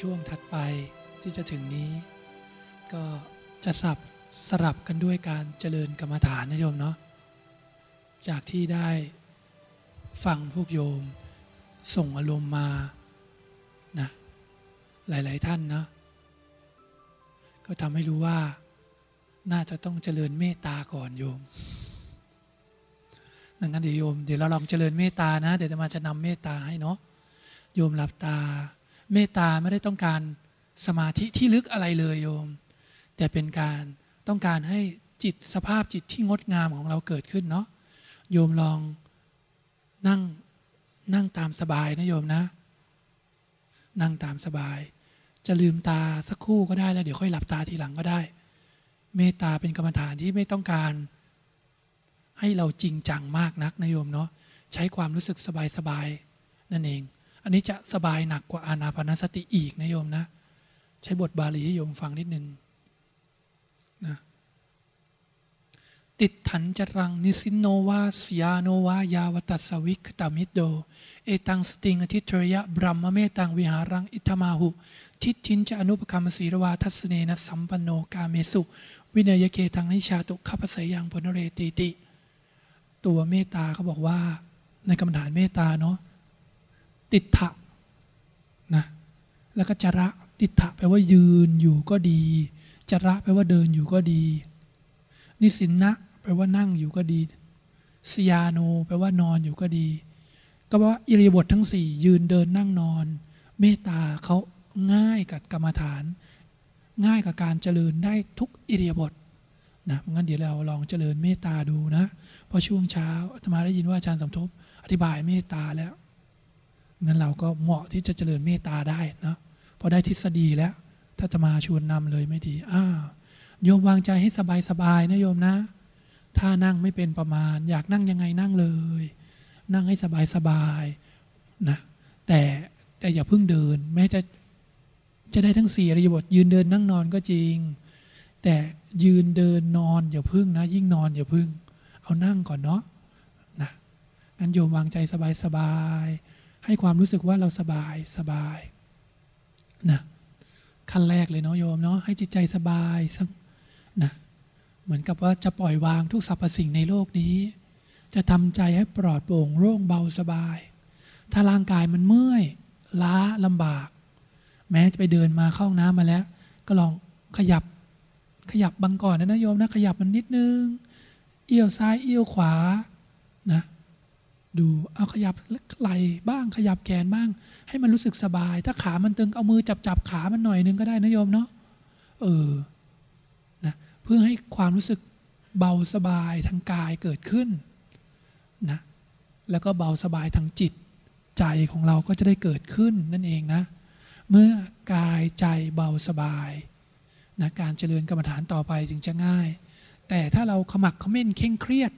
ช่วงถัดไปที่จะถึงนี้ ก็จะสับสลับกันด้วยการเจริญกรรมฐานนะโยมเนาะจากที่ได้ฟังพวกโยม ส่งอารมณ์มานะหลาย ๆ ท่านนะก็ทำให้รู้ว่าน่าจะต้องเจริญเมตตาก่อนโยมดังนั้นเดี๋ยวโยมเดี๋ยวเราลองเจริญเมตตานะ เดี๋ยวจะมาจะนำเมตตาให้เนาะโยมหลับตา เมตตาไม่ได้ต้องการสมาธิที่ลึกอะไรเลยโยม แต่เป็นการต้องการให้จิตสภาพจิตที่งดงามของเราเกิดขึ้นเนาะโยมลองนั่งนั่งตามสบายนะโยมนะ นั่งตามสบาย จะลืมตาสักครู่ก็ได้แล้วเดี๋ยวค่อยหลับตาทีหลังก็ได้ เมตตาเป็นกรรมฐานที่ไม่ต้องการ ให้เราจริงจังมากนักนะโยมเนาะใช้ความรู้สึกสบายๆนั่นเอง อันนี้จะสบายหนักกว่าอานาปานสติอีกนะโยมนะ ใช้บทบาลีให้โยมฟังนิดนึงนะติดถันจรังนิสินโนวาสยาโนวายาวตัสวิกตามิโด เอตังสติงอทิเทรยะบรัมเมตังวิหารังอิทมาหุ ทิทินจะอนุปกรรมศีรวาทัสเนนะสัมปันโนกาเมสุ วินัยเกตังนิชาตุขปัสยังพนเรติติ ตัวเมตตาเขาบอกว่าในกรรมฐานเมตตาเนาะ ติดถะนะแล้วก็จระติดถะแปลว่ายืนอยู่ก็ดี จระแปลว่าเดินอยู่ก็ดี นิสินนะแปลว่านั่งอยู่ก็ดีสยาโนแปลว่านอนอยู่ก็ดี ก็ว่าอิริยบททั้งสี่ยืนเดินนั่งนอน เมตตาเขาง่ายกับกรรมฐาน ง่ายกับการเจริญได้ทุกอิริยบถนะงั้นเดี๋ยวเราลองเจริญเมตตาดูนะพอช่วงเช้าอาตมาได้ยินว่าอาจารย์สมทบอธิบายเมตตาแล้ว งั้นเราก็เหมาะที่จะเจริญเมตตาได้นะพอได้ทฤษฎีแล้ว ถ้าจะมาชวนนำเลยไม่ดีอ้าโยมวางใจให้สบายๆนะโยมนะ ถ้านั่งไม่เป็นประมาณ อยากนั่งยังไงนั่งเลย นั่งให้สบายๆนะแต่แต่อย่าเพิ่งเดิน แม้จะจะได้ทั้งสี่อริยบทยืนเดินนั่งนอนก็จริง แต่ยืนเดินนอนอย่าพึ่งนะ ยิ่งนอนอย่าพึ่ง เอานั่งก่อนเนาะนะงั้นโยมวางใจสบายๆ ให้ความรู้สึกว่าเราสบายสบายนะขั้นแรกเลยเนาะโยมเนาะให้จิตใจสบายสักนะเหมือนกับว่าจะปล่อยวางทุกสรรพสิ่งในโลกนี้ จะทำใจให้ปลอดโปร่งโล่งเบาสบาย ถ้าร่างกายมันเมื่อย ล้าลำบาก แม้จะไปเดินมาเข้าห้องน้ำมาแล้ว ก็ลองขยับขยับบังก่อนนะนะโยมนะขยับมันนิดนึง เอี้ยวซ้ายเอี้ยวขวานะ ดูเอาขยับไหล่บ้างขยับแขนบ้าง ให้มันรู้สึกสบาย ถ้าขามันตึงเอามือจับจับขามันหน่อยนึงก็ได้นะโยมเนาะเออนะเพื่อให้ความรู้สึกเบาสบายทางกายเกิดขึ้นนะแล้วก็เบาสบายทางจิต ใจของเราก็จะได้เกิดขึ้นนั่นเองนะ เมื่อกายใจเบาสบายนะการเจริญกรรมฐานต่อไปจึงจะง่าย แต่ถ้าเราขมักขม้นเคร่งเครียด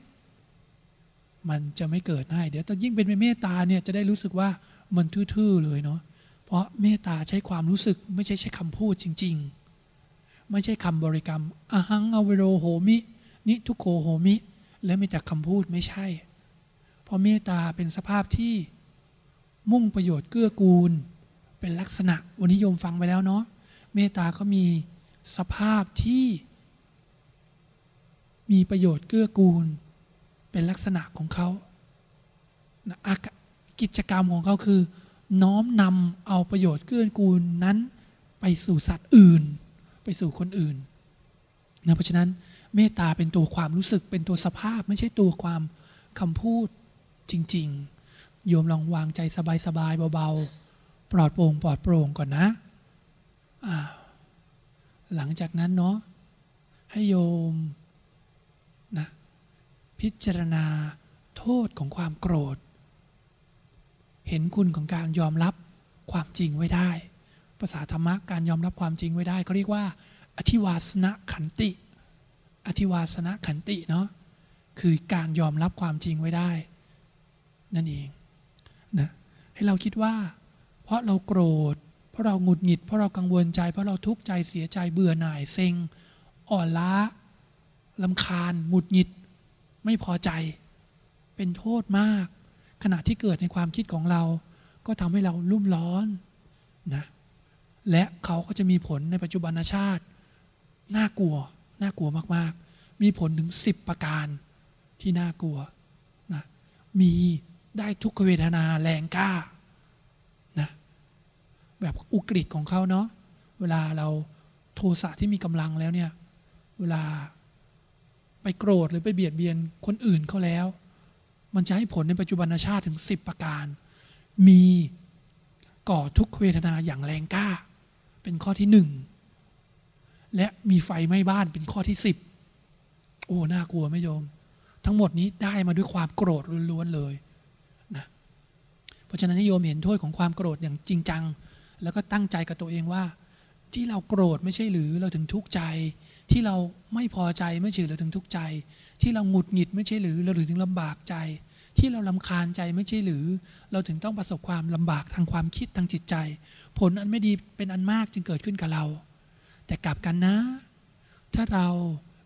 มันจะไม่เกิดง่ายเดี๋ยวตอนยิ่งเป็นเมตตาเนี่ยจะได้รู้สึกว่ามันทื่อๆเลยเนาะเพราะเมตตาใช้ความรู้สึกไม่ใช่ใช้คำพูดจริง ๆ ไม่ใช่คำบริกรรมอะหังอเวโรโหมิ นิทุโคโหมิ และม่จากคำพูดไม่ใช่ เพราะเมตตาเป็นสภาพที่มุ่งประโยชน์เกื้อกูล เป็นลักษณะวันนี้โยมฟังไปแล้วเนาะเมตตาก็มีสภาพที่ มีประโยชน์เกื้อกูล เป็นลักษณะของเขากิจกรรมของเขาคือ น้อมนำเอาประโยชน์เกื้อกูลนั้นไปสู่สัตว์อื่น ไปสู่คนอื่นนะเพราะฉะนั้นเมตตาเป็นตัวความรู้สึกเป็นตัวสภาพ ไม่ใช่ตัวความคำพูดจริง ๆ โยมลองวางใจสบายๆเบาๆ ปลอดโปร่งปลอดโปร่งก่อนนะหลังจากนั้นเนาะให้โยมนะ พิจารณาโทษของความโกรธ เห็นคุณของการยอมรับความจริงไว้ได้ ภาษาธรรมะการยอมรับความจริงไว้ได้เขาเรียกว่า อธิวาสนะขันติ อธิวาสนะขันติเนาะคือการยอมรับความจริงไว้ได้ นั่นเองนะให้เราคิดว่า เพราะเราโกรธ เพราะเราหงุดหงิด เพราะเรากังวลใจ เพราะเราทุกข์ใจเสียใจเบื่อหน่ายเซ็ง อ่อนล้าลำคาญหงุดหงิด ไม่พอใจ เป็นโทษมาก ขณะที่เกิดในความคิดของเรา ก็ทำให้เรารุ่มร้อนนะและเขาก็จะมีผลในปัจจุบันชาติ น่ากลัว น่ากลัวมากๆ มีผลถึง 10 ประการที่น่ากลัวนะมีได้ทุกขเวทนาแรงกล้านะแบบอุกฤษของเขาเนาะเวลาเราโทสะที่มีกำลังแล้วเนี่ย เวลา ไปโกรธหรือไปเบียดเบียนคนอื่นเขาแล้ว มันจะให้ผลในปัจจุบันชาติถึง 10 ประการ มีก่อทุกขเวทนาอย่างแรงกล้า เป็นข้อที่หนึ่งและมีไฟไหม้บ้านเป็นข้อที่สิบโอ้น่ากลัวไม่โยม ทั้งหมดนี้ได้มาด้วยความโกรธล้วนๆเลยนะเพราะฉะนั้นโยมเห็นโทษของความโกรธอย่างจริงจัง แล้วก็ตั้งใจกับตัวเองว่า ที่เราโกรธไม่ใช่หรือเราถึงทุกข์ใจ ที่เราไม่พอใจไม่ใช่หรือถึงทุกข์ใจ ที่เราหงุดหงิดไม่ใช่หรือเราถึงลำบากใจ ที่เราลำคาญใจไม่ใช่หรือ เราถึงต้องประสบความลำบากทางความคิดทางจิตใจ ผลอันไม่ดีเป็นอันมากจึงเกิดขึ้นกับเรา แต่กลับกันนะ ถ้าเรา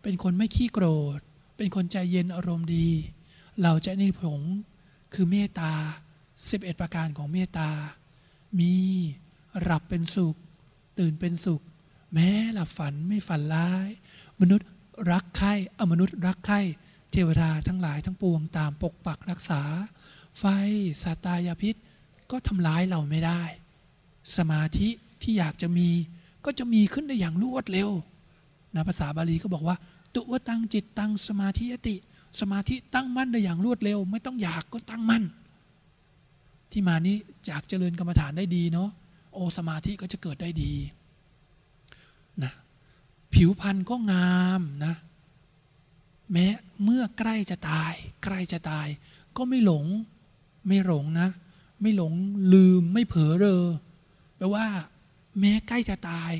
เป็นคนไม่ขี้โกรธ เป็นคนใจเย็นอารมณ์ดี เราจะนิผงคือเมตตา 11 ประการของเมตตา มีหลับเป็นสุข ตื่นเป็นสุข แม้หลับฝันไม่ฝันร้าย มนุษย์รักใคร่อมนุษย์รักใคร่เทวดาทั้งหลายทั้งปวงตามปกปักรักษา ไฟสาตายาพิษ ก็ทำร้ายเราไม่ได้ สมาธิที่อยากจะมีก็จะมีขึ้นได้อย่างรวดเร็วนะภาษาบาลีก็บอกว่า ตุวตังจิตตังสมาธิยติ สมาธิตั้งมั่นได้อย่างรวดเร็ว ไม่ต้องอยากก็ตั้งมั่น ที่มานี้อยากเจริญกรรมฐานได้ดีเนาะโอสมาธิก็จะเกิดได้ดี นะผิวพรรณก็งามนะแม้เมื่อใกล้จะตาย ใกล้จะตาย ก็ไม่หลงไม่หลงนะ ไม่หลงลืมไม่เผลอเรอแปลว่า แม้ใกล้จะตาย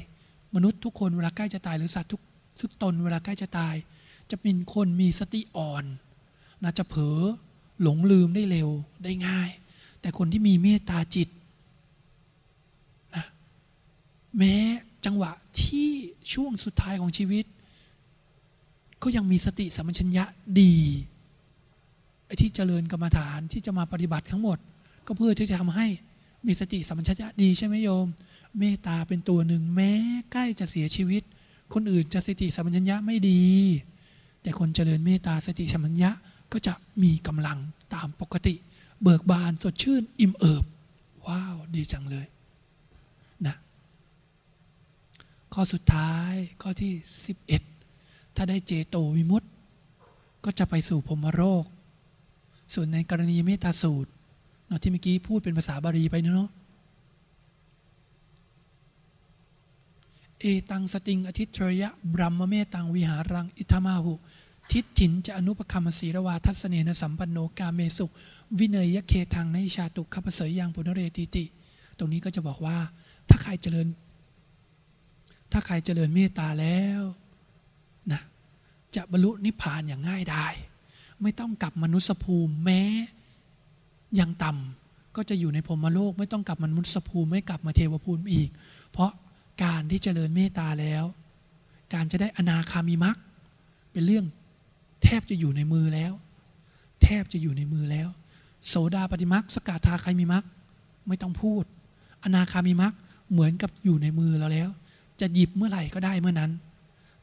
มนุษย์ทุกคนเวลาใกล้จะตายหรือสัตว์ทุกทุกตนเวลาใกล้จะตาย จะเป็นคนมีสติอ่อนนะจะเผลอหลงลืมได้เร็วได้ง่าย แต่คนที่มีเมตตาจิตนะแม้ จังหวะที่ช่วงสุดท้ายของชีวิต ก็ยังมีสติสัมปชัญญะดีไอ้ที่เจริญกรรมฐานที่จะมาปฏิบัติทั้งหมด ก็เพื่อที่จะทำให้มีสติสัมปชัญญะดีใช่ไหมโยม เมตตาเป็นตัวหนึ่งแม้ใกล้จะเสียชีวิต คนอื่นจะสติสัมปชัญญะไม่ดี แต่คนเจริญเมตตาสติสัมปชัญญะก็จะมีกำลังตามปกติ เบิกบานสดชื่นอิ่มเอิบ ว้าว ดีจังเลยนะ ข้อสุดท้ายข้อที่ 11 ถ้าได้เจโตวิมุตต์ก็จะไปสู่พรมโรค ส่วนในกรณีเมตตาสูตรเนาะที่เมื่อกี้พูดเป็นภาษาบาลีไปเนาะเอตังสติงอทิตรยะบรัมเมตังวิหารังอิทมาหุ ทิฏฐินจะอนุปคัมศีรวาทัศเนนสัมปันโนกาเมสุวิเนยเคทางในชาตุขปเสยยังปุณเรติติ ตรงนี้ก็จะบอกว่าถ้าใครเจริญ ถ้าใครเจริญเมตตาแล้วนะจะบรรลุนิพพานอย่างง่ายได้ไม่ต้องกลับมนุษยภูมิแม้ยังต่ำก็จะอยู่ในพรมโลก ไม่ต้องกลับมนุษยภูมิไม่กลับมาเทวภูมิอีก เพราะการที่เจริญเมตตาแล้ว การจะได้อนาคามิมักเป็นเรื่องแทบจะอยู่ในมือแล้ว แทบจะอยู่ในมือแล้ว โสดาปฏิมักสกาทาคามิมักไม่ต้องพูด อนาคามิมักเหมือนกับอยู่ในมือเราแล้ว จะหยิบเมื่อไหร่ก็ได้เมื่อนั้น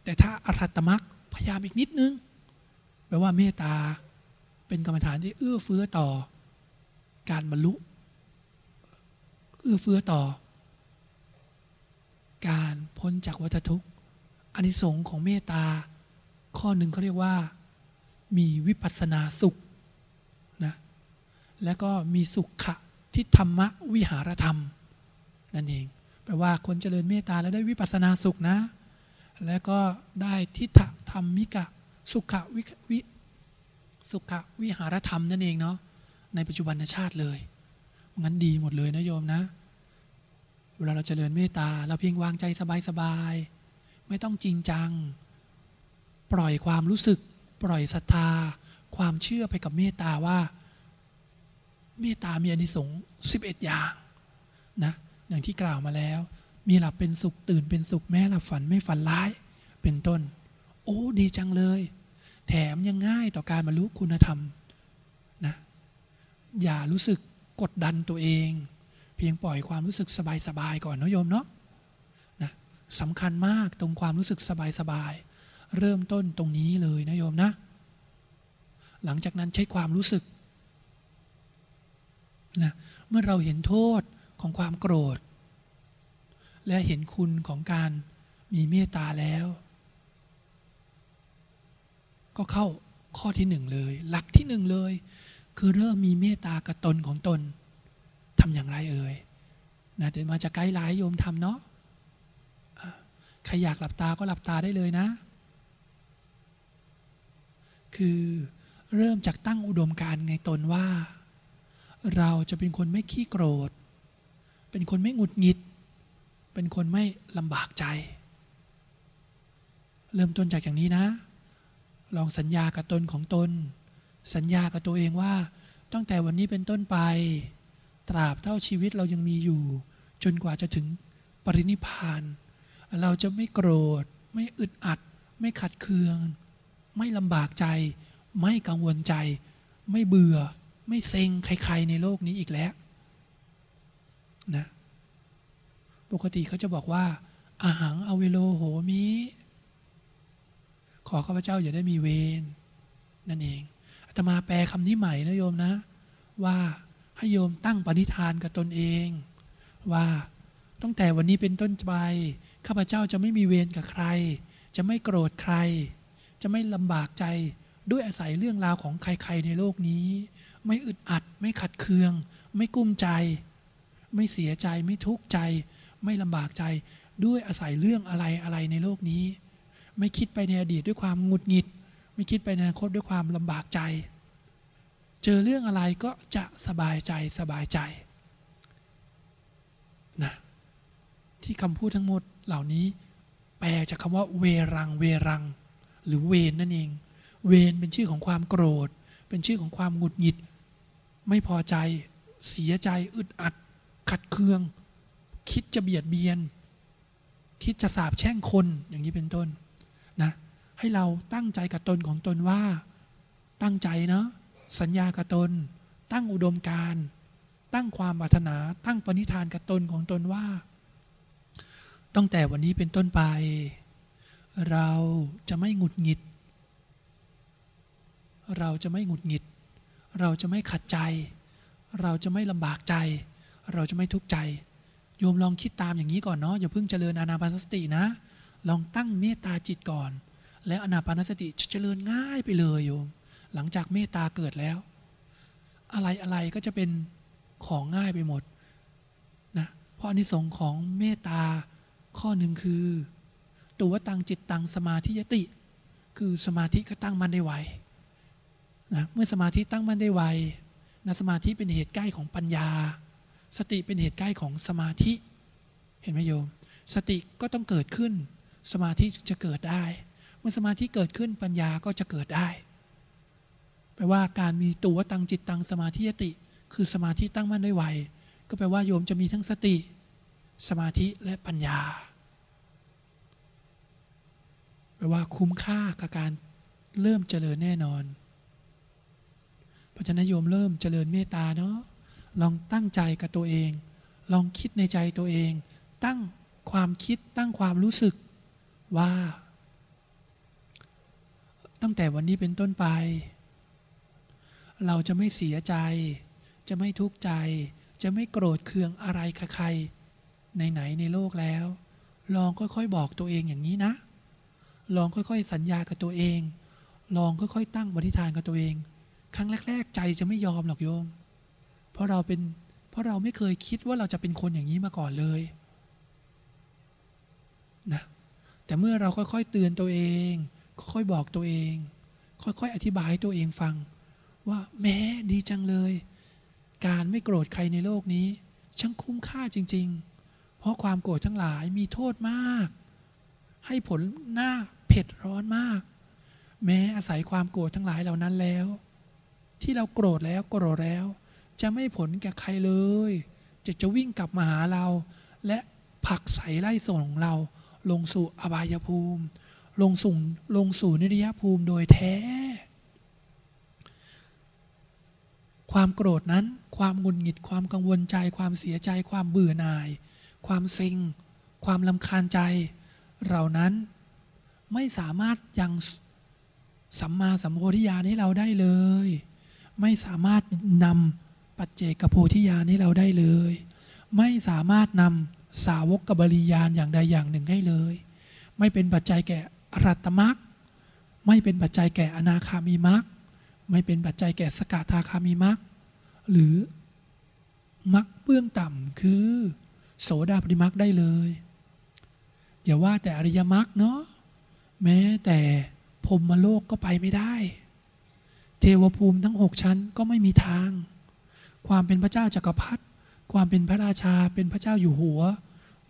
แต่ถ้าอรัตมักพยายามอีกนิดนึง แปลว่าเมตตาเป็นกรรมฐานที่เอื้อเฟื้อต่อ การบรรลุ เอื้อเฟื้อต่อ การพ้นจากวัฏทุกข์อานิสงส์ของเมตตา ข้อหนึ่งเขาเรียกว่า มีวิปัสสนาสุขนะแล้วก็มีสุขะที่ธรรมวิหารธรรม นั่นเอง ปลว่าคนเจริญเมตตาแล้วได้วิปัสนาสุขนะ แล้วก็ได้ทิฏฐธรรมิกะ สุขวิวิสุขะวิหารธรรมนั่นเองเนาะในปัจจุบันชาติเลย งั้นดีหมดเลยนะโยมนะ เวลาเราเจริญเมตตาเราเพียงวางใจสบายๆ ไม่ต้องจริงจัง ปล่อยความรู้สึก ปล่อยศรัทธา ความเชื่อไปกับเมตตาว่า เมตตามีอนิสงส์11 อย่างนะ อย่างที่กล่าวมาแล้ว มีหลับเป็นสุขตื่นเป็นสุขแม้หลับฝันไม่ฝันร้าย เป็นต้น โอ้ดีจังเลย แถมยังง่ายต่อการบรรลุคุณธรรมนะอย่ารู้สึกกดดันตัวเอง เพียงปล่อยความรู้สึกสบายๆก่อนนะโยมเนาะนะสำคัญมากตรงความรู้สึกสบายๆเริ่มต้นตรงนี้เลยนะโยมนะ หลังจากนั้นใช้ความรู้สึกนะเมื่อเราเห็นโทษ ของความโกรธ และเห็นคุณของการมีเมตตาแล้ว ก็เข้าข้อที่หนึ่งเลย หลักที่หนึ่งเลย คือเริ่มมีเมตตากับตนของตนทำอย่างไรเอ่ยนะเดี๋ยวมาจะไกด์ไลน์โยมทำเนาะใครอยากหลับตาก็หลับตาได้เลยนะ คือเริ่มจากตั้งอุดมการณ์ในตนว่า เราจะเป็นคนไม่ขี้โกรธ เป็นคนไม่หงุดหงิด เป็นคนไม่ลำบากใจ เริ่มต้นจากอย่างนี้นะ ลองสัญญากับตนของตน สัญญากับตัวเองว่า ตั้งแต่วันนี้เป็นต้นไป ตราบเท่าชีวิตเรายังมีอยู่ จนกว่าจะถึงปรินิพาน เราจะไม่โกรธ ไม่อึดอัด ไม่ขัดเคือง ไม่ลำบากใจ ไม่กังวลใจ ไม่เบื่อ ไม่เซ็งใครๆในโลกนี้อีกแล้ว นะ ปกติเขาจะบอกว่า อาหังอเวโลโหมิ ขอข้าพเจ้าอย่าได้มีเวรนั่นเองอาตมาแปลคำนี้ใหม่นะโยมนะ ว่าให้โยมตั้งปณิธานกับตนเอง ว่าตั้งแต่วันนี้เป็นต้นไปข้าพเจ้าจะไม่มีเวรกับใคร จะไม่โกรธใคร จะไม่ลำบากใจด้วยอาศัยเรื่องราวของใครๆในโลกนี้ ไม่อึดอัด ไม่ขัดเคือง ไม่กุ้มใจ ไม่เสียใจไม่ทุกข์ใจ ไม่ลำบากใจ ด้วยอาศัยเรื่องอะไรอะไรในโลกนี้ ไม่คิดไปในอดีตด้วยความหงุดหงิด ไม่คิดไปในอนาคตด้วยความลำบากใจ เจอเรื่องอะไรก็จะสบายใจสบายใจนะที่คำพูดทั้งหมดเหล่านี้ แปลจากคำว่า เวรัง เวรัง หรือเวนนั่นเอง เวนเป็นชื่อของความโกรธ เป็นชื่อของความหงุดหงิด ไม่พอใจ เสียใจอึดอัด ขัดเคือง คิดจะเบียดเบียน คิดจะสาบแช่งคนอย่างนี้เป็นต้นนะให้เราตั้งใจกับตนของตนว่า ตั้งใจเนาะสัญญากับตน ตั้งอุดมการตั้งความปรารถนาตั้งปณิธานกับตนของตนว่า ตั้งแต่วันนี้เป็นต้นไป เราจะไม่หงุดหงิด เราจะไม่หงุดหงิด เราจะไม่ขัดใจ เราจะไม่ลำบากใจ เราจะไม่ทุกข์ใจ โยมลองคิดตามอย่างนี้ก่อนเนาะอย่าเพิ่งเจริญอานาปานสตินะ ลองตั้งเมตตาจิตก่อน แล้วอานาปานสติจะเจริญง่ายไปเลยโยม หลังจากเมตตาเกิดแล้ว อะไรอะไรก็จะเป็นของง่ายไปหมดนะเพราะอนิสงส์ของเมตตาข้อหนึ่งคือตัวตังจิตตังสมาธิยติ คือสมาธิก็ตั้งมั่นได้ไวนะเมื่อสมาธิตั้งมั่นได้ไวนะสมาธิเป็นเหตุใกล้ของปัญญา สติเป็นเหตุใกล้ของสมาธิ เห็นไหมโยม สติก็ต้องเกิดขึ้น สมาธิจะเกิดได้ เมื่อสมาธิเกิดขึ้นปัญญาก็จะเกิดได้ แปลว่าการมีตัวตังจิตตังสมาธิยติ คือสมาธิตั้งมั่นได้ไวก็แปลว่าโยมจะมีทั้งสติ สมาธิและปัญญา แปลว่าคุ้มค่ากับการเริ่มเจริญแน่นอน เพราะฉะนั้นโยมเริ่มเจริญเมตตาเนาะ ลองตั้งใจกับตัวเอง ลองคิดในใจตัวเอง ตั้งความคิดตั้งความรู้สึกว่า ตั้งแต่วันนี้เป็นต้นไป เราจะไม่เสียใจ จะไม่ทุกข์ใจ จะไม่โกรธเคืองอะไรใครในไหนในโลกแล้ว ลองค่อยๆบอกตัวเองอย่างนี้นะ ลองค่อยๆสัญญากับตัวเอง ลองค่อยๆตั้งบริธานกับตัวเอง ครั้งแรก ๆ ใจจะไม่ยอมหรอกโยม เพราะเราเป็นเพราะเราไม่เคยคิดว่าเราจะเป็นคนอย่างนี้มาก่อนเลยนะแต่เมื่อเราค่อยๆเตือนตัวเอง ค่อยๆบอกตัวเอง ค่อยๆอธิบายตัวเองฟัง ว่าแม้ดีจังเลย การไม่โกรธใครในโลกนี้ ช่างคุ้มค่าจริง ๆ เพราะความโกรธทั้งหลายมีโทษมาก ให้ผลหน้าเผ็ดร้อนมาก แม้อาศัยความโกรธทั้งหลายเหล่านั้นแล้ว ที่เราโกรธแล้วโกรธแล้ว จะไม่ผลแก่ใครเลย จะจะวิ่งกลับมาหาเรา และผักใสไล่ส่งของเรา ลงสู่อบายภูมิ ลงสู่ลงสู่นิรยภูมิโดยแท้ ความโกรธนั้น ความงุนหงิด ความกังวลใจ ความเสียใจ ความเบื่อหน่าย ความเซ็งความลำคาญใจเรานั้นไม่สามารถยังสัมมาสัมโพธิญาณให้เราได้เลย ไม่สามารถนำ ปัจเจกโพธิญาณให้เราได้เลย ไม่สามารถนำสาวกกบริยานอย่างใดอย่างหนึ่งให้เลย ไม่เป็นปัจจัยแก่อรัตมรรคไม่เป็นปัจจัยแก่อนาคามีมรรคไม่เป็นปัจจัยแก่สกทาคามีมรรคหรือมรรคเบื้องต่ำคือ โสดาปฏิมรรคได้เลยอย่าว่าแต่อริยมรรคเนาะแม้แต่พรหมโลกก็ไปไม่ได้ เทวภูมิทั้งหกชั้นก็ไม่มีทาง ความเป็นพระเจ้าจากักรพรรดิความเป็นพระราชาเป็นพระเจ้าอยู่หัว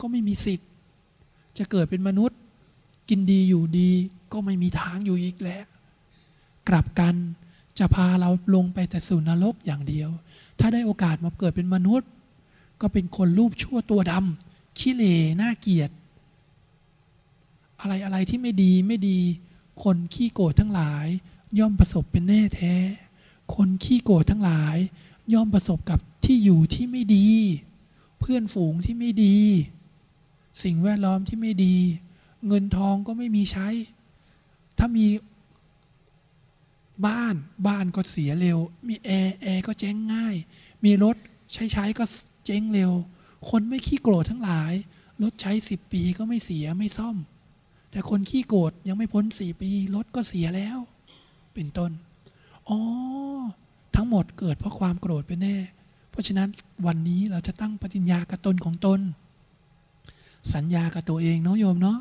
ก็ไม่มีสิทธิ์ จะเกิดเป็นมนุษย์ กินดีอยู่ดีก็ไม่มีทางอยู่อีกแล้วกลับกันจะพาเราลงไปแต่สู่นรกอย่างเดียว ถ้าได้โอกาสมาเกิดเป็นมนุษย์ ก็เป็นคนรูปชั่วตัวดำขี้เลน่าเกลียด อะไรอะไรที่ไม่ดีไม่ดี คนขี้โกรธทั้งหลาย ย่อมประสบเป็นแน่แท้ คนขี้โกรธทั้งหลาย ย่อมประสบกับที่อยู่ที่ไม่ดี เพื่อนฝูงที่ไม่ดี สิ่งแวดล้อมที่ไม่ดี เงินทองก็ไม่มีใช้ ถ้ามีบ้านบ้านก็เสียเร็ว มีแอร์แอร์ก็เจ๊งง่าย มีรถใช้ใช้ก็เจ๊งเร็ว คนไม่ขี้โกรธทั้งหลาย รถใช้สิบปีก็ไม่เสียไม่ซ่อม แต่คนขี้โกรธยังไม่พ้นสี่ปี รถก็เสียแล้ว เป็นต้น อ๋อ ทั้งหมดเกิดเพราะความโกรธเป็นแน่ เพราะฉะนั้นวันนี้เราจะตั้งปฏิญญากับตนของตน สัญญากับตัวเองเนาะโยมเนาะ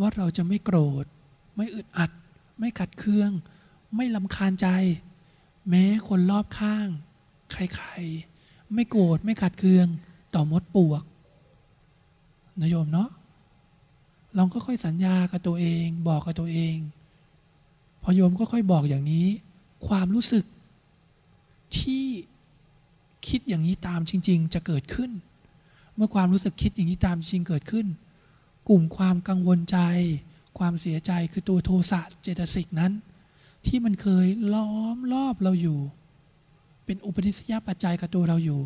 ว่าเราจะไม่โกรธ ไม่อึดอัด ไม่ขัดเคือง ไม่ลำคาญใจ แม้คนรอบข้าง ใครๆ ไม่โกรธไม่ขัดเคือง ต่อมดปวกนะโยมเนาะลองค่อยๆสัญญากับตัวเอง บอกกับตัวเอง พอโยมก็ค่อยบอกอย่างนี้ ความรู้สึก ที่คิดอย่างนี้ตามจริง ๆ จะเกิดขึ้น เมื่อความรู้สึกคิดอย่างนี้ตามจริงเกิดขึ้น กลุ่มความกังวลใจ ความเสียใจคือตัวโทสะเจตสิกนั้น ที่มันเคยล้อมรอบเราอยู่ เป็นอุปนิสัยปัจจัยกับตัวเราอยู่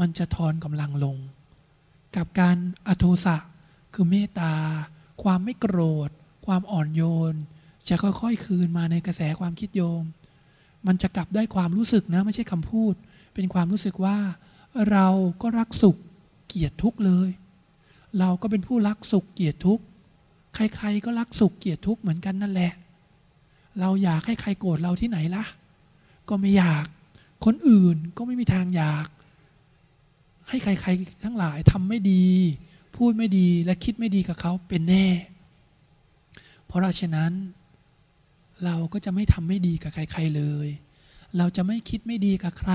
มันจะทอนกำลังลง กับการอโทสะคือเมตตา ความไม่โกรธ ความอ่อนโยน จะค่อยๆ คืนมาในกระแสความคิดโยม มันจะกลับได้ความรู้สึกนะ ไม่ใช่คำพูด เป็นความรู้สึกว่า เราก็รักสุขเกลียดทุกเลย เราก็เป็นผู้รักสุขเกลียดทุกใคร ๆ ก็รักสุขเกลียดทุกเหมือนกันนั่นแหละ เราอยากให้ใครโกรธเราที่ไหนล่ะ ก็ไม่อยาก คนอื่นก็ไม่มีทางอยาก ให้ใคร ๆ ทั้งหลายทำไม่ดี พูดไม่ดีและคิดไม่ดีกับเขาเป็นแน่ เพราะฉะนั้น เราก็จะไม่ทำไม่ดีกับใครๆเลย เราจะไม่คิดไม่ดีกับใคร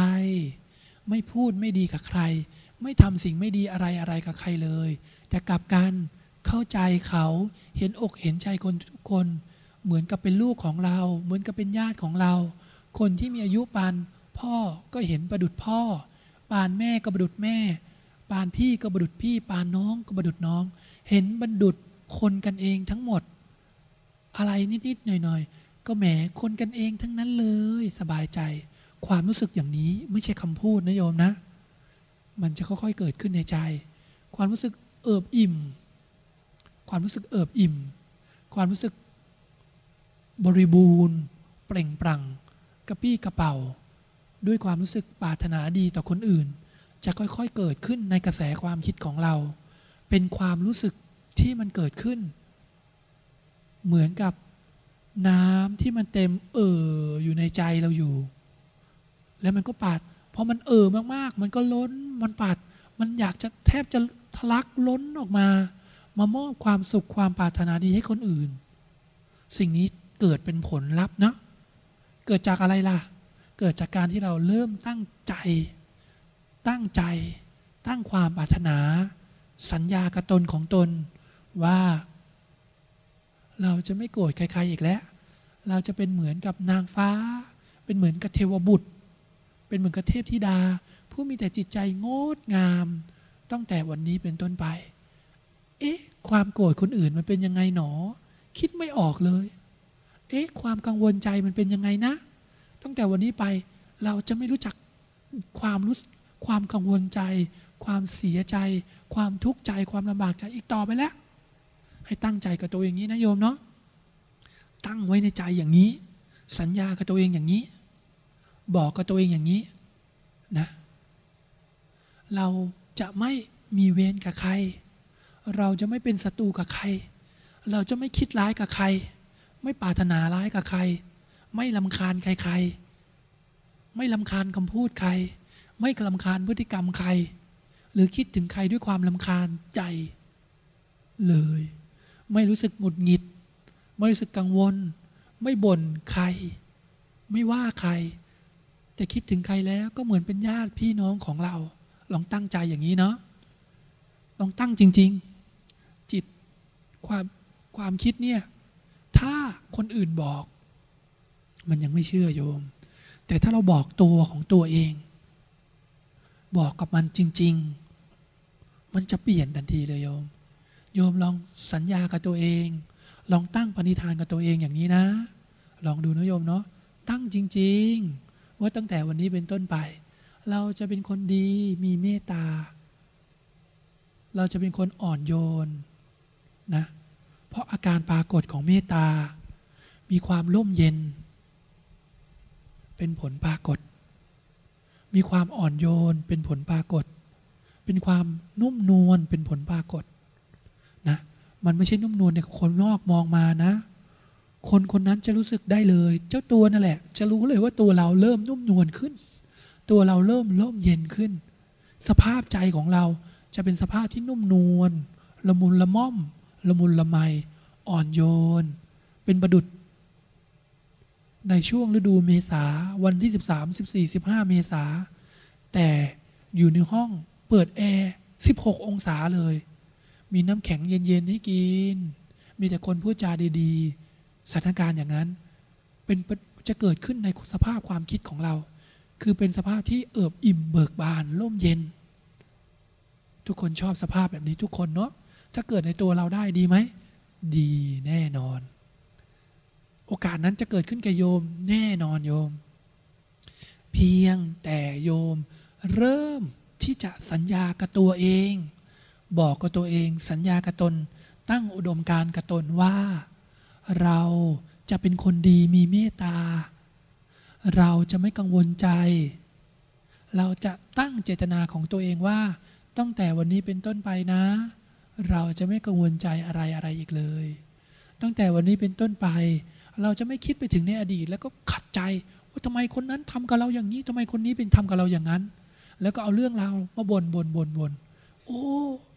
ไม่พูดไม่ดีกับใคร ไม่ทำสิ่งไม่ดีอะไรอะไรกับใครเลย แต่กลับกันเข้าใจเขาเห็นอกเห็นใจคนทุกคน เหมือนกับเป็นลูกของเรา เหมือนกับเป็นญาติของเรา คนที่มีอายุปานพ่อก็เห็นประดุดพ่อ ปานแม่ก็ประดุดแม่ ปานพี่ก็ประดุดพี่ ปานน้องก็ประดุดน้อง เห็นบรรดุดคนกันเองทั้งหมด อะไรนิดๆหน่อยๆ ก็แหมคนกันเองทั้งนั้นเลยสบายใจ ความรู้สึกอย่างนี้ไม่ใช่คำพูดนะโยมนะ มันจะค่อยๆเกิดขึ้นในใจ ความรู้สึกเอิบอิ่ม ความรู้สึกเอิบอิ่ม ความรู้สึกบริบูรณ์ เปล่งปลั่ง กระปี้กระเป๋า ด้วยความรู้สึกปรารถนาดีต่อคนอื่น จะค่อยๆเกิดขึ้นในกระแสความคิดของเรา เป็นความรู้สึกที่มันเกิดขึ้น เหมือนกับ น้ำที่มันเต็มเอ่ออยู่ในใจเราอยู่ แล้วมันก็ปาดพอมันเอ่อมากๆ มันก็ล้นมันปาดมันอยากจะแทบจะทะลักล้นออกมา มามอบความสุขความปรารถนาดีให้คนอื่น สิ่งนี้เกิดเป็นผลลัพธ์นะเกิดจากอะไรล่ะ เกิดจากการที่เราเริ่มตั้งใจ ตั้งใจ ตั้งความปรารถนา สัญญากระตนของตนว่า เราจะไม่โกรธใครๆอีกแล้ว เราจะเป็นเหมือนกับนางฟ้า เป็นเหมือนกับเทวบุตร เป็นเหมือนกับเทพธิดา ผู้มีแต่จิตใจงดงาม ตั้งแต่วันนี้เป็นต้นไป เอ๊ะ ความโกรธคนอื่นมันเป็นยังไงหนอ คิดไม่ออกเลย เอ๊ะ ความกังวลใจมันเป็นยังไงนะ ตั้งแต่วันนี้ไปเราจะไม่รู้จักความรู้ความกังวลใจ ความเสียใจ ความทุกข์ใจ ความลำบากใจอีกต่อไปแล้ว ให้ตั้งใจกับตัวเองอย่างนี้นะโยมเนาะตั้งไว้ในใจอย่างนี้ สัญญากับตัวเองอย่างนี้ บอกกับตัวเองอย่างนี้นะเราจะไม่มีเวรกับใคร เราจะไม่เป็นศัตรูกับใคร เราจะไม่คิดร้ายกับใคร ไม่ปรารถนาร้ายกับใคร ไม่ลำคาญใครๆ ไม่ลำคาญคำพูดใคร ไม่ลำคาญพฤติกรรมใคร หรือคิดถึงใครด้วยความลำคาญใจเลย ไม่รู้สึกหงุดหงิด ไม่รู้สึกกังวล ไม่บ่นใคร ไม่ว่าใคร แต่คิดถึงใครแล้วก็เหมือนเป็นญาติพี่น้องของเรา ลองตั้งใจอย่างนี้เนาะลองตั้งจริง ๆ จิตความความคิดเนี่ย ถ้าคนอื่นบอก มันยังไม่เชื่อโยม แต่ถ้าเราบอกตัวของตัวเอง บอกกับมันจริง ๆ มันจะเปลี่ยนทันทีเลยโยม โยมลองสัญญากับตัวเอง ลองตั้งปณิธานกับตัวเองอย่างนี้นะ ลองดูนะโยมเนาะตั้งจริง ๆ ว่าตั้งแต่วันนี้เป็นต้นไป เราจะเป็นคนดีมีเมตตา เราจะเป็นคนอ่อนโยนนะเพราะอาการปรากฏของเมตตา มีความร่มเย็น เป็นผลปรากฏ มีความอ่อนโยนเป็นผลปรากฏ เป็นความนุ่มนวลเป็นผลปรากฏ มันไม่ใช่นุ่มนวลเนี่ยคนนอกมองมานะ คนคนนั้นจะรู้สึกได้เลย เจ้าตัวนั่นแหละ จะรู้เลยว่าตัวเราเริ่มนุ่มนวลขึ้น ตัวเราเริ่มร่มเย็นขึ้น สภาพใจของเราจะเป็นสภาพที่นุ่มนวลละมุนละม่อม ละมุนละไม อ่อนโยน เป็นประดุด ในช่วงฤดูเมษาวันที่ 13 14 15 เมษาแต่อยู่ในห้องเปิดแอร์ 16 องศาเลย มีน้ำแข็งเย็นๆให้กิน มีแต่คนพูดจาดีๆสถานการณ์อย่างนั้น เป็นจะเกิดขึ้นในสภาพความคิดของเรา คือเป็นสภาพที่เอิบอิ่มเบิกบานร่มเย็น ทุกคนชอบสภาพแบบนี้ทุกคนเนาะถ้าเกิดในตัวเราได้ดีไหม ดีแน่นอน โอกาสนั้นจะเกิดขึ้นแก่โยมแน่นอนโยม เพียงแต่โยม เริ่มที่จะสัญญากับตัวเอง บอกกับตัวเองสัญญากับตน ตั้งอุดมการ์กับตนว่า เราจะเป็นคนดีมีเมตตา เราจะไม่กังวลใจ เราจะตั้งเจตนาของตัวเองว่า ตั้งแต่วันนี้เป็นต้นไปนะ เราจะไม่กังวลใจอะไรอะไรอีกเลย ตั้งแต่วันนี้เป็นต้นไป เราจะไม่คิดไปถึงในอดีต แล้วก็ขัดใจว่าทำไมคนนั้นทำกับเราอย่างนี้ทำไมคนนี้เป็นทำกับเราอย่างนั้น แล้วก็เอาเรื่องราวมาบน่นบ่นบ่นบ่นโอ้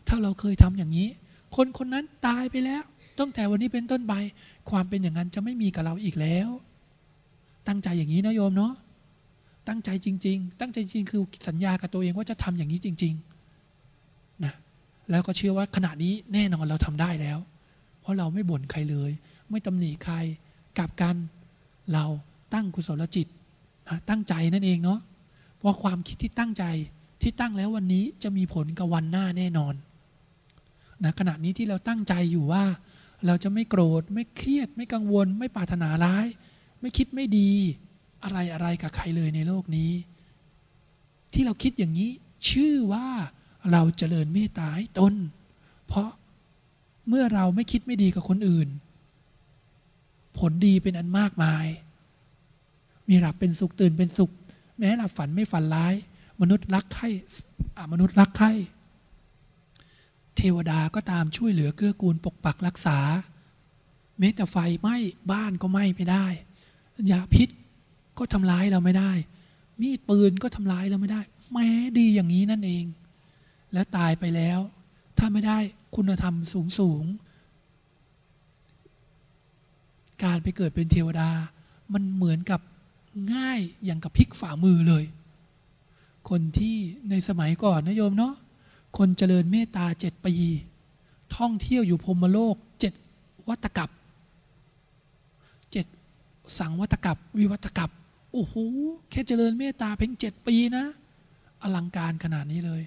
ถ้าเราเคยทำอย่างนี้ คนคนนั้นตายไปแล้ว ตั้งแต่วันนี้เป็นต้นไปความเป็นอย่างนั้นจะไม่มีกับเราอีกแล้ว ตั้งใจอย่างนี้นะโยมเนาะตั้งใจจริง ๆ ตั้งใจจริงคือสัญญากับตัวเองว่าจะทำอย่างนี้จริงๆนะแล้วก็เชื่อว่าขณะนี้แน่นอนเราทำได้แล้ว เพราะเราไม่บ่นใครเลย ไม่ตำหนิใครกลับกันเราตั้งกุศลจิตนะตั้งใจนั่นเองเนาะเพราะความคิดที่ตั้งใจที่ตั้งแล้ววันนี้จะมีผลกับวันหน้าแน่นอน นะขณะนี้ที่เราตั้งใจอยู่ว่า เราจะไม่โกรธไม่เครียด ไม่กังวล ไม่ปรารถนาร้าย ไม่คิดไม่ดี อะไรอะไรกับใครเลยในโลกนี้ ที่เราคิดอย่างนี้ ชื่อว่าเราเจริญเมตตาให้ตน เพราะเมื่อเราไม่คิดไม่ดีกับคนอื่น ผลดีเป็นอันมากมาย มีหลับเป็นสุขตื่นเป็นสุข แม้หลับฝันไม่ฝันร้าย มนุษย์รักใคร่มนุษย์รักใคร่ เทวดาก็ตามช่วยเหลือเกื้อกูลปกปักรักษา แม้แต่ไฟไหม้บ้านก็ไหม้ไม่ได้ยาพิษก็ทำร้ายเราไม่ได้ มีดปืนก็ทำร้ายเราไม่ได้ แม้ดีอย่างนี้นั่นเอง และตายไปแล้ว ถ้าไม่ได้คุณธรรมสูงสูง การไปเกิดเป็นเทวดา มันเหมือนกับง่ายอย่างกับพลิกฝ่ามือเลย คนที่ในสมัยก่อนนะโยมเนาะ คนเจริญเมตตาเจ็ดปี ท่องเที่ยวอยู่พรมโลกเจ็ดวัตกับเจ็ดสังวัตกับวิวัตกับโอ้โหแค่เจริญเมตตาเพียงเจ็ดปีนะ อลังการขนาดนี้เลย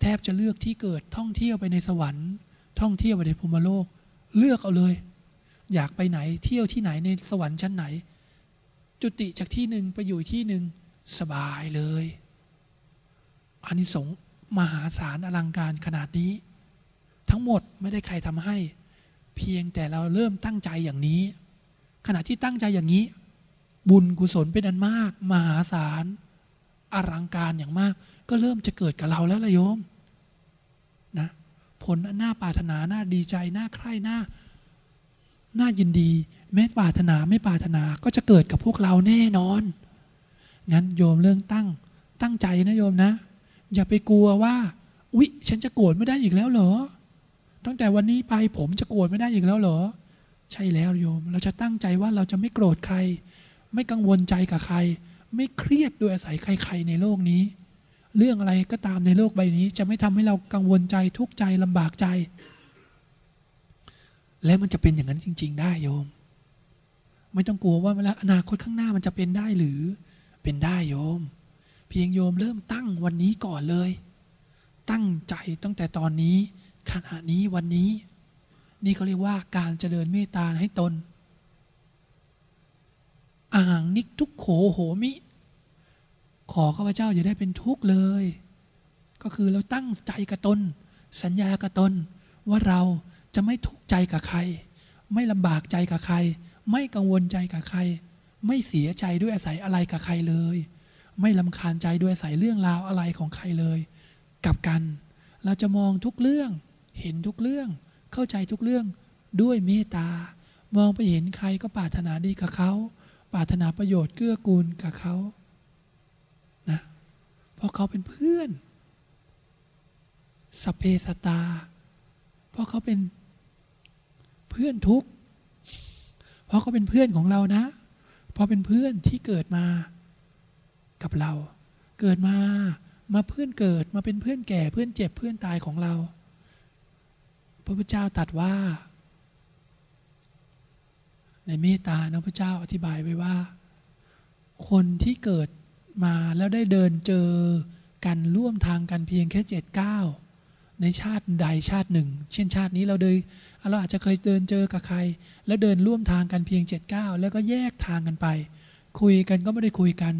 แทบจะเลือกที่เกิดท่องเที่ยวไปในสวรรค์ ท่องเที่ยวไปในพรมโลก เลือกเอาเลย อยากไปไหนเที่ยวที่ไหนในสวรรค์ชั้นไหน จุติจากที่หนึ่งไปอยู่ที่หนึ่งสบายเลย อานิสงส์มหาศาลอลังการขนาดนี้ ทั้งหมดไม่ได้ใครทำให้ เพียงแต่เราเริ่มตั้งใจอย่างนี้ ขณะที่ตั้งใจอย่างนี้ บุญกุศลเป็นอันมาก มหาศาลอลังการอย่างมาก ก็เริ่มจะเกิดกับเราแล้วละโยมนะผลอันน่าปรารถนาหน่าดีใจหน่าใคร่หน่าน่ายินดีแม้ปรารถนาไม่ปรารถนาก็จะเกิดกับพวกเราแน่นอน งั้นโยมเรื่องตั้งตั้งใจนะโยมนะ อย่าไปกลัวว่าอุ๊ยฉันจะโกรธไม่ได้อีกแล้วเหรอ ตั้งแต่วันนี้ไปผมจะโกรธไม่ได้อีกแล้วเหรอ ใช่แล้วโยม เราจะตั้งใจว่าเราจะไม่โกรธใคร ไม่กังวลใจกับใคร ไม่เครียดด้วยอาศัยใคร ๆ ในโลกนี้ เรื่องอะไรก็ตามในโลกใบนี้ จะไม่ทำให้เรากังวลใจทุกข์ใจลำบากใจ และมันจะเป็นอย่างนั้นจริง ๆ ได้โยม ไม่ต้องกลัวว่าเวลาอนาคตข้างหน้ามันจะเป็นได้หรือเป็นได้โยม เพียงโยมเริ่มตั้งวันนี้ก่อนเลย ตั้งใจตั้งแต่ตอนนี้ ขณะนี้วันนี้ นี่เขาเรียกว่าการเจริญเมตตาให้ตนอ่างนิกทุกโขโหมิ ขอข้าพเจ้าอย่าได้เป็นทุกข์เลย ก็คือเราตั้งใจกับตน สัญญากับตน ว่าเราจะไม่ทุกข์ใจกับใคร ไม่ลำบากใจกับใคร ไม่กังวลใจกับใคร ไม่เสียใจด้วยอาศัยอะไรกับใครเลย ไม่ลำคาญใจด้วยอาศัยเรื่องราวอะไรของใครเลยกับกัน เราจะมองทุกเรื่อง เห็นทุกเรื่อง เข้าใจทุกเรื่องด้วยเมตตามองไปเห็นใครก็ปรารถนาดีกับเขาปรารถนาประโยชน์เกื้อกูลกับเขานะเพราะเขาเป็นเพื่อนสเพสตา เพราะเขาเป็นเพื่อนทุก เพราะเขาเป็นเพื่อนของเรานะ เพราะเป็นเพื่อนที่เกิดมา กับเรา เกิดมามาเพื่อนเกิดมาเป็นเพื่อนแก่เพื่อนเจ็บเพื่อนตายของเรา พระพุทธเจ้าตรัสว่า ในเมตตานะพระเจ้าอธิบายไว้ว่า คนที่เกิดมาแล้วได้เดินเจอกันร่วมทางกันเพียงแค่เจ็ดเก้าในชาติใดชาติหนึ่ง เช่นชาตินี้เราเดินเราอาจจะเคยเดินเจอกับใคร แล้วเดินร่วมทางกันเพียงเจ็ดเก้าแล้วก็แยกทางกันไป คุยกันก็ไม่ได้คุยกัน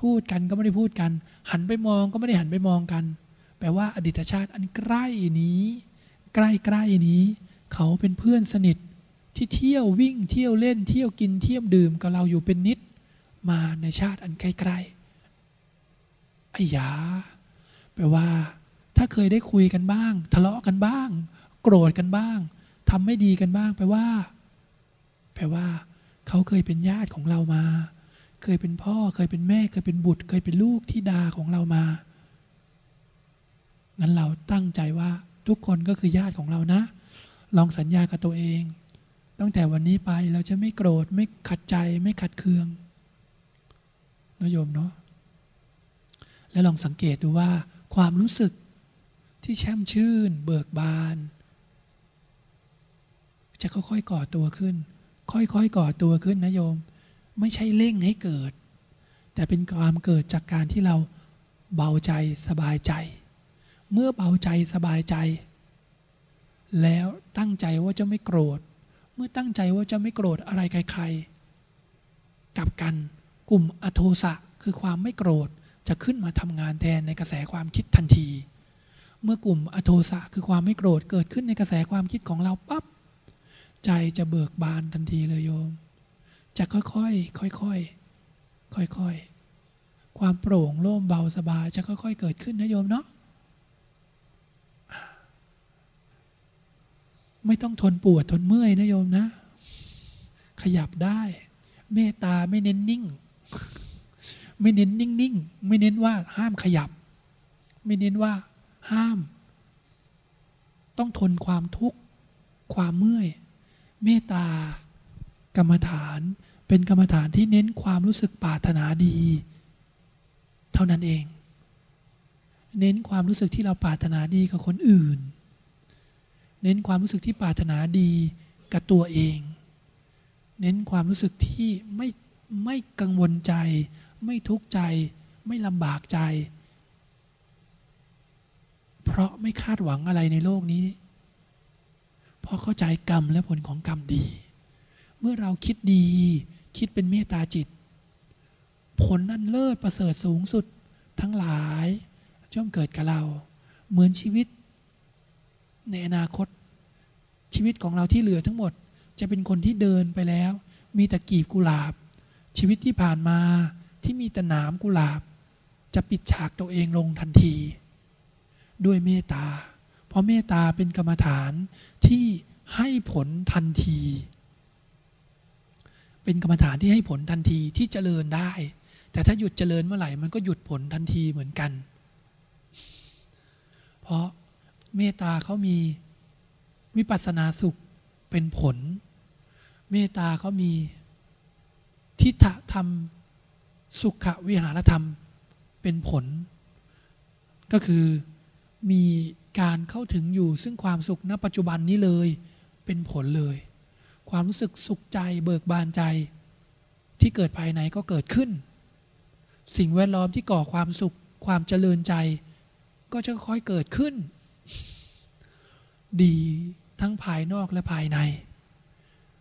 พูดกันก็ไม่ได้พูดกัน หันไปมองก็ไม่ได้หันไปมองกัน แปลว่าอดีตชาติอันใกล้นี้ ใกล้ใกล้นี้ เขาเป็นเพื่อนสนิทที่เที่ยววิ่งเที่ยวเล่นเที่ยวกินเที่ยวดื่มกับเราอยู่เป็นนิด มาในชาติอันใกล้ๆไอ้ยา แปลว่า ถ้าเคยได้คุยกันบ้าง ทะเลาะกันบ้าง โกรธกันบ้างทำไม่ดีกันบ้างแปลว่า แปลว่า เขาเคยเป็นญาติของเรามา เคยเป็นพ่อ เคยเป็นแม่ เคยเป็นบุตร เคยเป็นลูกที่ดาของเรามา งั้นเราตั้งใจว่าทุกคนก็คือญาติของเรานะ ลองสัญญากับตัวเอง ตั้งแต่วันนี้ไปเราจะไม่โกรธ ไม่ขัดใจ ไม่ขัดเคืองนะโยมเนาะ แล้วลองสังเกตดูว่าความรู้สึกที่แช่มชื่น เบิกบาน จะค่อยๆก่อตัวขึ้น ค่อยๆก่อตัวขึ้นนะโยม ไม่ใช่เร่งให้เกิด แต่เป็นความเกิดจากการที่เราเบาใจสบายใจ เมื่อเบาใจสบายใจ แล้วตั้งใจว่าจะไม่โกรธ เมื่อตั้งใจว่าจะไม่โกรธอะไรใครๆกับกันกลุ่มอโทสะคือความไม่โกรธจะขึ้นมาทำงานแทนในกระแสความคิดทันที เมื่อกลุ่มอโทสะคือความไม่โกรธเกิดขึ้นในกระแสความคิดของเราปับ๊บใจจะเบิกบานทันทีเลยโยม จะค่อยๆ ค่อยๆ ค่อยๆ ความโปร่งโล่งเบาสบายจะค่อยๆ เกิดขึ้นนะโยมเนาะ ไม่ต้องทนปวดทนเมื่อยนะโยมนะ ขยับได้ เมตตาไม่เน้นนิ่ง ไม่เน้นนิ่งๆ ไม่เน้นว่าห้ามขยับ ไม่เน้นว่าห้าม ต้องทนความทุกข์ ความเมื่อย เมตตากรรมฐาน เป็นกรรมฐานที่เน้นความรู้สึกปรารถนาดี เท่านั้นเอง เน้นความรู้สึกที่เราปรารถนาดีกับคนอื่น เน้นความรู้สึกที่ปรารถนาดีกับตัวเอง เน้นความรู้สึกที่ไม่ไม่กังวลใจ ไม่ทุกข์ใจ ไม่ลำบากใจ เพราะไม่คาดหวังอะไรในโลกนี้ เพราะเข้าใจกรรมและผลของกรรมดี เมื่อเราคิดดี คิดเป็นเมตตาจิต ผลนั้นเลิศประเสริฐสูงสุดทั้งหลายย่อมเกิดกับเรา เหมือนชีวิต ในอนาคต ชีวิตของเราที่เหลือทั้งหมด จะเป็นคนที่เดินไปแล้ว มีแต่กีบกุหลาบ ชีวิตที่ผ่านมาที่มีแต่หนามกุหลาบ จะปิดฉากตัวเองลงทันที ด้วยเมตตา เพราะเมตตาเป็นกรรมฐานที่ให้ผลทันที เป็นกรรมฐานที่ให้ผลทันทีที่เจริญได้ แต่ถ้าหยุดเจริญเมื่อไหร่มันก็หยุดผลทันทีเหมือนกัน เพราะเมตตาเขามีวิปัสสนาสุขเป็นผล เมตตาเขามีทิฏฐธรรม สุขวิหารธรรมเป็นผล ก็คือมีการเข้าถึงอยู่ซึ่งความสุขณปัจจุบันนี้เลยเป็นผลเลย ความรู้สึกสุขใจเบิกบานใจ ที่เกิดภายในก็เกิดขึ้น สิ่งแวดล้อมที่ก่อความสุขความเจริญใจ ก็จะค่อยเกิดขึ้น ดีทั้งภายนอกและภายใน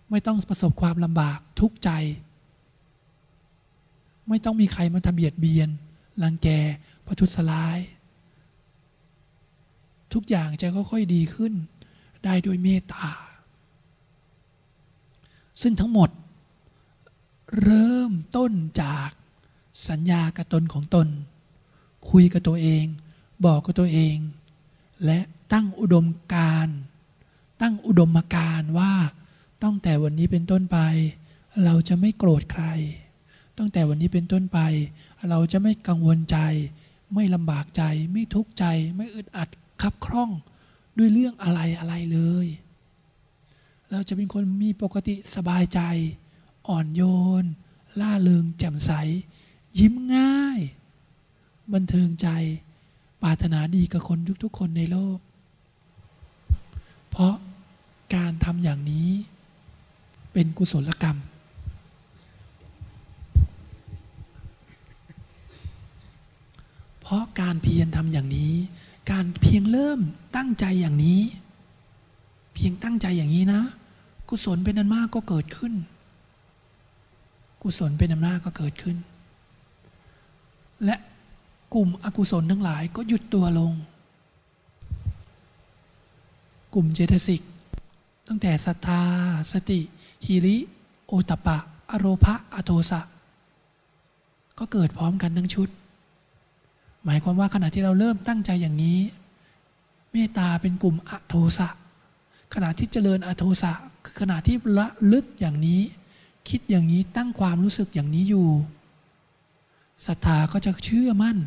ไม่ต้องประสบความลำบากทุกข์ใจ ไม่ต้องมีใครมาทำเบียดเบียนรังแกประทุษร้าย ทุกอย่างจะค่อยๆดีขึ้น ได้ด้วยเมตตา ซึ่งทั้งหมด เริ่มต้นจากสัญญากับตนของตน คุยกับตัวเอง บอกกับตัวเอง และตั้งอุดมการ ตั้งอุดมการว่าตั้งแต่วันนี้เป็นต้นไป เราจะไม่โกรธใคร ตั้งแต่วันนี้เป็นต้นไป เราจะไม่กังวลใจ ไม่ลำบากใจ ไม่ทุกข์ใจ ไม่อึดอัดขับคล่องด้วยเรื่องอะไรอะไรเลย เราจะเป็นคนมีปกติสบายใจ อ่อนโยน ล่าเริงแจ่มใส ยิ้มง่าย บันเทิงใจ ปรารถนาดีกับคนทุกๆคนในโลก เพราะการทำอย่างนี้ เป็นกุศลกรรม เพราะการเพียรทำอย่างนี้ การเพียงเริ่มตั้งใจอย่างนี้ พียงตั้งใจอย่างนี้นะ กุศลเป็นอันมากก็เกิดขึ้น กุศลเป็นอันมากก็เกิดขึ้น และกลุ่มอกุศลทั้งหลายก็หยุดตัวลง กลุ่มเจตสิก ตั้งแต่ศรัทธา สติฮิริ โอตปะ อโรภะอโทสะ ก็เกิดพร้อมกันทั้งชุด หมายความว่าขณะที่เราเริ่มตั้งใจอย่างนี้ เมตตาเป็นกลุ่มอโทสะ ขณะที่เจริญอโทสะคือขณะที่ละลึกอย่างนี้ คิดอย่างนี้ตั้งความรู้สึกอย่างนี้อยู่ศรัทธาก็จะเชื่อมั่น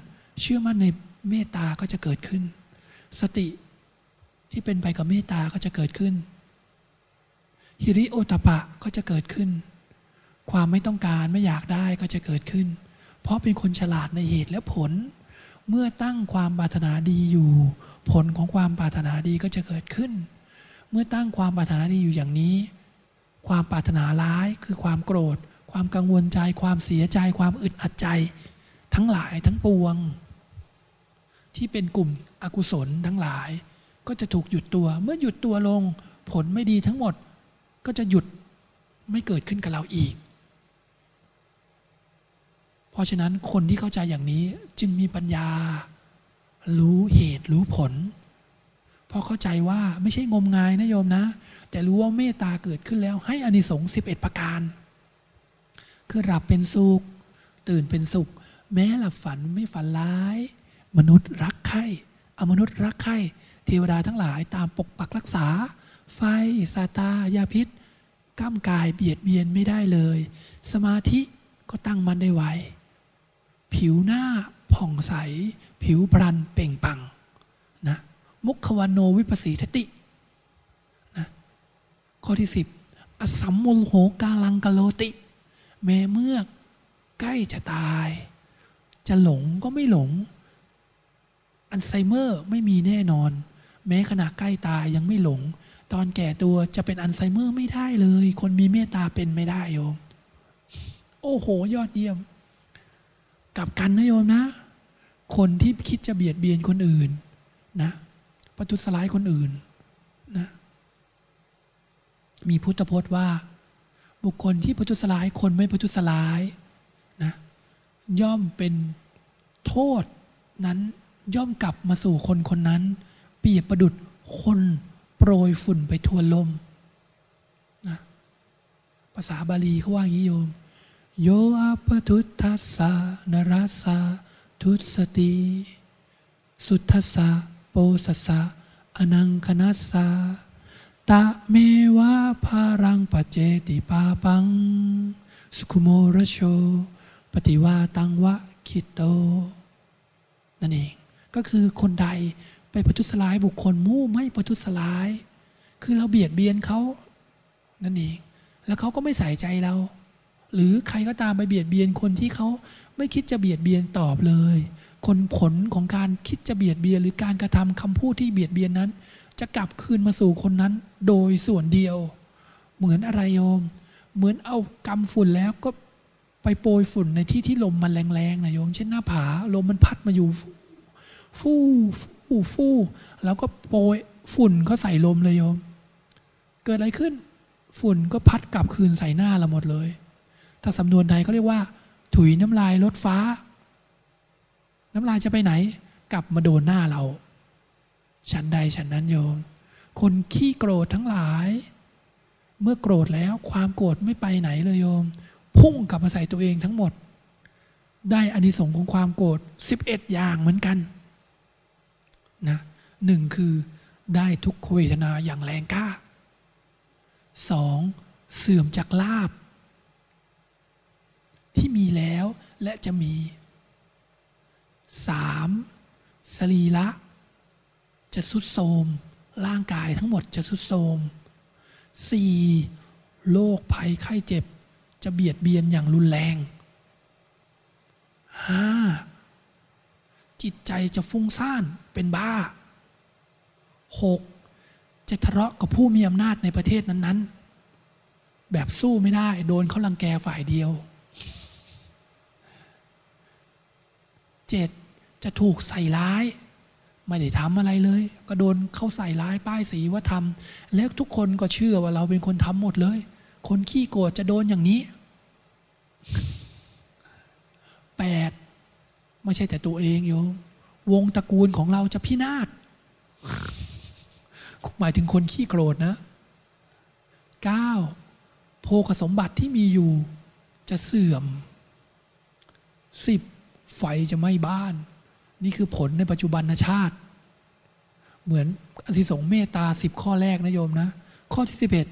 เชื่อมั่นในเมตตาก็จะเกิดขึ้น สติที่เป็นไปกับเมตตาก็จะเกิดขึ้น ฮิริโอตปะก็จะเกิดขึ้น ความไม่ต้องการไม่อยากได้ก็จะเกิดขึ้น เพราะเป็นคนฉลาดในเหตุและผล เมื่อตั้งความปรารถนาดีอยู่ ผลของความปรารถนาดีก็จะเกิดขึ้น เมื่อตั้งความปรารถนาดีอยู่อย่างนี้ ความปรารถนาร้ายคือความโกรธ ความกังวลใจ ความเสียใจ ความอึดอัดใจ ทั้งหลายทั้งปวง ที่เป็นกลุ่มอกุศลทั้งหลาย ก็จะถูกหยุดตัว เมื่อหยุดตัวลง ผลไม่ดีทั้งหมดก็จะหยุดไม่เกิดขึ้นกับเราอีก เพราะฉะนั้นคนที่เข้าใจอย่างนี้จึงมีปัญญา รู้เหตุรู้ผล เพราะเข้าใจว่าไม่ใช่งมงายนะโยมนะ แต่รู้ว่าเมตตาเกิดขึ้นแล้ว ให้อานิสงส์สิบเอ็ดประการ คือหลับเป็นสุข ตื่นเป็นสุข แม้หลับฝันไม่ฝันร้าย มนุษย์รักใคร่อมนุษย์รักใคร่เทวดาทั้งหลายตามปกปักรักษา ไฟสาตายาพิษก้ามกายเบียดเบียนไม่ได้เลย สมาธิก็ตั้งมันได้ไวผิวหน้าผ่องใส ผิวพรรณเป่งปัง มุขวันโนวิปัสสีทตินะข้อที่สิบอสัมมุลโหกาลังกโลติ แม้เมื่อใกล้จะตาย จะหลงก็ไม่หลง อัลไซเมอร์ไม่มีแน่นอน แม้ขณะใกล้ตายยังไม่หลง ตอนแก่ตัวจะเป็นอัลไซเมอร์ไม่ได้เลย คนมีเมตตาเป็นไม่ได้โยม โอ้โห ยอดเยี่ยม กับกันนะโยมนะ คนที่คิดจะเบียดเบียนคนอื่นนะ ประทุษร้ายคนอื่นนะมีพุทธพจน์ว่า บุคคลที่ประทุษร้ายคนไม่ประทุษร้ายนะย่อมเป็นโทษนั้นย่อมกลับมาสู่คนคนนั้น เปียบประดุดคนโปรยฝุ่นไปทวนลมนะภาษาบาลีเขาว่าอย่างนี้โยม โยอาปทุทัสสะนรัสสะทุสติ สุทัสสะ โปสัสสะอนังคนัสสะตะเมวะภารังปเจติปาปัง สุขุโมรโช ปฏิวาตังวะคิโต นั่นเอง ก็คือคนใดไปประทุษร้ายบุคคลมู่ไม่ประทุษร้าย คือเราเบียดเบียนเขา นั่นเอง แล้วเขาก็ไม่ใส่ใจเรา หรือใครก็ตามไปเบียดเบียนคนที่เขาไม่คิดจะเบียดเบียนตอบเลย คนผลของการคิดจะเบียดเบียนหรือการกระทำคำพูดที่เบียดเบียนนั้น จะกลับคืนมาสู่คนนั้น โดยส่วนเดียว เหมือนอะไรโยม เหมือนเอากำฝุ่นแล้วก็ไปโปรยฝุ่นในที่ที่ลมมันแรงๆนะโยม เช่นหน้าผาลมมันพัดมาอยู่ ฟู่ฟู่ฟู่แล้วก็โปรยฝุ่นก็ใส่ลมเลยโยม เกิดอะไรขึ้น ฝุ่นก็พัดกลับคืนใส่หน้าเราหมดเลย ถ้าสำนวนไทยเขาเรียกว่า ถุยน้ำลายลดฟ้า น้ำลายจะไปไหน กลับมาโดนหน้าเราฉันใดฉันนั้นโยม คนขี้โกรธทั้งหลาย เมื่อโกรธแล้วความโกรธไม่ไปไหนเลยโยม พุ่งกลับมาใส่ตัวเองทั้งหมด ได้อานิสงส์ของความโกรธ11 อย่างเหมือนกันนะหนึ่งคือได้ทุกขเวทนาอย่างแรงกล้าสองเสื่อมจากลาบ ที่มีแล้วและจะมี สามสรีละจะสุดโทมร่างกายทั้งหมดจะสุดโทมสี่โรคภัยไข้เจ็บ จะเบียดเบียนอย่างรุนแรงห้าจิตใจจะฟุ้งซ่านเป็นบ้าหกจะทะเลาะกับผู้มีอำนาจในประเทศนั้น ๆ แบบสู้ไม่ได้โดนเขาลังแกฝ่ายเดียวเจ็ด จะถูกใส่ร้าย ไม่ได้ทำอะไรเลย ก็โดนเขาใส่ร้ายป้ายสีว่าทำแล้วทุกคนก็เชื่อว่าเราเป็นคนทำหมดเลย คนขี้โกรธจะโดนอย่างนี้แปดไม่ใช่แต่ตัวเองโยมวงตระกูลของเราจะพินาศหมายถึงคนขี้โกรธนะเก้าโภคสมบัติที่มีอยู่จะเสื่อมสิบไฟจะไหม้บ้าน นี่คือผลในปัจจุบันชาติ เหมือนอธิสงเมตตาสิบข้อแรกนะโยมนะ ข้อที่สิบเอ็ด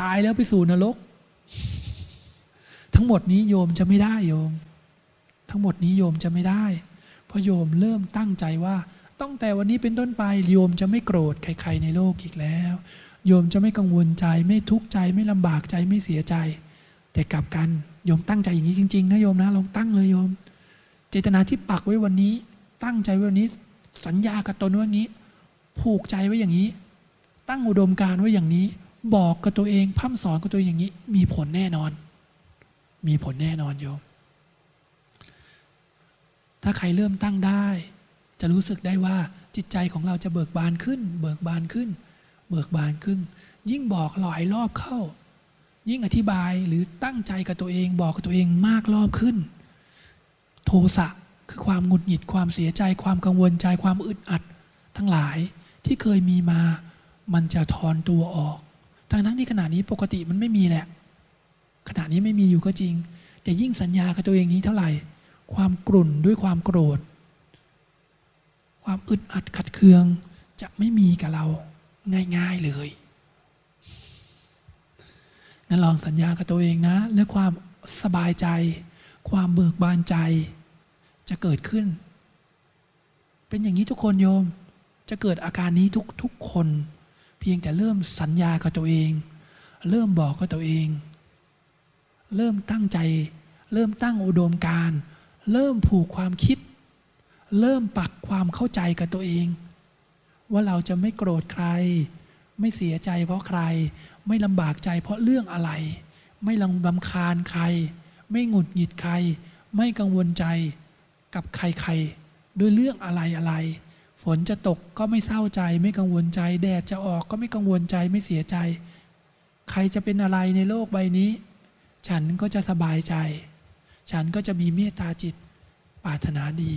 ตายแล้วไปสู่นรก ทั้งหมดนี้โยมจะไม่ได้โยม ทั้งหมดนี้โยมจะไม่ได้ เพราะโยมเริ่มตั้งใจว่าตั้งแต่วันนี้เป็นต้นไปโยมจะไม่โกรธใคร ๆ ในโลกอีกแล้ว โยมจะไม่กังวลใจไม่ทุกข์ใจไม่ลำบากใจไม่เสียใจ แต่กลับกันโยมตั้งใจอย่างนี้จริง ๆ นะโยมนะลองตั้งเลยโยม เจตนาที่ปักไว้วันนี้ ตั้งใจไว้วันนี้ สัญญากับตนว่างี้ ผูกใจไว้อย่างนี้ ตั้งอุดมการไว้อย่างนี้ บอกกับตัวเองพัฒสอนกับตัวเองอย่างนี้ มีผลแน่นอน มีผลแน่นอนโยม ถ้าใครเริ่มตั้งได้ จะรู้สึกได้ว่าจิตใจของเราจะเบิกบานขึ้น เบิกบานขึ้น เบิกบานขึ้น ยิ่งบอกหลายรอบเข้า ยิ่งอธิบายหรือตั้งใจกับตัวเองบอกกับตัวเองมากรอบขึ้น โทสะ คือความหงุดหงิดความเสียใจ ความกังวลใจความอึดอัด ทั้งหลายที่เคยมีมา มันจะถอนตัวออกทั้งทั้งที่ขณะนี้ปกติมันไม่มีแหละ ขณะนี้ไม่มีอยู่ก็จริง แต่ยิ่งสัญญากับตัวเองนี้เท่าไหร่ ความกลุ่นด้วยความโกรธ ความอึดอัดขัดเคือง จะไม่มีกับเราง่ายๆเลยงั้นลองสัญญากับตัวเองนะ และความสบายใจ ความเบิกบานใจ จะเกิดขึ้น เป็นอย่างนี้ทุกคนโยม จะเกิดอาการนี้ทุกทุกคน เพียงแต่เริ่มสัญญากับตัวเอง เริ่มบอกกับตัวเอง เริ่มตั้งใจ เริ่มตั้งอุดมการเริ่มผูกความคิด เริ่มปักความเข้าใจกับตัวเอง ว่าเราจะไม่โกรธใคร ไม่เสียใจเพราะใคร ไม่ลำบากใจเพราะเรื่องอะไร ไม่ลังลำคาญใคร ไม่หงุดหงิดใคร ไม่กังวลใจ กับใครๆ ด้วยเรื่องอะไรอะไร ฝนจะตกก็ไม่เศร้าใจ ไม่กังวลใจ แดดจะออกก็ไม่กังวลใจไม่เสียใจ ใครจะเป็นอะไรในโลกใบนี้ ฉันก็จะสบายใจ ฉันก็จะมีเมตตาจิตปรารถนาดี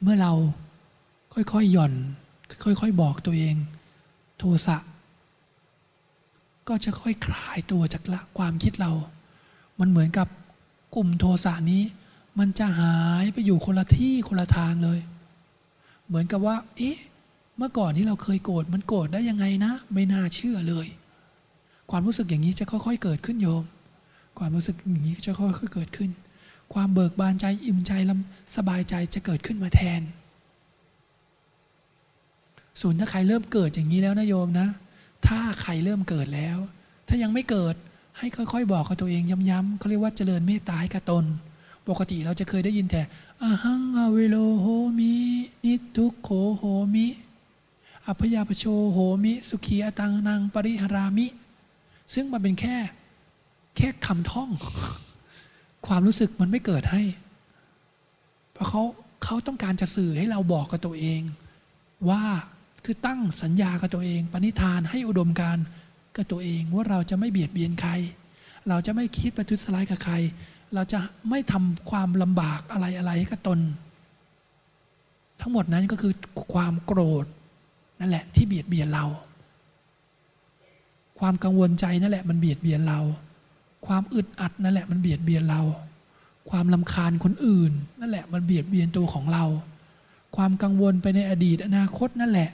เมื่อเราค่อยๆหย่อน ค่อยๆ บอกตัวเอง โทสะก็จะค่อยคลายตัวจากละความคิดเรา มันเหมือนกับกลุ่มโทสะนี้ มันจะหายไปอยู่คนละที่คนละทางเลย เหมือนกับว่า เอ๊ะ เมื่อก่อนที่เราเคยโกรธมันโกรธได้ยังไงนะ ไม่น่าเชื่อเลย ความรู้สึกอย่างนี้จะค่อย ๆ เกิดขึ้นโยม ความรู้สึกอย่างนี้จะค่อยๆเกิดขึ้น ความเบิกบานใจอิ่มใจลำสบายใจจะเกิดขึ้นมาแทนส่วนถ้าใครเริ่มเกิดอย่างนี้แล้วนะโยมนะ ถ้าใครเริ่มเกิดแล้ว ถ้ายังไม่เกิดให้ค่อยๆ บอกกับตัวเองย้ำๆเขาเรียกว่าเจริญเมตตาให้กับตน ปกติเราจะเคยได้ยินแต่อาหังอเวโลโหมินิทุกโขโหมิอัพยาปโชโหมิ สุขีอตังนังปริหรามิ ซึ่งมันเป็นแค่แค่คำท่อง ความรู้สึกมันไม่เกิดให้ เพราะเขาเขาต้องการจะสื่อให้เราบอกกับตัวเอง ว่าคือตั้งสัญญากับตัวเอง ปณิธานให้อุดมการกับตัวเองว่าเราจะไม่เบียดเบียนใคร เราจะไม่คิดประทุษร้ายกับใคร เราจะไม่ทำความลำบากอะไรอะไรให้กับตน ทั้งหมดนั้นก็คือความโกรธนั่นแหละที่เบียดเบียนเรา ความกังวลใจนั่นแหละมันเบียดเบียนเรา ความอึดอัดนั่นแหละมันเบียดเบียนเรา ความลำคาญคนอื่น นั่นแหละมันเบียดเบียนตัวของเรา ความกังวลไปในอดีตอนาคตนั่นแหละ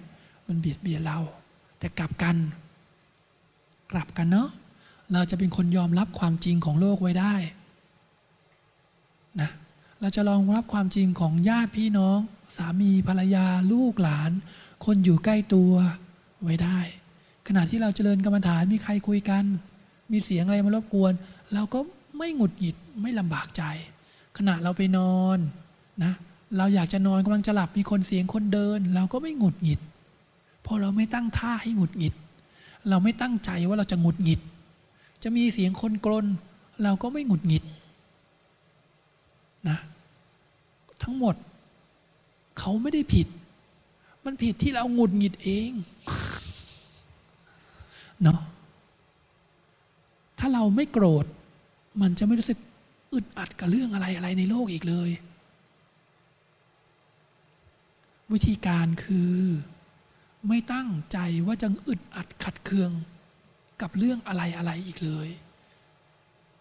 มันเบียดเบียนเรา แต่กลับกัน กลับกันเนาะเราจะเป็นคนยอมรับความจริงของโลกไว้ได้ นะเราจะลองรับความจริงของญาติพี่น้อง สามีภรรยาลูกหลาน คนอยู่ใกล้ตัวไว้ได้ ขณะที่เราเจริญกรรมฐานมีใครคุยกัน มีเสียงอะไรมารบกวน เราก็ไม่หงุดหงิดไม่ลำบากใจ ขณะเราไปนอนนะเราอยากจะนอนกำลังจะหลับมีคนเสียงคนเดิน เราก็ไม่หงุดหงิดเพราะเราไม่ตั้งท่าให้หงุดหงิด เราไม่ตั้งใจว่าเราจะหงุดหงิด จะมีเสียงคนกลน เราก็ไม่หงุดหงิด นะทั้งหมด เขาไม่ได้ผิด มันผิดที่เราหงุดหงิดเองเนาะถ้าเราไม่โกรธ มันจะไม่รู้สึกอึดอัดกับเรื่องอะไรอะไรในโลกอีกเลย วิธีการคือ ไม่ตั้งใจว่าจะอึดอัดขัดเคืองกับเรื่องอะไรอะไรอีกเลย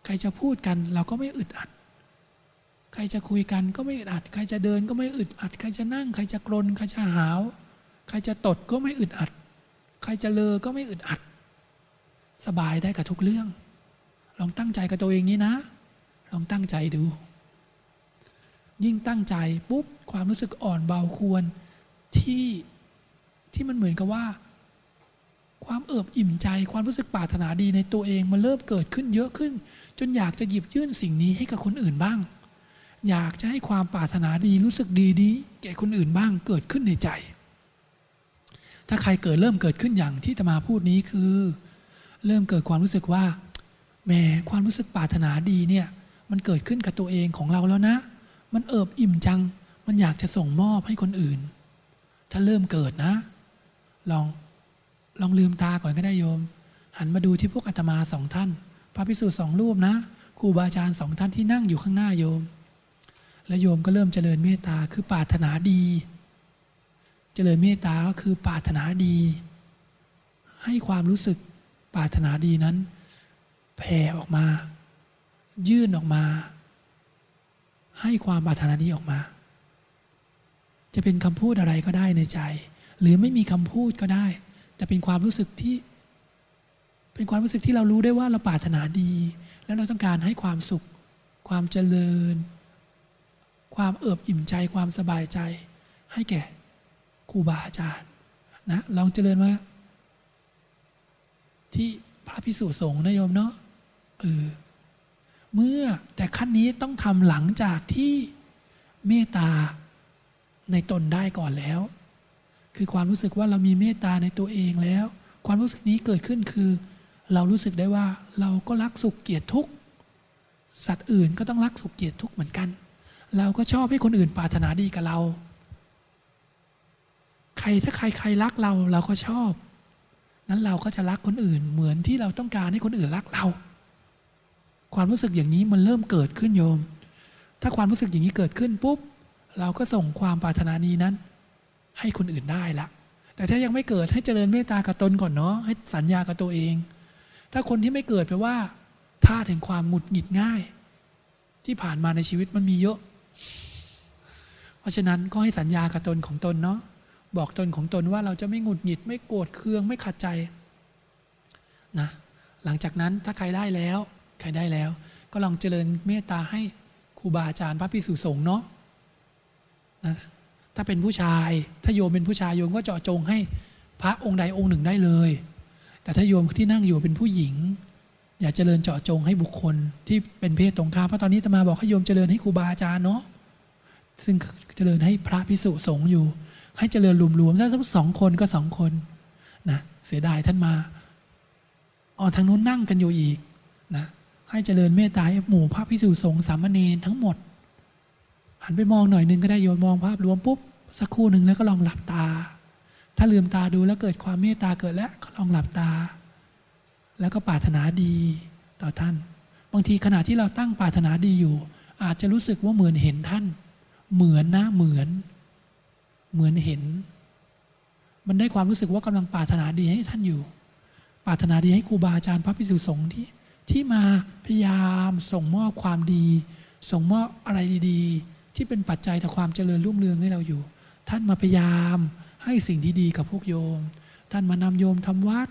ใครจะพูดกันเราก็ไม่อึดอัด ใครจะคุยกันก็ไม่อึดอัด ใครจะเดินก็ไม่อึดอัด ใครจะนั่ง ใครจะกรน ใครจะหาว ใครจะตดก็ไม่อึดอัด ใครจะเลอก็ไม่อึดอัด สบายได้กับทุกเรื่อง ลองตั้งใจกับตัวเองนี้นะ ลองตั้งใจดู ยิ่งตั้งใจปุ๊บความรู้สึกอ่อนเบาควรที่ที่มันเหมือนกับว่า ความเอิบอิ่มใจความรู้สึกปรารถนาดีในตัวเองมันเริ่มเกิดขึ้นเยอะขึ้น จนอยากจะหยิบยื่นสิ่งนี้ให้กับคนอื่นบ้าง อยากจะให้ความปรารถนาดีรู้สึกดีดีแก่คนอื่นบ้างเกิดขึ้นในใจ ถ้าใครเกิดเริ่มเกิดขึ้นอย่างที่จะมาพูดนี้คือ เริ่มเกิดความรู้สึกว่าแหมความรู้สึกปรารถนาดีเนี่ยมันเกิดขึ้นกับตัวเองของเราแล้วนะ มันเอิบอิ่มจัง มันอยากจะส่งมอบให้คนอื่น ถ้าเริ่มเกิดนะ ลองลองลืมตาก่อนก็ได้โยม หันมาดูที่พวกอาตมาสองท่าน พระพิสุสองรูปนะครูบาอาจารย์สองท่านที่นั่งอยู่ข้างหน้าโยม และโยมก็เริ่มเจริญเมตตาคือปรารถนาดี เจริญเมตตาก็คือปรารถนาดี ให้ความรู้สึกปรารถนาดีนั้นแผ่ออกมา ยื่นออกมา ให้ความปรารถนาดีออกมา จะเป็นคำพูดอะไรก็ได้ในใจ หรือไม่มีคำพูดก็ได้ แต่เป็นความรู้สึกที่ เป็นความรู้สึกที่เรารู้ได้ว่าเราปรารถนาดี แล้วเราต้องการให้ความสุข ความเจริญ ความเอิบอิ่มใจความสบายใจ ให้แก่ครูบาอาจารย์นะลองเจริญมาที่พระพิสุสงฆ์นะโยมเนาะเออเมื่อแต่ขั้นนี้ต้องทำหลังจากที่เมตตาในตนได้ก่อนแล้ว คือความรู้สึกว่าเรามีเมตตาในตัวเองแล้ว ความรู้สึกนี้เกิดขึ้นคือ เรารู้สึกได้ว่าเราก็รักสุขเกียรติทุก สัตว์อื่นก็ต้องรักสุขเกียรติทุกเหมือนกัน เราก็ชอบให้คนอื่นปรารถนาดีกับเรา ใครถ้าใครใครรักเราเราก็ชอบ นั้นเราก็จะรักคนอื่น เหมือนที่เราต้องการให้คนอื่นรักเรา ความรู้สึกอย่างนี้มันเริ่มเกิดขึ้นโยม ถ้าความรู้สึกอย่างนี้เกิดขึ้นปุ๊บ เราก็ส่งความปรารถนานี้นั้น ให้คนอื่นได้ละ แต่ถ้ายังไม่เกิดให้เจริญเมตตากับตนก่อนเนาะ ให้สัญญากับตัวเอง ถ้าคนที่ไม่เกิดแปลว่าธาตุแห่งความหงุดหงิดง่าย ที่ผ่านมาในชีวิตมันมีเยอะ เพราะฉะนั้นก็ให้สัญญากับตนของตนเนาะบอกตนของตนว่าเราจะไม่หงุดหงิดไม่โกรธเคืองไม่ขัดใจนะหลังจากนั้นถ้าใครได้แล้วใครได้แล้ว ก็ลองเจริญเมตตาให้ครูบาอาจารย์พระพิสุสงฆ์เนาะนะถ้าเป็นผู้ชายถ้าโยมเป็นผู้ชายโยมก็เจาะจงให้พระองค์ใดองค์หนึ่งได้เลย แต่ถ้าโยมที่นั่งอยู่เป็นผู้หญิง อย่าเจริญเจาะจงให้บุคคลที่เป็นเพศตรงข้ามเพราะตอนนี้ตมาบอกให้โยมเจริญให้ครูบาอาจารย์เนาะ ซึ่งเจริญให้พระพิสุสงฆ์อยู่ ให้เจริญรวมๆถ้าสมมติสองคนก็สองคนนะเสียดายท่านมาอ๋อทางนู้นนั่งกันอยู่อีกนะให้เจริญเมตตาให้หมู่พระพิสุสงฆ์สามเณรทั้งหมด หันไปมองหน่อยหนึงก็ได้โยมมองภาพรวมปุ๊บสักครู่หนึ่งแล้วก็ลองหลับตา ถ้าลืมตาดูแล้วเกิดความเมตตาเกิดแล้วก็ลองหลับตา แล้วก็ปรารถนาดีต่อท่าน บางทีขณะที่เราตั้งปรารถนาดีอยู่ อาจจะรู้สึกว่าเหมือนเห็นท่าน เหมือนนะเหมือน เหมือนเห็น มันได้ความรู้สึกว่ากำลังปรารถนาดีให้ท่านอยู่ ปรารถนาดีให้ครูบาอาจารย์พระภิกษุสงฆ์ที่ที่มาพยายามส่งมอบความดี ส่งมอบอะไรดีๆ ที่เป็นปัจจัยต่อความเจริญรุ่งเรืองให้เราอยู่ ท่านมาพยายามให้สิ่งที่ดีกับพวกโยม ท่านมานำโยมทำวัด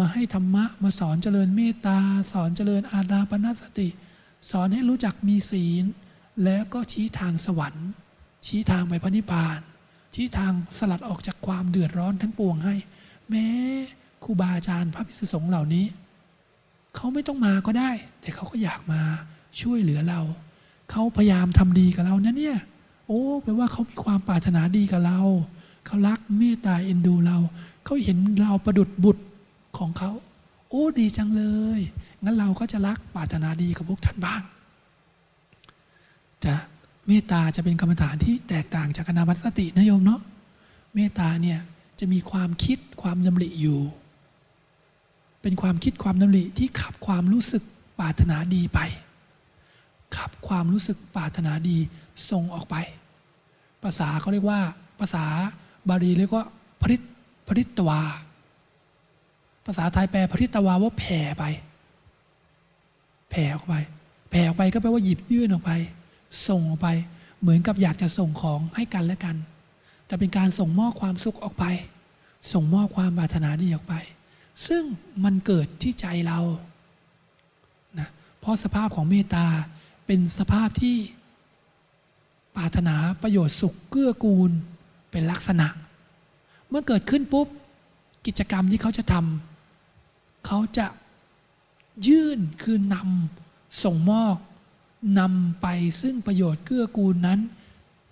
มาให้ธรรมะ มาสอนเจริญเมตตา สอนเจริญอาณาปณสติ สอนให้รู้จักมีศีล แล้วก็ชี้ทางสวรรค์ ชี้ทางไปพระนิพพาน ชี้ทางสลัดออกจากความเดือดร้อนทั้งปวงให้ แม้ครูบาอาจารย์พระภิกษุสงฆ์เหล่านี้ เขาไม่ต้องมาก็ได้ แต่เขาก็อยากมาช่วยเหลือเรา เขาพยายามทำดีกับเรานะเนี่ยโอ้แปลว่าเขามีความปรารถนาดีกับเรา เขารักเมตตาเอ็นดูเรา เขาเห็นเราประดุดบุตรของเขา โอ้ดีจังเลย งั้นเราก็จะรักปรารถนาดีกับพวกท่านบ้าง จะเมตตาจะเป็นกรรมฐานที่แตกต่างจากอนาบัตสตินะโยมเนาะเมตตาเนี่ยจะมีความคิดความดำริอยู่ เป็นความคิดความดำริที่ขับความรู้สึกปรารถนาดีไป ขับความรู้สึกปรารถนาดีส่งออกไป ภาษาเขาเรียกว่า ภาษาบาลีเรียกว่าพริตพริตวา ภาษาไทยแปลพริตวาว่าแผ่ไป แผ่ออกไป แผ่ออกไปก็แปลว่าหยิบยื่นออกไป ส่งออกไป เหมือนกับอยากจะส่งของให้กันและกัน แต่เป็นการส่งมอบความสุขออกไป ส่งมอบความปรารถนาดีออกไป ซึ่งมันเกิดที่ใจเรานะเพราะสภาพของเมตตาเป็นสภาพที่ปรารถนาประโยชน์สุขเกื้อกูลเป็นลักษณะ เมื่อเกิดขึ้นปุ๊บ กิจกรรมที่เขาจะทำเขาจะยื่นคือนำส่งมอบ นำไปซึ่งประโยชน์เกื้อกูลนั้น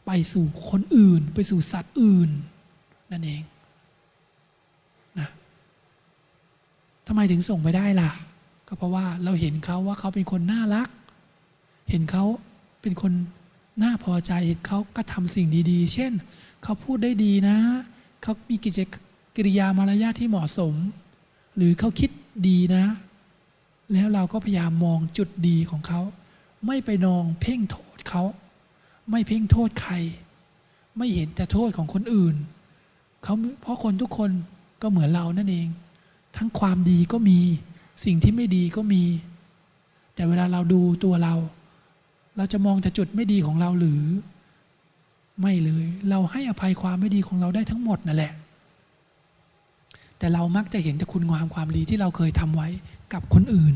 ไปสู่คนอื่น ไปสู่สัตว์อื่น นั่นเองนะทำไมถึงส่งไปได้ล่ะ ก็เพราะว่าเราเห็นเขาว่าเขาเป็นคนน่ารัก เห็นเขาเป็นคนน่าพอใจเห็นเขาก็ทำสิ่งดีๆ เช่น เขาพูดได้ดีนะ เขามีกิจกิริยามารยาทที่เหมาะสม หรือเขาคิดดีนะ แล้วเราก็พยายามมองจุดดีของเขา ไม่ไปนองเพ่งโทษเขา ไม่เพ่งโทษใคร ไม่เห็นแต่โทษของคนอื่นเขาเพราะคนทุกคนก็เหมือนเรานั่นเอง ทั้งความดีก็มี สิ่งที่ไม่ดีก็มี แต่เวลาเราดูตัวเรา เราจะมองแต่จุดไม่ดีของเราหรือ ไม่เลย เราให้อภัยความไม่ดีของเราได้ทั้งหมดนั่นแหละ แต่เรามักจะเห็นแต่คุณงามความดีที่เราเคยทำไว้กับคนอื่น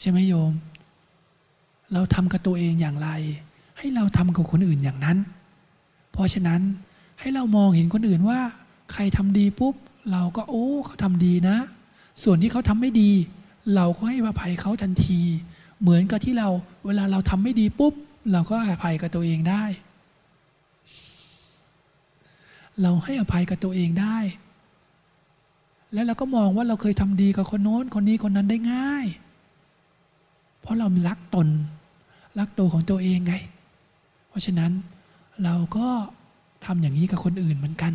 ใช่ไหมโยม เราทำกับตัวเองอย่างไร ให้เราทำกับคนอื่นอย่างนั้น เพราะฉะนั้นให้เรามองเห็นคนอื่นว่า ใครทำดีปุ๊บ เราก็โอ้เขาทำดีนะ ส่วนที่เขาทำไม่ดี เราก็ให้อภัยเขาทันที เหมือนกับที่เราเวลาเราทำไม่ดีปุ๊บ เราก็อภัยกับตัวเองได้ เราให้อภัยกับตัวเองได้ แล้วเราก็มองว่าเราเคยทำดีกับคนโน้นคนนี้คนนั้นได้ง่าย เพราะเรารักตน รักตัวของตัวเองไง เพราะฉะนั้นเราก็ทำอย่างนี้กับคนอื่นเหมือนกัน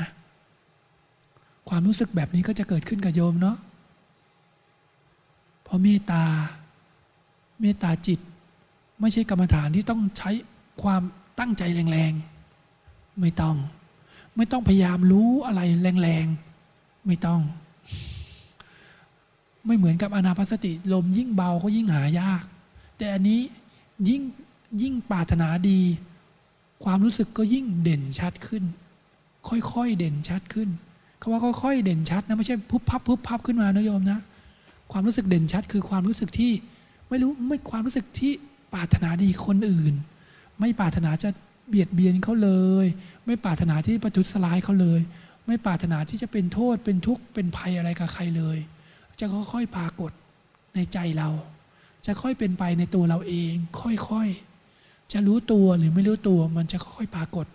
นะความรู้สึกแบบนี้ก็จะเกิดขึ้นกับโยมเนาะเพราะเมตตาเมตตาจิต ไม่ใช่กรรมฐานที่ต้องใช้ความตั้งใจแรงๆ ไม่ต้อง ไม่ต้องพยายามรู้อะไรแรงๆ ไม่ต้อง ไม่เหมือนกับอนาพัสติ ลมยิ่งเบาก็ยิ่งหายาก แต่อันนี้ยิ่งยิ่งปรารถนาดี ความรู้สึกก็ยิ่งเด่นชัดขึ้น ค่อยๆเด่นชัดขึ้นคำว่าค่อยๆเด่นชัดนะไม่ใช่พุบพับพุบพับขึ้นมานะโยมนะ ความรู้สึกเด่นชัดคือความรู้สึกที่ไม่รู้ไม่ความรู้สึกที่ปรารถนาดีคนอื่น ไม่ปรารถนาจะเบียดเบียนเขาเลย ไม่ปรารถนาที่ประทุษร้ายเขาเลย ไม่ปรารถนาที่จะเป็นโทษเป็นทุกข์เป็นภัยอะไรกับใครเลย จะค่อยๆปรากฏในใจเรา จะค่อยเป็นไปในตัวเราเอง ค่อยๆ จะรู้ตัวหรือไม่รู้ตัวมันจะค่อยๆปรากฏ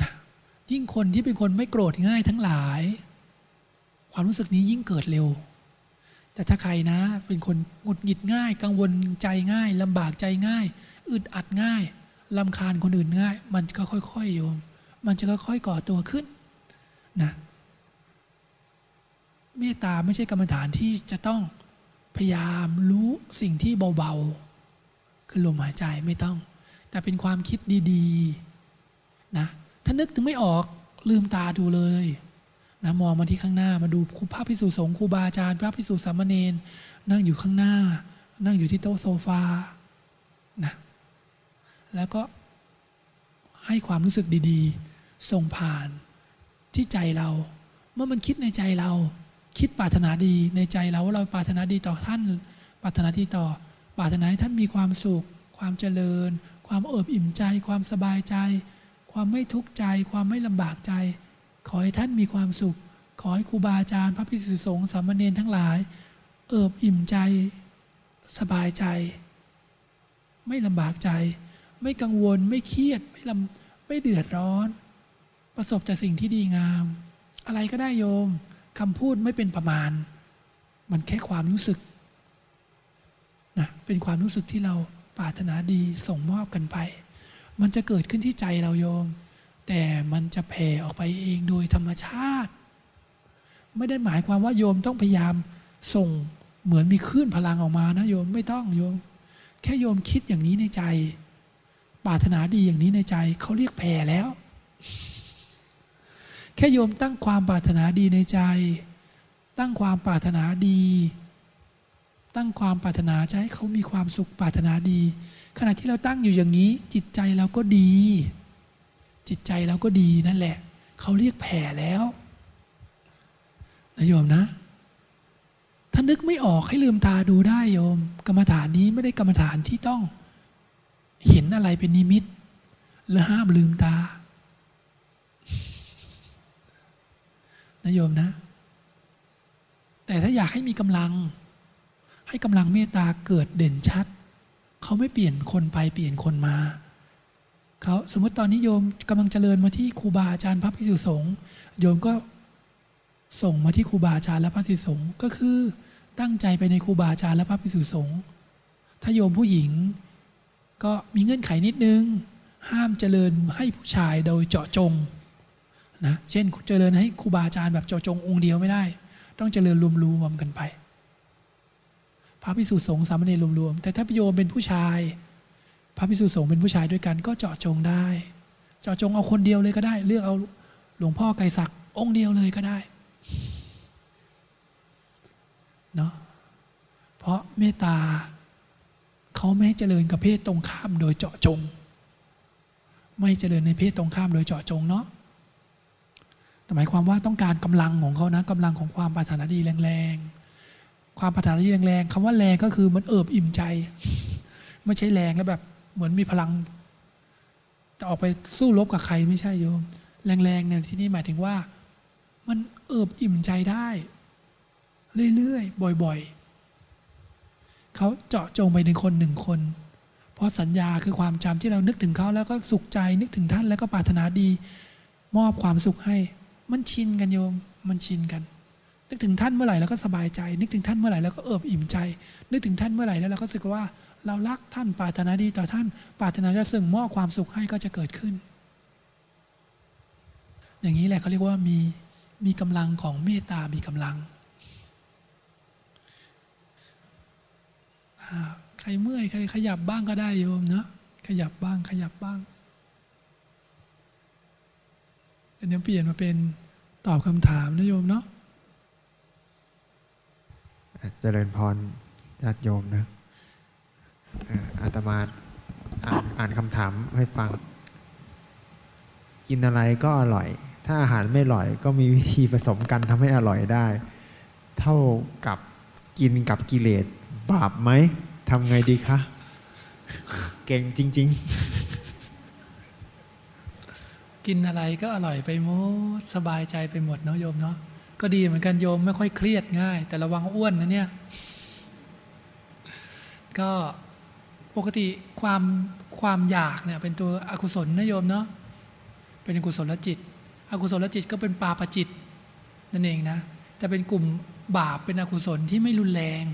นะยิ่งคนที่เป็นคนไม่โกรธง่ายทั้งหลาย ความรู้สึกนี้ยิ่งเกิดเร็ว แต่ถ้าใครนะ เป็นคนหงุดหงิดง่าย กังวลใจง่ายลำบากใจง่าย อึดอัดง่ายลำคาญคนอื่นง่าย มันก็ค่อยๆโยม มันจะค่อยๆก่อตัวขึ้นนะ เมตตาไม่ใช่กรรมฐานที่จะต้องพยายามรู้สิ่งที่เบาๆ คือลมหายใจไม่ต้อง แต่เป็นความคิดดีๆนะถ้านึกถึงไม่ออกลืมตาดูเลยนะมองมาที่ข้างหน้ามาดูครูพระพิสุสงฆ์ครูบาอาจารย์พระพิสุสามเณรนั่งอยู่ข้างหน้า นั่งอยู่ที่โต๊ะโซฟานะแล้วก็ให้ความรู้สึกดีๆ ส่งผ่านที่ใจเรา เมื่อมันคิดในใจเรา คิดปรารถนาดีในใจเราว่าเราปรารถนาดีต่อท่าน ปรารถนาดีต่อ ปรารถนาให้ท่านมีความสุข ความเจริญ ความเอิบอิ่มใจ ความสบายใจ ความไม่ทุกข์ใจ ความไม่ลำบากใจ ขอให้ท่านมีความสุข ขอให้ครูบาอาจารย์ พระภิกษุสงฆ์สามเณรทั้งหลาย เอิบอิ่มใจ สบายใจ ไม่ลำบากใจ ไม่กังวล ไม่เครียด ไม่ลำไม่เดือดร้อน ประสบแต่สิ่งที่ดีงาม อะไรก็ได้โยม คำพูดไม่เป็นประมาณ มันแค่ความรู้สึกนะเป็นความรู้สึกที่เราปรารถนาดีส่งมอบกันไป มันจะเกิดขึ้นที่ใจเราโยม แต่มันจะแผ่ออกไปเองโดยธรรมชาติ ไม่ได้หมายความว่าโยมต้องพยายามส่งเหมือนมีคลื่นพลังออกมานะโยมไม่ต้องโยม แค่โยมคิดอย่างนี้ในใจ ปรารถนาดีอย่างนี้ในใจเขาเรียกแผ่แล้ว ค่โยมตั้งความปรารถนาดีในใจ ตั้งความปรารถนาดี ตั้งความปรารถนาจะให้เขามีความสุขปรารถนาดี ขณะที่เราตั้งอยู่อย่างนี้ จิตใจเราก็ดี จิตใจเราก็ดีนั่นแหละ เขาเรียกแผ่แล้วนะโยมนะ ถ้านึกไม่ออกให้ลืมตาดูได้โยม กรรมฐานนี้ไม่ได้กรรมฐานที่ต้อง เห็นอะไรเป็นนิมิต และห้ามลืมตา นะโยมนะ แต่ถ้าอยากให้มีกำลัง ให้กำลังเมตตาเกิดเด่นชัด เขาไม่เปลี่ยนคนไปเปลี่ยนคนมาเขาสมมติตอนนี้โยมกำลังเจริญมาที่ครูบาอาจารย์พระภิกษุสงฆ์โยมก็ส่งมาที่ครูบาอาจารย์และพระภิกษุสงฆ์ก็คือตั้งใจไปในครูบาอาจารย์และพระภิกษุสงฆ์ถ้าโยมผู้หญิง ก็มีเงื่อนไขนิดนึง ห้ามเจริญให้ผู้ชายโดยเจาะจง นะเช่นเจริญให้ครูบาอาจารย์แบบเจาะจงองค์เดียวไม่ได้ ต้องเจริญรวมๆกันไป พระพิสุสงฆ์สามเณรรวมๆแต่ถ้าพิโยมเป็นผู้ชาย พระพิสุสงฆ์เป็นผู้ชายด้วยกัน ก็เจาะจงได้ เจาะจงเอาคนเดียวเลยก็ได้ เลือกเอาหลวงพ่อไกรศักดิ์องค์เดียวเลยก็ได้เนาะเพราะเมตตาเขาไม่เจริญกับเพศตรงข้ามโดยเจาะจง ไม่เจริญในเพศตรงข้ามโดยเจาะจงเนาะ หมายความว่าต้องการกำลังของเขานะกำลังของความปรารถนาดีแรงๆ ความปรารถนาดีแรงๆคำว่าแรงก็คือมันเอิบอิ่มใจ ไม่ใช่แรงแล้วแบบเหมือนมีพลังจะออกไปสู้รบกับใครไม่ใช่โยม แรงๆเนี่ยที่นี่หมายถึงว่า มันเอิบอิ่มใจได้ เรื่อยๆ บ่อยๆ เขาเจาะจงไปในคนหนึ่งคน เพราะสัญญาคือความจำที่เรานึกถึงเขาแล้วก็สุขใจนึกถึงท่านแล้วก็ปรารถนาดี มอบความสุขให้ มันชินกันโยม มันชินกัน นึกถึงท่านเมื่อไหร่แล้วก็สบายใจ นึกถึงท่านเมื่อไหร่แล้วก็เอิบอิ่มใจ นึกถึงท่านเมื่อไหร่แล้วเราก็รู้สึกว่า เรารักท่านปรารถนาดีต่อท่านปรารถนาจะส่งมอบความสุขให้ก็จะเกิดขึ้น อย่างนี้แหละเขาเรียกว่ามีมีกำลังของเมตตา มีกำลัง ใครเมื่อยใครขยับบ้างก็ได้โยมเนาะขยับบ้างขยับบ้าง อันนี้เปลี่ยนมาเป็นตอบคำถามนะโยมเนาะเจริญพรญาติโยมนะอาตมาอ่านอ่านคำถามให้ฟัง กินอะไรก็อร่อย ถ้าอาหารไม่อร่อย ก็มีวิธีผสมกันทำให้อร่อยได้ เท่ากับกินกับกิเลสบาปไหมทำไงดีคะ เก่งจริง กินอะไรก็อร่อยไปหมดสบายใจไปหมดเนาะโยมเนาะก็ดีเหมือนกันโยมไม่ค่อยเครียดง่าย แต่ระวังอ้วนนะเนี่ย ก็ปกติความความอยากเนี่ยเป็นตัวอกุศลนะโยมเนาะเป็นอกุศลจิต อกุศลจิตก็เป็นปาปจิตนั่นเองนะจะเป็นกลุ่มบาปเป็นอกุศลที่ไม่รุนแรง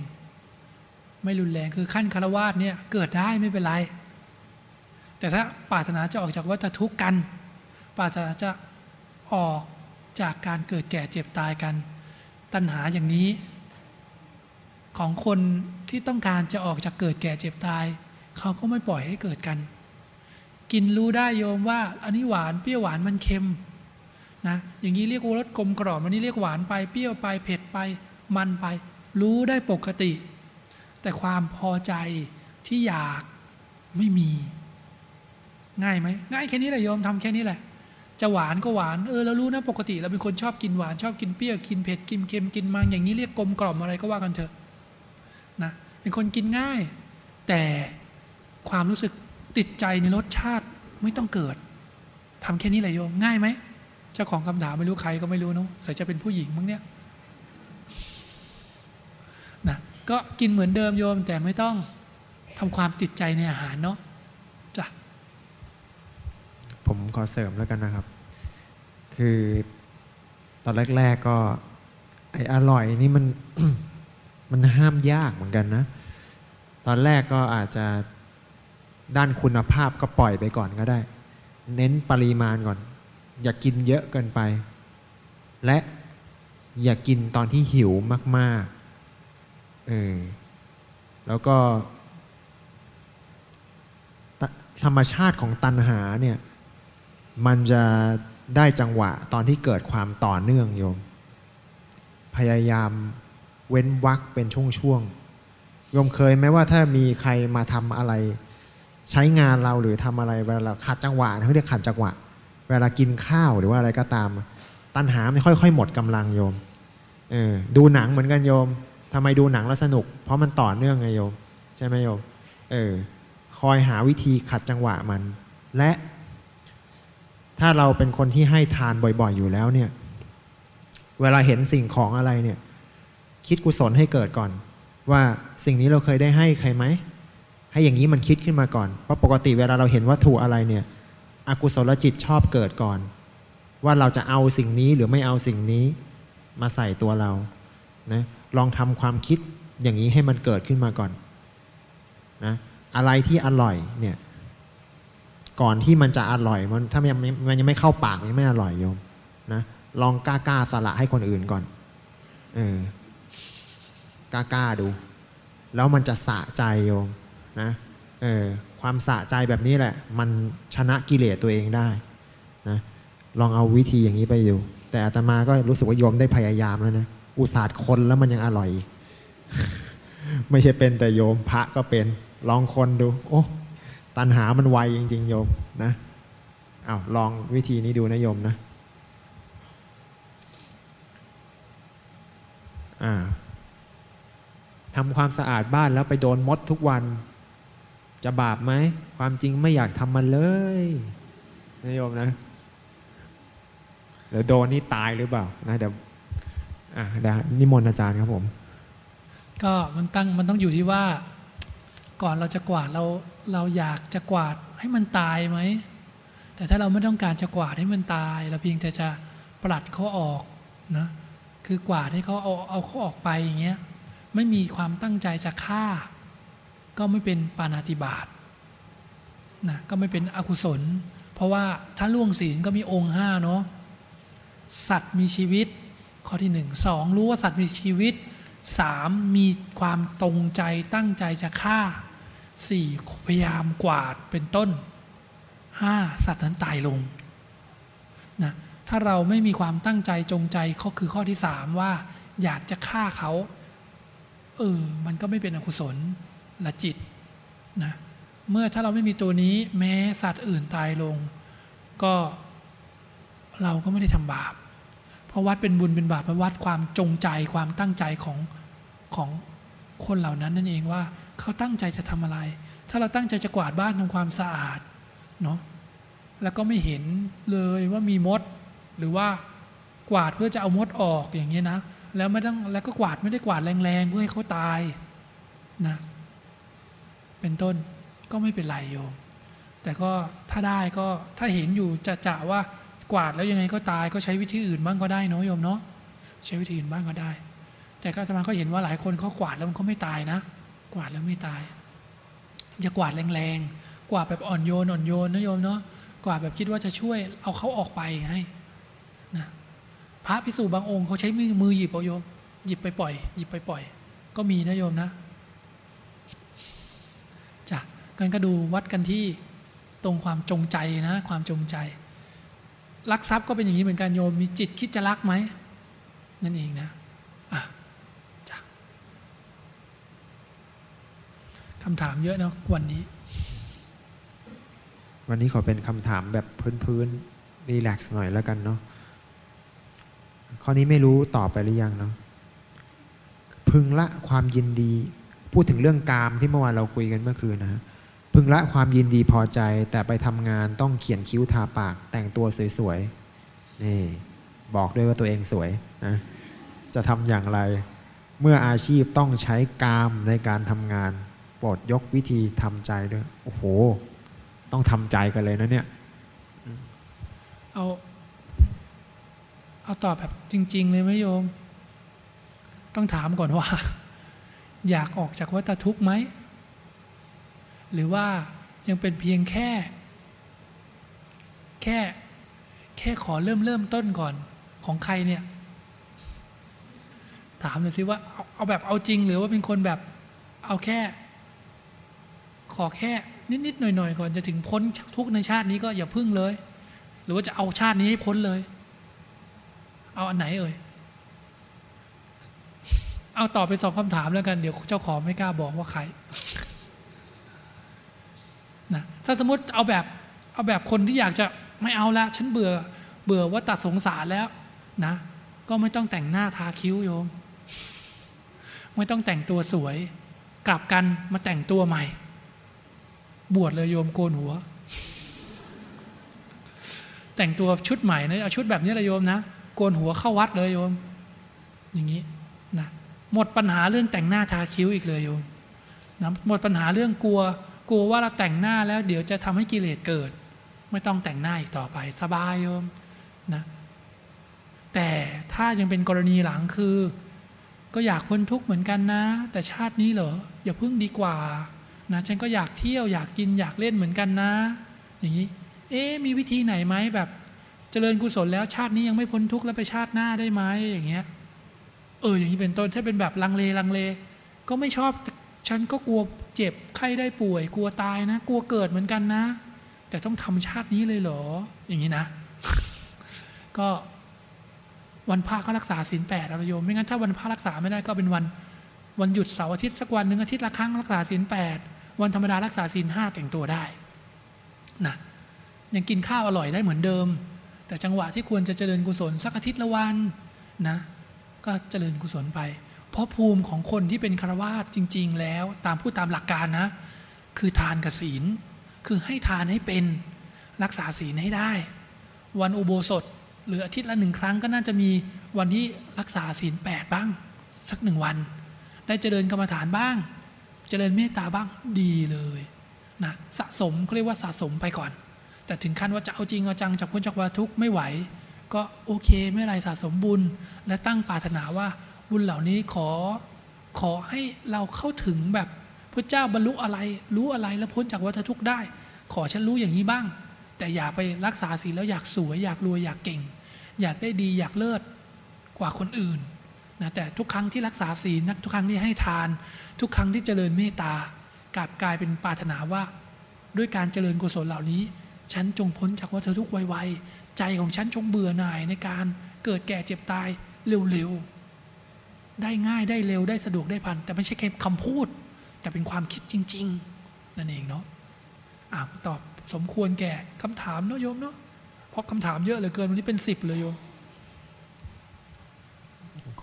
ไม่รุนแรงคือขั้นคารวาสเนี่ยเกิดได้ไม่เป็นไร แต่ถ้าปรารถนาจะออกจากวัฏทุกข์กัน ปรารถนาจะออกจากการเกิดแก่เจ็บตายกัน ตัณหาอย่างนี้ ของคนที่ต้องการจะออกจากเกิดแก่เจ็บตาย เขาก็ไม่ปล่อยให้เกิดกัน กินรู้ได้โยมว่า อันนี้หวานเปรี้ยวหวานมันเค็มนะอย่างนี้เรียกว่ารสกลมกล่อมอันนี้เรียกหวานไปเปรี้ยวไปเผ็ดไปมันไป รู้ได้ปกติ แต่ความพอใจที่อยากไม่มี ง่ายไหมง่ายแค่นี้แหละโยมทำแค่นี้แหละ จะหวานก็หวานเออเรารู้นะปกติเราเป็นคนชอบกินหวานชอบกินเปรี้ยวกินเผ็ดกินเค็มกินมันอย่างนี้เรียกกลมกล่อมอะไรก็ว่ากันเถอะนะเป็นคนกินง่าย แต่ความรู้สึกติดใจในรสชาติไม่ต้องเกิดทำแค่นี้แหละโยมง่ายไหมเจ้าของคำถามไม่รู้ใครก็ไม่รู้เนาะใส่จะเป็นผู้หญิงมั้งเนี่ยนะก็กินเหมือนเดิมโยมแต่ไม่ต้องทำความติดใจในอาหารเนาะ ผมขอเสริมแล้วกันนะครับ คือตอนแรก ๆก็ ไอ้อร่อยนี่มัน มันห้ามยากเหมือนกันนะ ตอนแรกก็อาจจะด้านคุณภาพก็ปล่อยไปก่อนก็ได้ เน้นปริมาณก่อน อย่ากินเยอะเกินไป และอย่ากินตอนที่หิวมากๆเออแล้วก็ธรรมชาติของตัณหาเนี่ย มันจะได้จังหวะตอนที่เกิดความต่อเนื่องโยม พยายามเว้นวักเป็นช่วงๆโยมเคยไหมว่าถ้ามีใครมาทำอะไร ใช้งานเราหรือทำอะไรเวลาขัดจังหวะเขาเรียกขัดจังหวะ เวลากินข้าวหรือว่าอะไรก็ตาม ตัณหาไม่ค่อย ๆ หมดกำลังโยมเออดูหนังเหมือนกันโยมทำไมดูหนังแล้วสนุก เพราะมันต่อเนื่องไงโยม ใช่ไหมโยมเออคอยหาวิธีขัดจังหวะมัน และ ถ้าเราเป็นคนที่ให้ทานบ่อยๆอยู่แล้วเนี่ย เวลาเห็นสิ่งของอะไรเนี่ย คิดกุศลให้เกิดก่อน ว่าสิ่งนี้เราเคยได้ให้ใครไหม ให้อย่างนี้มันคิดขึ้นมาก่อน เพราะปกติเวลาเราเห็นวัตถุอะไรเนี่ย อกุศลจิตชอบเกิดก่อน ว่าเราจะเอาสิ่งนี้หรือไม่เอาสิ่งนี้มาใส่ตัวเรา นะ ลองทำความคิดอย่างนี้ให้มันเกิดขึ้นมาก่อน นะ อะไรที่อร่อยเนี่ย ก่อนที่มันจะอร่อยมันถ้ามันยังไม่มันยังไม่เข้าปากมันยังไม่อร่อยโยมนะลองกล้ากล้าสละให้คนอื่นก่อนเออกล้ากล้าดู แล้วมันจะสะใจโยมนะเออความสะใจแบบนี้แหละ มันชนะกิเลสตัวเองได้นะลองเอาวิธีอย่างนี้ไปดูแต่อาตมาก็รู้สึกว่าโยมได้พยายามแล้วนะอุตส่าห์คนแล้วมันยังอร่อย ไม่ใช่เป็นแต่โยมพระก็เป็น ลองคนดู โอ้ ตัณหามันไวจริง ๆ โยมนะอ้าวลองวิธีนี้ดูนะโยมนะอ่าทำความสะอาดบ้านแล้วไปโดนมดทุกวัน จะบาปไหม ความจริงไม่อยากทำมันเลยนะโยมนะเดี๋ยวโดนนี่ตายหรือเปล่านะเดี๋ยวอะเดี๋ยวนิมนต์อาจารย์ครับผม ก็มันตั้งมันต้องอยู่ที่ว่า ก่อนเราจะกวาดเราเราอยากจะกวาดให้มันตายไหม แต่ถ้าเราไม่ต้องการจะกวาดให้มันตาย เราเพียงแต่จะปลัดเขาออกนะคือกวาดให้เขาเอาเอาเขาออกไปอย่างเงี้ยไม่มีความตั้งใจจะฆ่า ก็ไม่เป็นปานาติบาตนะก็ไม่เป็นอกุศล เพราะว่าถ้าล่วงศีลก็มีองค์ห้าเนาะสัตว์มีชีวิต ข้อที่หนึ่งสองรู้ว่าสัตว์มีชีวิตสามมีความตรงใจตั้งใจจะฆ่า สี่พยายามกวาดเป็นต้นห้าสัตว์นั้นตายลงนะถ้าเราไม่มีความตั้งใจจงใจก็คือข้อที่สามว่า อยากจะฆ่าเขาเออมันก็ไม่เป็นอกุศลละจิตนะเมื่อถ้าเราไม่มีตัวนี้แม้สัตว์อื่นตายลง ก็เราก็ไม่ได้ทำบาป เพราะวัดเป็นบุญเป็นบาปเพราะวัดความจงใจความตั้งใจของของคนเหล่านั้นนั่นเองว่า เขาตั้งใจจะทำอะไร ถ้าเราตั้งใจจะกวาดบ้านทำความสะอาดเนาะแล้วก็ไม่เห็นเลยว่ามีมด หรือว่ากวาดเพื่อจะเอามดออกอย่างเงี้นะ แล้วไม่ต้องแล้วก็กวาดไม่ได้กวาดแรงๆเพื่อให้เขาตายนะเป็นต้นก็ไม่เป็นไรโยม แต่ก็ถ้าได้ก็ถ้าเห็นอยู่จะจะว่ากวาดแล้วยังไงก็ตายก็ใช้วิธีอื่นบ้างก็ได้เนาะโยมเนาะใช้วิธีอื่นบ้างก็ได้ แต่ก็อาตมาก็เห็นว่าหลายคนเขากวาดแล้วมันก็ไม่ตายนะ กวาดแล้วไม่ตาย จะกวาดแรงๆ กวาดแบบอ่อนโยนอ่อนโยนนะโยมเนาะ กวาดแบบคิดว่าจะช่วยเอาเขาออกไปให้นะพระพิสูจบางองค์เขาใช้มือมือหยิบเอาโยม หยิบไปปล่อย หยิบไปปล่อย ก็มีนะโยมนะจ้ะกันก็ดูวัดกันที่ตรงความจงใจนะ ความจงใจลักทรัพย์ก็เป็นอย่างนี้เหมือนกันโยมมีจิตคิดจะลักไหมนั่นเองนะอะจ้ะ คำถามเยอะเนาะวันนี้ วันนี้ขอเป็นคำถามแบบพื้นๆรีแลกซ์หน่อยแล้วกันเนาะข้อนี้ไม่รู้ตอบไปหรือยังเนาะพึงละความยินดี พูดถึงเรื่องกามที่เมื่อวานเราคุยกันเมื่อคืนนะฮะพึงละความยินดีพอใจแต่ไปทำงานต้องเขียนคิ้วทาปาก แต่งตัวสวยๆนี่บอกด้วยว่าตัวเองสวยนะจะทำอย่างไร เมื่ออาชีพต้องใช้กามในการทำงาน โปรดยกวิธีทำใจด้วย โอ้โห ต้องทำใจกันเลยนะเนี่ย เอา เอาตอบแบบจริง ๆ เลยไหมโยม ต้องถามก่อนว่า อยากออกจากวัฏทุกข์ไหม หรือว่ายังเป็นเพียงแค่ แค่ แค่ขอเริ่มเริ่มต้นก่อนของใครเนี่ย ถามหน่อยสิว่าเอาเอาแบบเอาจริงหรือว่าเป็นคนแบบเอาแค่ ขอแค่นิดๆหน่อยๆก่อนจะถึงพ้นทุกในชาตินี้ก็อย่าพึ่งเลย หรือว่าจะเอาชาตินี้ให้พ้นเลย เอาอันไหนเอ่ยเอาตอบไปสองคำถามแล้วกันเดี๋ยวเจ้าของไม่กล้าบอกว่าใครนะถ้าสมมติเอาแบบเอาแบบคนที่อยากจะไม่เอาละฉันเบื่อเบื่อว่าตัดสงสารแล้วนะ ก็ไม่ต้องแต่งหน้าทาคิ้วโยม ไม่ต้องแต่งตัวสวย กลับกันมาแต่งตัวใหม่ บวชเลยโยมโกนหัว แต่งตัวชุดใหม่นะเอาชุดแบบนี้เลยโยมนะโกนหัวเข้าวัดเลยโยม อย่างนี้นะหมดปัญหาเรื่องแต่งหน้าทาคิ้วอีกเลยโยมนะหมดปัญหาเรื่องกลัว กลัวว่าเราแต่งหน้าแล้ว เดี๋ยวจะทำให้กิเลสเกิด ไม่ต้องแต่งหน้าอีกต่อไป สบายโยมนะแต่ถ้ายังเป็นกรณีหลังคือ ก็อยากพ้นทุกข์เหมือนกันนะ แต่ชาตินี้เหรออย่าพึ่งดีกว่า นะฉันก็อยากเที่ยวอยากกินอยากเล่นเหมือนกันนะ อย่างนี้ เอ๊มีวิธีไหนไหมแบบเจริญกุศลแล้วชาตินี้ยังไม่พ้นทุกข์แล้วไปชาติหน้าได้ไหมอย่างเงี้ย เอออย่างนี้เป็นต้นถ้าเป็นแบบลังเลลังเล ก็ไม่ชอบฉันก็กลัวเจ็บไข้ได้ป่วย กลัวตายนะ กลัวเกิดเหมือนกันนะ แต่ต้องทำชาตินี้เลยเหรอ อย่างนี้นะ ก็วันพระก็รักษาศีลแปดอรโยมไม่งั้นถ้าวันพระรักษาไม่ได้ก็เป็นวันวันหยุดเสาร์อาทิตย์สักวันหนึ่งอาทิตย์ละครั้งรักษาศีลแปด วันธรรมดารักษาศีลห้าแต่งตัวได้นะยังกินข้าวอร่อยได้เหมือนเดิม แต่จังหวะที่ควรจะเจริญกุศลสักอาทิตย์ละวันนะก็เจริญกุศลไป เพราะภูมิของคนที่เป็นคารวาสจริง ๆ แล้วตามผู้ตามหลักการนะ คือทานกับศีล คือให้ทานให้เป็นรักษาศีลให้ได้ วันอุโบสถหรืออาทิตย์ละหนึ่งครั้งก็น่าจะมีวันที่รักษาศีลแปดบ้าง สักหนึ่งวัน ได้เจริญกรรมฐานบ้าง เจริญเมตตาบ้างดีเลยนะสะสมเขาเรียกว่าสะสมไปก่อน แต่ถึงขั้นว่าจะเอาจริงเอาจังจากพ้นจากวัฏทุกข์ไม่ไหว ก็โอเคไม่ไรสะสมบุญ และตั้งปรารถนาว่าบุญเหล่านี้ขอขอให้เราเข้าถึงแบบพระเจ้าบรรลุอะไร รู้อะไรแล้วพ้นจากวัฏทุกข์ได้ ขอฉันรู้อย่างนี้บ้าง แต่อย่าไปรักษาศีลแล้วอยากสวย อยากรวยอยากเก่ง อยากได้ดีอยากเลิศกว่าคนอื่น นะแต่ทุกครั้งที่รักษาศีลทุกครั้งที่ให้ทาน ทุกครั้งที่เจริญเมตตากลับกลายเป็นปรารถนาว่า ด้วยการเจริญกุศลเหล่านี้ ฉันจงพ้นจากวัฏทุกข์ไวๆใจของฉันจงเบื่อหน่ายในการเกิดแก่เจ็บตายเร็วๆได้ง่ายได้เร็วได้สะดวกได้พัน แต่ไม่ใช่แค่คำพูด แต่เป็นความคิดจริง ๆ นั่นเองเนาะอ่าตอบสมควรแก่คำถามเนาะโยมเนาะเพราะคำถามเยอะเหลือเกินวันนี้เป็นสิบเลยโยม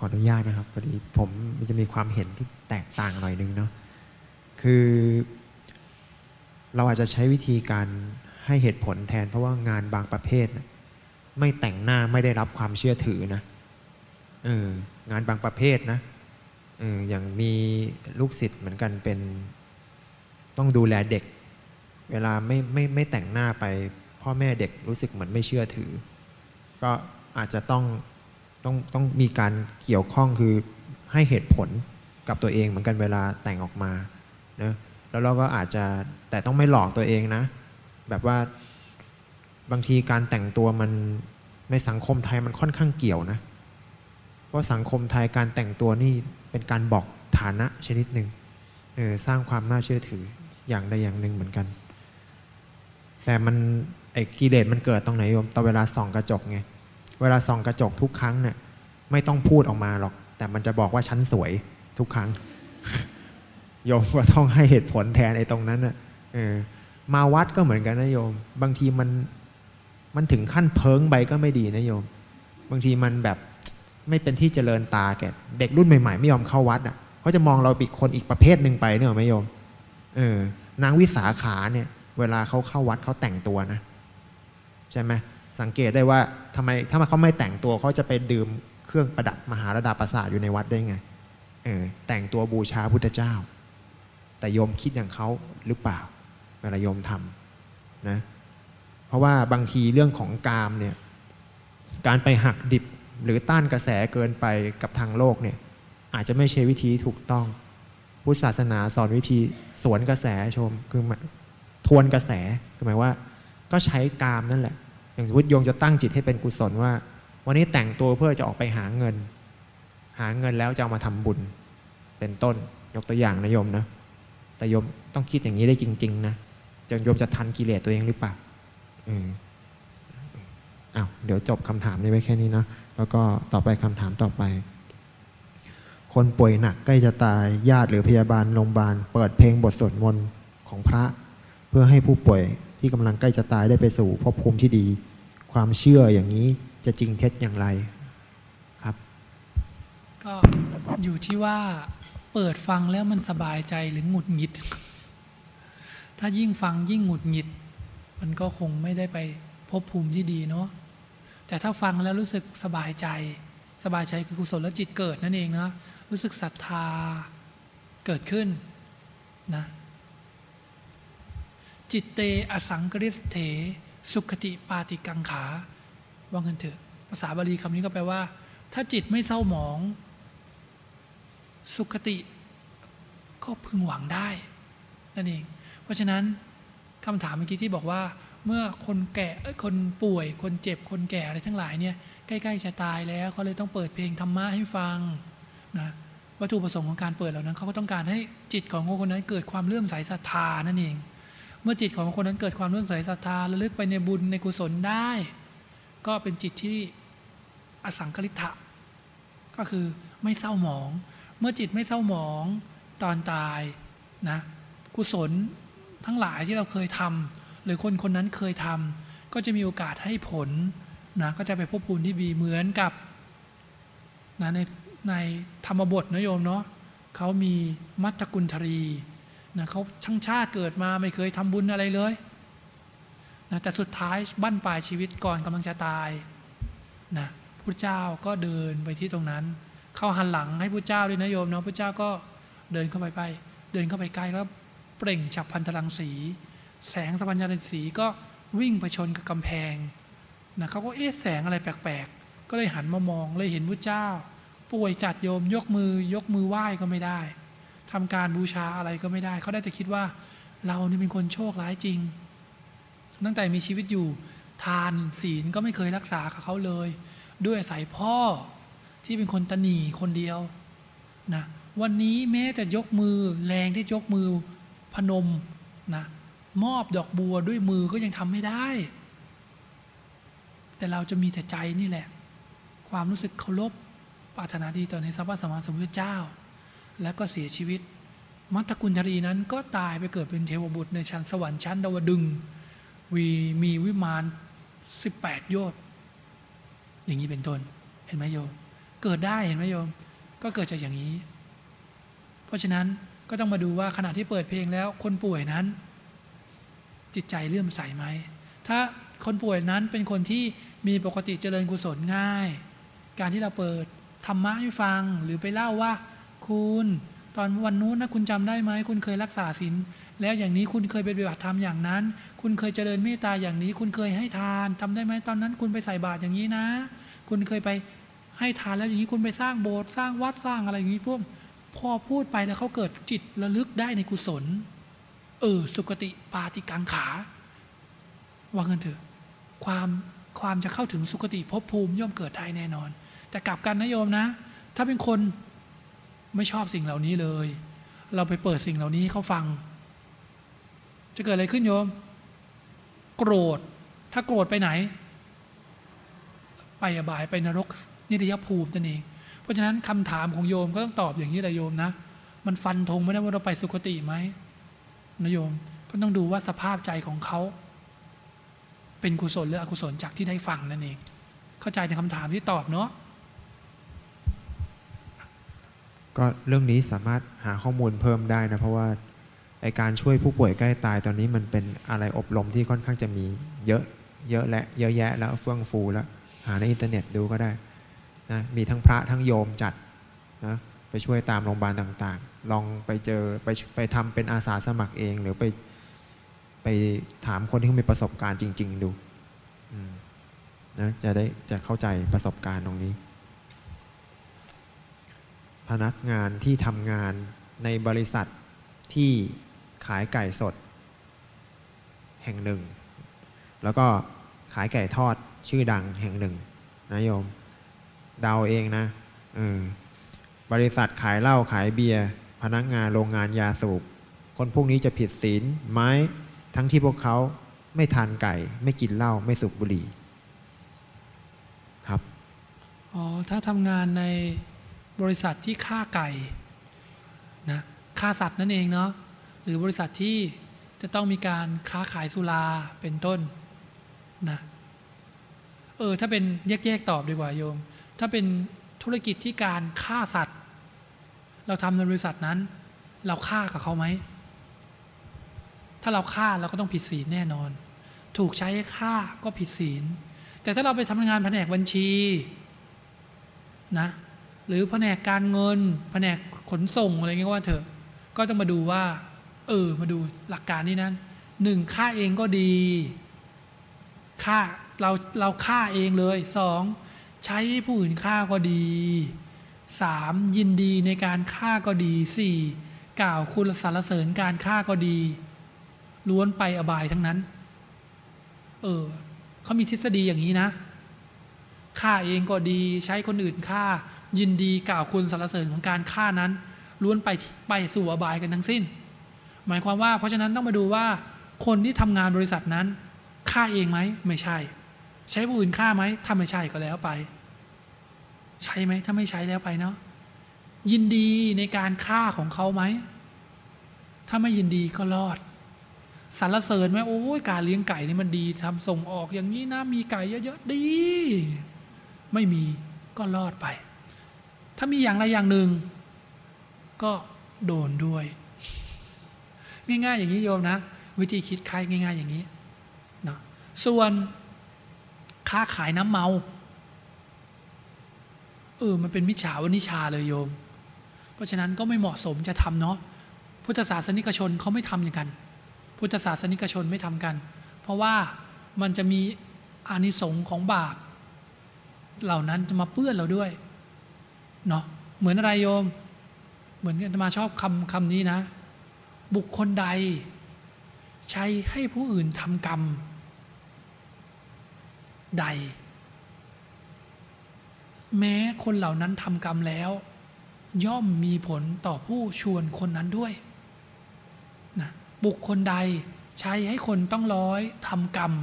ออนุญาตนะครับพอดีผมมันจะมีความเห็นที่แตกต่างหน่อยนึงเนาะคือ เราอาจจะใช้วิธีการให้เหตุผลแทน เพราะว่างานบางประเภทนะไม่แต่งหน้าไม่ได้รับความเชื่อถือนะเอองานบางประเภทนะเอออย่างมีลูกศิษย์เหมือนกันเป็น ต้องดูแลเด็ก เวลาไม่ไม่ไม่แต่งหน้าไป พ่อแม่เด็กรู้สึกเหมือนไม่เชื่อถือ ก็อาจจะต้อง ต้องต้องมีการเกี่ยวข้องคือให้เหตุผลกับตัวเองเหมือนกันเวลาแต่งออกมาเนะแล้วเราก็อาจจะแต่ต้องไม่หลอกตัวเองนะ แบบว่าบางทีการแต่งตัวมันในสังคมไทยมันค่อนข้างเกี่ยวนะเพราะสังคมไทยการแต่งตัวนี่เป็นการบอกฐานะชนิดหนึ่งเออสร้างความน่าเชื่อถืออย่างใดอย่างหนึ่งเหมือนกัน แต่มันไอ้กิเลสมันเกิดตรงไหนโยมตอนเวลาส่องกระจกไง เวลาส่องกระจกทุกครั้งเนี่ยไม่ต้องพูดออกมาหรอก แต่มันจะบอกว่าฉันสวยทุกครั้งโยมก็ต้องให้เหตุผลแทนไอ้ตรงนั้นน่ะเออมาวัดก็เหมือนกันนะโยม บางทีมันมันถึงขั้นเพิงไปก็ไม่ดีนะโยม บางทีมันแบบไม่เป็นที่เจริญตาแกเด็กรุ่นใหม่ๆ ไม่ยอมเข้าวัดอะเขาจะมองเราเป็นคนอีกประเภทหนึ่งไปเนี่ยหรอไหมโยมเออนางวิสาขาเนี่ย เวลาเขาเข้าวัดเขาแต่งตัวนะ ใช่ไหม สังเกตได้ว่าทำไมถ้าเขาไม่แต่งตัวเขาจะไปดื่มเครื่องประดับมหาระดาประสาทอยู่ในวัดได้ไงเออแต่งตัวบูชาพุทธเจ้า แต่โยมคิดอย่างเขาหรือเปล่า เวลาโยมทำนะเพราะว่าบางทีเรื่องของกามเนี่ยการไปหักดิบหรือต้านกระแสเกินไปกับทางโลกเนี่ยอาจจะไม่ใช่วิธีถูกต้องพุทธศาสนาสอนวิธีสวนกระแสชมคือทวนกระแสคือหมายว่า ก็ใช้กามนั่นแหละ อย่างสมมติโยมจะตั้งจิตให้เป็นกุศลว่า วันนี้แต่งตัวเพื่อจะออกไปหาเงิน หาเงินแล้วจะเอามาทำบุญ เป็นต้นยกตัวอย่างนะโยมนะแต่โยมต้องคิดอย่างนี้ได้จริง ๆ นะจะโยมจะทันกิเลสตัวเองหรือเปล่าอืมอ้าวเดี๋ยวจบคำถามนี้ไว้แค่นี้นะแล้วก็ต่อไปคำถามต่อไป คนป่วยหนักใกล้จะตายญาติหรือพยาบาลโรงพยาบาลเปิดเพลงบทสวดมนต์ของพระ เพื่อให้ผู้ป่วย ที่กำลังใกล้จะตายได้ไปสู่ภพภูมิที่ดี ความเชื่ออย่างนี้จะจริงเท็จอย่างไรครับ ก็อยู่ที่ว่าเปิดฟังแล้วมันสบายใจหรือหงุดหงิด ถ้ายิ่งฟังยิ่งหงุดหงิด มันก็คงไม่ได้ไปพบภูมิที่ดีเนาะแต่ถ้าฟังแล้วรู้สึกสบายใจ สบายใจคือกุศลจิตเกิดนั่นเองนะรู้สึกศรัทธาเกิดขึ้นนะ จิตเตอสังกฤิเถ สุขติปาติกังขา ว่าเงินเถอะ ภาษาบาลีคำนี้ก็แปลว่า ถ้าจิตไม่เศร้าหมอง สุขติก็พึงหวังได้นั่นเอง เพราะฉะนั้นคำถามเมื่อกี้ที่บอกว่า เมื่อคนแก่คนป่วย คนเจ็บ คนแก่อะไรทั้งหลายเนี่ยใกล้ๆจะตายแล้วเขาเลยต้องเปิดเพลงธรรมะให้ฟังนะวัตถุประสงค์ของการเปิดเหล่านั้นเขาก็ต้องการให้จิตของคนนั้นเกิดความเลื่อมใสศรัทธานั่นเอง เมื่อจิตของคนนั้นเกิดความเลื่อมใสศรัทธาระลึกไปในบุญในกุศลได้ ก็เป็นจิตที่อสังคลิทะก็คือไม่เศร้าหมอง เมื่อจิตไม่เศร้าหมองตอนตายนะกุศลทั้งหลายที่เราเคยทำหรือคนคนนั้นเคยทำก็จะมีโอกาสให้ผลนะก็จะไปพบภูมิที่ดีเหมือนกับนะในในธรรมบทนะโยมเนาะเขามีมัตตกุลทรี นะเขาช่างชาติเกิดมาไม่เคยทำบุญอะไรเลยนะแต่สุดท้ายบั้นปลายชีวิตก่อนกำลังจะตายนะพระเจ้าก็เดินไปที่ตรงนั้น เข้าหันหลังให้พระเจ้าด้วยนะโยมเนาะพระเจ้าก็เดินเข้าไปไป เดินเข้าไปใกล้แล้วเปล่งฉับพันธลังสี แสงสัญญาณสีก็วิ่งไปชนกับกำแพงนะเขาก็เอ๊ะแสงอะไรแปลกๆ ก็เลยหันมามองเลยเห็นพระเจ้า ป่วยจัดโยมยกมือยกมือไหว้ก็ไม่ได้ ทำการบูชาอะไรก็ไม่ได้ เขาได้แต่คิดว่าเรานี่เป็นคนโชคร้ายจริง ตั้งแต่มีชีวิตอยู่ทานศีลก็ไม่เคยรักษากับเขาเลย ด้วยอาศัยพ่อที่เป็นคนตนีคนเดียวนะวันนี้แม้แต่ยกมือแรงที่ยกมือพนมนะมอบดอกบัวด้วยมือก็ยังทำไม่ได้ แต่เราจะมีแต่ใจนี่แหละ ความรู้สึกเคารพปรารถนาดีต่อในสัพพะสมมาสมุทรเจ้า แล้วก็เสียชีวิต มัตตกุณธรีนั้นก็ตายไปเกิดเป็นเทวบุตรในชั้นสวรรค์ชั้นดาวดึงวีมีวิมาน18 โยชน์อย่างนี้เป็นต้นเห็นไหมโยม เกิดได้เห็นไหมโยม ก็เกิดจากอย่างนี้ เพราะฉะนั้นก็ต้องมาดูว่าขณะที่เปิดเพลงแล้วคนป่วยนั้น จิตใจเลื่อมใสไหม ถ้าคนป่วยนั้นเป็นคนที่มีปกติเจริญกุศลง่าย การที่เราเปิดธรรมะให้ฟังหรือไปเล่าว่า คุณตอนวันนู้นนะคุณจำได้ไหมคุณเคยรักษาศีลแล้วอย่างนี้คุณเคยไปปฏิบัติธรรมอย่างนั้น คุณเคยเจริญเมตตาอย่างนี้ คุณเคยให้ทานทำได้ไหมตอนนั้น คุณไปใส่บาตรอย่างนี้นะ คุณเคยไปให้ทานแล้วอย่างนี้คุณไปสร้างโบสถ์สร้างวัดสร้างอะไรอย่างนี้พวกพอพูดไปแล้วเขาเกิดจิตระลึกได้ในกุศล เออ สุกติปาติกังขาว่างันเถอะ ความความจะเข้าถึงสุคติภพภูมิย่อมเกิดได้แน่นอน แต่กลับกันนะโยมนะ ถ้าเป็นคน ไม่ชอบสิ่งเหล่านี้เลย เราไปเปิดสิ่งเหล่านี้เขาฟัง จะเกิดอะไรขึ้นโยม โกรธ ถ้าโกรธไปไหน ไปอบายไปนรกนิรยภูมินั่นเอง เพราะฉะนั้นคำถามของโยมก็ต้องตอบอย่างนี้แหละโยมนะ มันฟันธงไม่ได้ว่าเราไปสุคติไหมนะโยม ก็ต้องดูว่าสภาพใจของเขา เป็นกุศลหรืออกุศลจากที่ได้ฟังนั่นเอง เข้าใจในคำถามที่ตอบเนาะ ก็เรื่องนี้สามารถหาข้อมูลเพิ่มได้นะ เพราะว่าไอการช่วยผู้ป่วยใกล้ตายตอนนี้มันเป็นอะไรอบรมที่ค่อนข้างจะมีเยอะเยอะและเยอะแยะแล้วเฟื่องฟูแล้ว หาในอินเทอร์เน็ตดูก็ได้นะมีทั้งพระทั้งโยมจัดนะไปช่วยตามโรงพยาบาลต่างๆ ลองไปเจอไปไปทำเป็นอาสาสมัครเอง หรือไปไปถามคนที่เขามีประสบการณ์จริง ๆ ดูนะจะได้จะเข้าใจประสบการณ์ตรงนี้ พนักงานที่ทำงานในบริษัทที่ขายไก่สด แห่งหนึ่ง แล้วก็ขายไก่ทอดชื่อดังแห่งหนึ่งนะโยมเดาเองนะเออบริษัทขายเหล้าขายเบียร์พนักงานโรงงานยาสูบคนพวกนี้จะผิดศีลไหมทั้งที่พวกเขาไม่ทานไก่ ไม่กินเหล้าไม่สูบบุหรี่ ครับ อ๋อ ถ้าทำงานใน บริษัทที่ฆ่าไก่นะฆ่าสัตว์นั่นเองเนาะหรือบริษัทที่จะต้องมีการค้าขายสุราเป็นต้นนะเออถ้าเป็นแยกๆตอบดีกว่าโยม ถ้าเป็นธุรกิจที่การฆ่าสัตว์ เราทำในบริษัทนั้น เราฆ่ากับเขาไหมถ้าเราฆ่าเราก็ต้องผิดศีลแน่นอน ถูกใช้ให้ฆ่าก็ผิดศีล แต่ถ้าเราไปทำงานแผนกบัญชีนะ หรือแผนกการเงิน แผนกขนส่งอะไรเงี้ยว่าเถอะ ก็ต้องมาดูว่า เออ มาดูหลักการนี้นั้นหนึ่งฆ่าเองก็ดีฆ่าเราเราฆ่าเองเลยสองใช้ให้ผู้อื่นฆ่าก็ดีสามยินดีในการฆ่าก็ดีสี่กล่าวคุณสรรเสริญการฆ่าก็ดี ล้วนไปอบายทั้งนั้น เออเขามีทฤษฎีอย่างนี้นะฆ่าเองก็ดี ใช้คนอื่นฆ่า ยินดีกล่าวคุณสรรเสริญของการฆ่านั้นล้วนไปไปสู่อบายกันทั้งสิ้น หมายความว่าเพราะฉะนั้นต้องมาดูว่าคนที่ทำงานบริษัทนั้นฆ่าเองไหมไม่ใช่ ใช้ผู้อื่นฆ่าไหมถ้าไม่ใช่ก็แล้วไป ใช่ไหมถ้าไม่ใช้แล้วไปเนาะยินดีในการฆ่าของเขาไหม ถ้าไม่ยินดีก็รอดสรรเสริญไหมโอ้ยการเลี้ยงไก่นี่มันดีทำส่งออกอย่างนี้นะมีไก่เยอะๆดี ไม่มีก็รอดไป ถ้ามีอย่างใดอย่างหนึ่ง ก็โดนด้วย ง่ายๆอย่างนี้โยมนะ วิธีคิดคล้ายง่าย ๆ อย่างนี้เนาะส่วนค้าขายน้ำเมาเออมันเป็นมิจฉาวนิชาเลยโยม เพราะฉะนั้นก็ไม่เหมาะสมจะทำเนาะพุทธศาสนิกชนเขาไม่ทำอย่างกัน พุทธศาสนิกชนไม่ทำกัน เพราะว่ามันจะมีอานิสงส์ของบาป เหล่านั้นจะมาเปื้อนเราด้วย เนาะเหมือนอะไรโยม เหมือนอาตมาชอบคำคำนี้นะ บุคคลใด ใช้ให้ผู้อื่นทำกรรม ใด แม้คนเหล่านั้นทำกรรมแล้ว ย่อมมีผลต่อผู้ชวนคนนั้นด้วยนะบุคคลใดใช้ให้คนต้องร้อยทำกรรม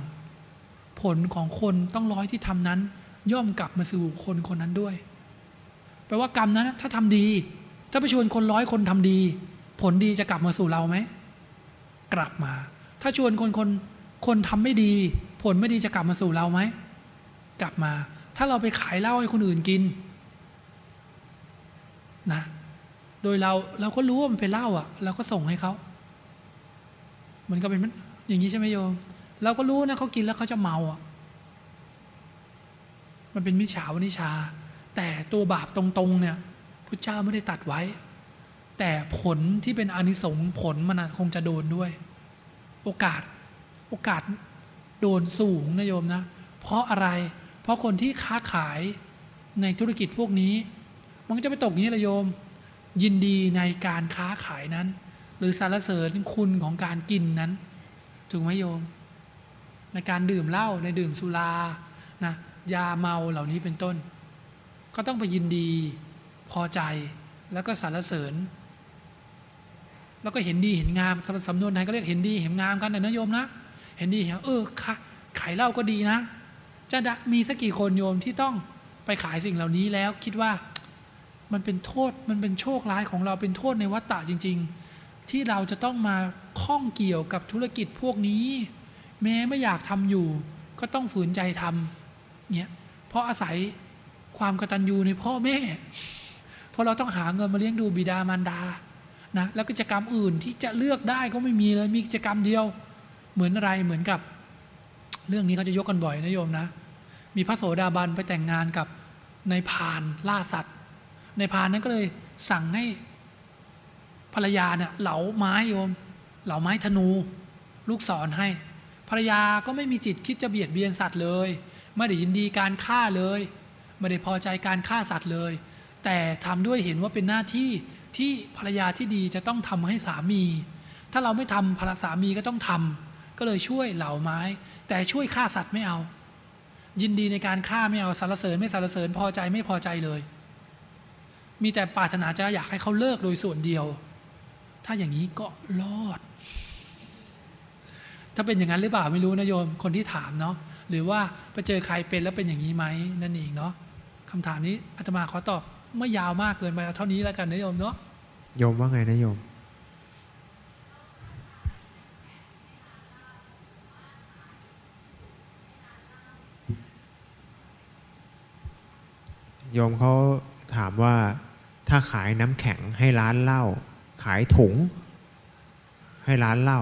ผผลของคนต้องร้อยที่ทำนั้น ย่อมกลับมาสู่คนคนนั้นด้วย แปลว่ากรรมนั้นถ้าทำดี ถ้าไปชวนคนร้อยคนทำดี ผลดีจะกลับมาสู่เราไหมกลับมา ถ้าชวนคนคนคนทำไม่ดี ผลไม่ดีจะกลับมาสู่เราไหมกลับมา ถ้าเราไปขายเหล้าให้คนอื่นกินนะโดยเราเราก็รู้ว่ามันเป็นเหล้าอะเราก็ส่งให้เขามันก็เป็นอย่างนี้ใช่ไหมโยม เราก็รู้นะเขากินแล้วเขาจะเมาอะมันเป็นมิจฉาวนิชา แต่ตัวบาปตรงๆเนี่ยพระเจ้าไม่ได้ตัดไว้ แต่ผลที่เป็นอนิสงส์ผลมันคงจะโดนด้วย โอกาสโอกาสโดนสูงนะโยมนะ เพราะอะไร เพราะคนที่ค้าขายในธุรกิจพวกนี้ มันก็จะไปตกอย่างนี้ละโยม ยินดีในการค้าขายนั้น หรือสรรเสริญคุณของการกินนั้น ถูกไหมโยม ในการดื่มเหล้าในดื่มสุรานะยาเมาเหล่านี้เป็นต้น ก็ต้องไปยินดี พอใจแล้วก็สรรเสริญ แล้วก็เห็นดีเห็นงามสำสำนวนไทยก็เรียกเห็นดีเห็นงามกันนะโยมนะ เห็นดีเห็นเออค่ะขายเหล้าก็ดีนะ จะมีสักกี่คนโยมที่ต้องไปขายสิ่งเหล่านี้แล้วคิดว่ามันเป็นโทษมันเป็นโชคร้ายของเราเป็นโทษในวัฏฏะจริง ๆ ที่เราจะต้องมาข้องเกี่ยวกับธุรกิจพวกนี้ แม้ไม่อยากทำอยู่ ก็ต้องฝืนใจทำเนี่ยเพราะอาศัย ความกตัญญูในพ่อแม่ เพราะเราต้องหาเงินมาเลี้ยงดูบิดามารดานะแล้วกิจกรรมอื่นที่จะเลือกได้ก็ไม่มีเลยมีกิจกรรมเดียว เหมือนอะไรเหมือนกับ เรื่องนี้เขาจะยกกันบ่อยนะโยมนะ มีพระโสดาบันไปแต่งงานกับนายพานล่าสัตว์นายพานนั้นก็เลยสั่งให้ภรรยาเนี่ยเหลาไม้โยม เหลาไม้ธนู ลูกศรให้ ภรรยาก็ไม่มีจิตคิดจะเบียดเบียนสัตว์เลย ไม่ได้ยินดีการฆ่าเลย ไม่ได้พอใจการฆ่าสัตว์เลย แต่ทำด้วยเห็นว่าเป็นหน้าที่ที่ภรรยาที่ดีจะต้องทำให้สามี ถ้าเราไม่ทำภรรสามีก็ต้องทำก็เลยช่วยเหล่าไม้ แต่ช่วยฆ่าสัตว์ไม่เอา ยินดีในการฆ่าไม่เอาสรรเสริญไม่สรรเสริญพอใจไม่พอใจเลย มีแต่ปรารถนาจะอยากให้เขาเลิกโดยส่วนเดียว ถ้าอย่างนี้ก็รอด ถ้าเป็นอย่างนั้นหรือเปล่าไม่รู้นะโยมคนที่ถามเนาะหรือว่าไปเจอใครเป็นแล้วเป็นอย่างนี้ไหมนั่นเองเนาะ คำถามนี้อาตมาขอตอบไม่ยาวมากเกินไปเอาเท่านี้แล้วกันนะโยมเนาะโยมว่าไงนะโยมโยมเขาถามว่าถ้าขายน้ำแข็งให้ร้านเหล้าขายถุง ให้ร้านเหล้า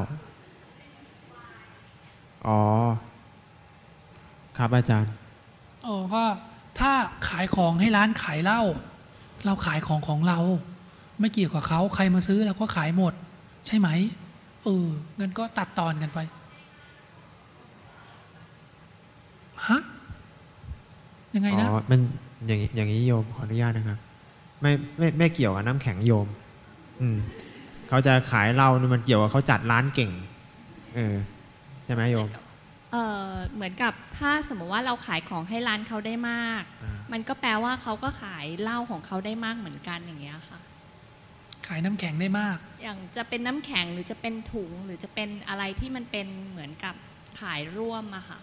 อ๋อ ครับอาจารย์อ๋อก็ ถ้าขายของให้ร้านขายเหล้าเราขายของของเรา ไม่เกี่ยวกับเขาใครมาซื้อเราก็ขายหมด ใช่ไหมเออเงั้นก็ตัดตอนกันไปฮะยังไงนะอมันอย่างอย่างนี้โยมขออนุญาตนะครับไม่ไม่ไม่เกี่ยวกับน้ำแข็งโยม อืมเขาจะขายเหล้ามันเกี่ยวกับเขาจัดร้านเก่ง เออใช่ไหมโยม เอ่อเหมือนกับถ้าสมมติว่าเราขายของให้ร้านเขาได้มาก อ่ามันก็แปลว่าเขาก็ขายเหล้าของเขาได้มากเหมือนกันอย่างเงี้ยค่ะ ขายน้ำแข็งได้มาก อย่างจะเป็นน้ำแข็งหรือจะเป็นถุงหรือจะเป็นอะไรที่มันเป็นเหมือนกับขายร่วมอะค่ะ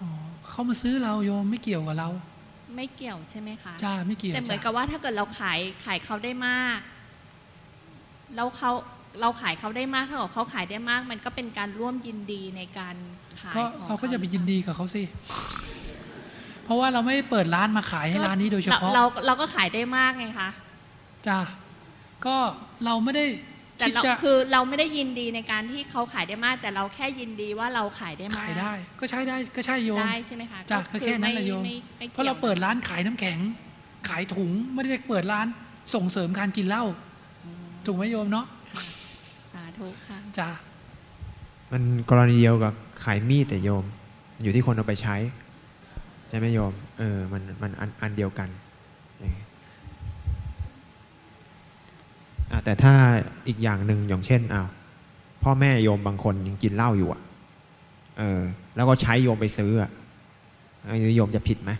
อ๋อเขามาซื้อเราโยมไม่เกี่ยวกับเรา ไม่เกี่ยวใช่ไหมคะจ้าไม่เกี่ยวแต่เหมือนจ้ากับว่าถ้าเกิดเราขายขายเขาได้มากแล้วเขาเราขายเขาได้มากเท่ากับเขาขายได้มาก มันก็เป็นการร่วมยินดีในการ ขายก็ของเราก็จะไปยินดีกับเขาสิ เพราะว่าเราไม่ได้เปิดร้านมาขายให้ร้านนี้โดยเฉพาะเราเราเราก็ขายได้มากไงคะจ้าก็เราไม่ได้แต่คิดเราจะคือเราไม่ได้ยินดีในการที่เขาขายได้มาก แต่เราแค่ยินดีว่าเราขายได้มากขายได้ ก็ใช้ได้ก็ใช่โยมได้ใช่ไหมคะจ้ะก็แค่นั้นแหละไม่โยมไม่ไม่เพราะเราเปิดร้านขายน้ำแข็ง ขายถุงไม่ได้เปิดร้านส่งเสริมการกินเหล้าถูกไหมโยมเนาะสาธุค่ะจ้า มันกรณีเดียวกับขายมีดแต่โยม อยู่ที่คนเอาไปใช้ใช่ไหมโยมเออมันมันอันอันเดียวกันแต่ถ้าอีกอย่างหนึ่งอย่างเช่นอ้าวพ่อแม่โยมบางคนยังกินเหล้าอยู่อะเออแล้วก็ใช้โยมไปซื้ออะโยมจะผิดไหม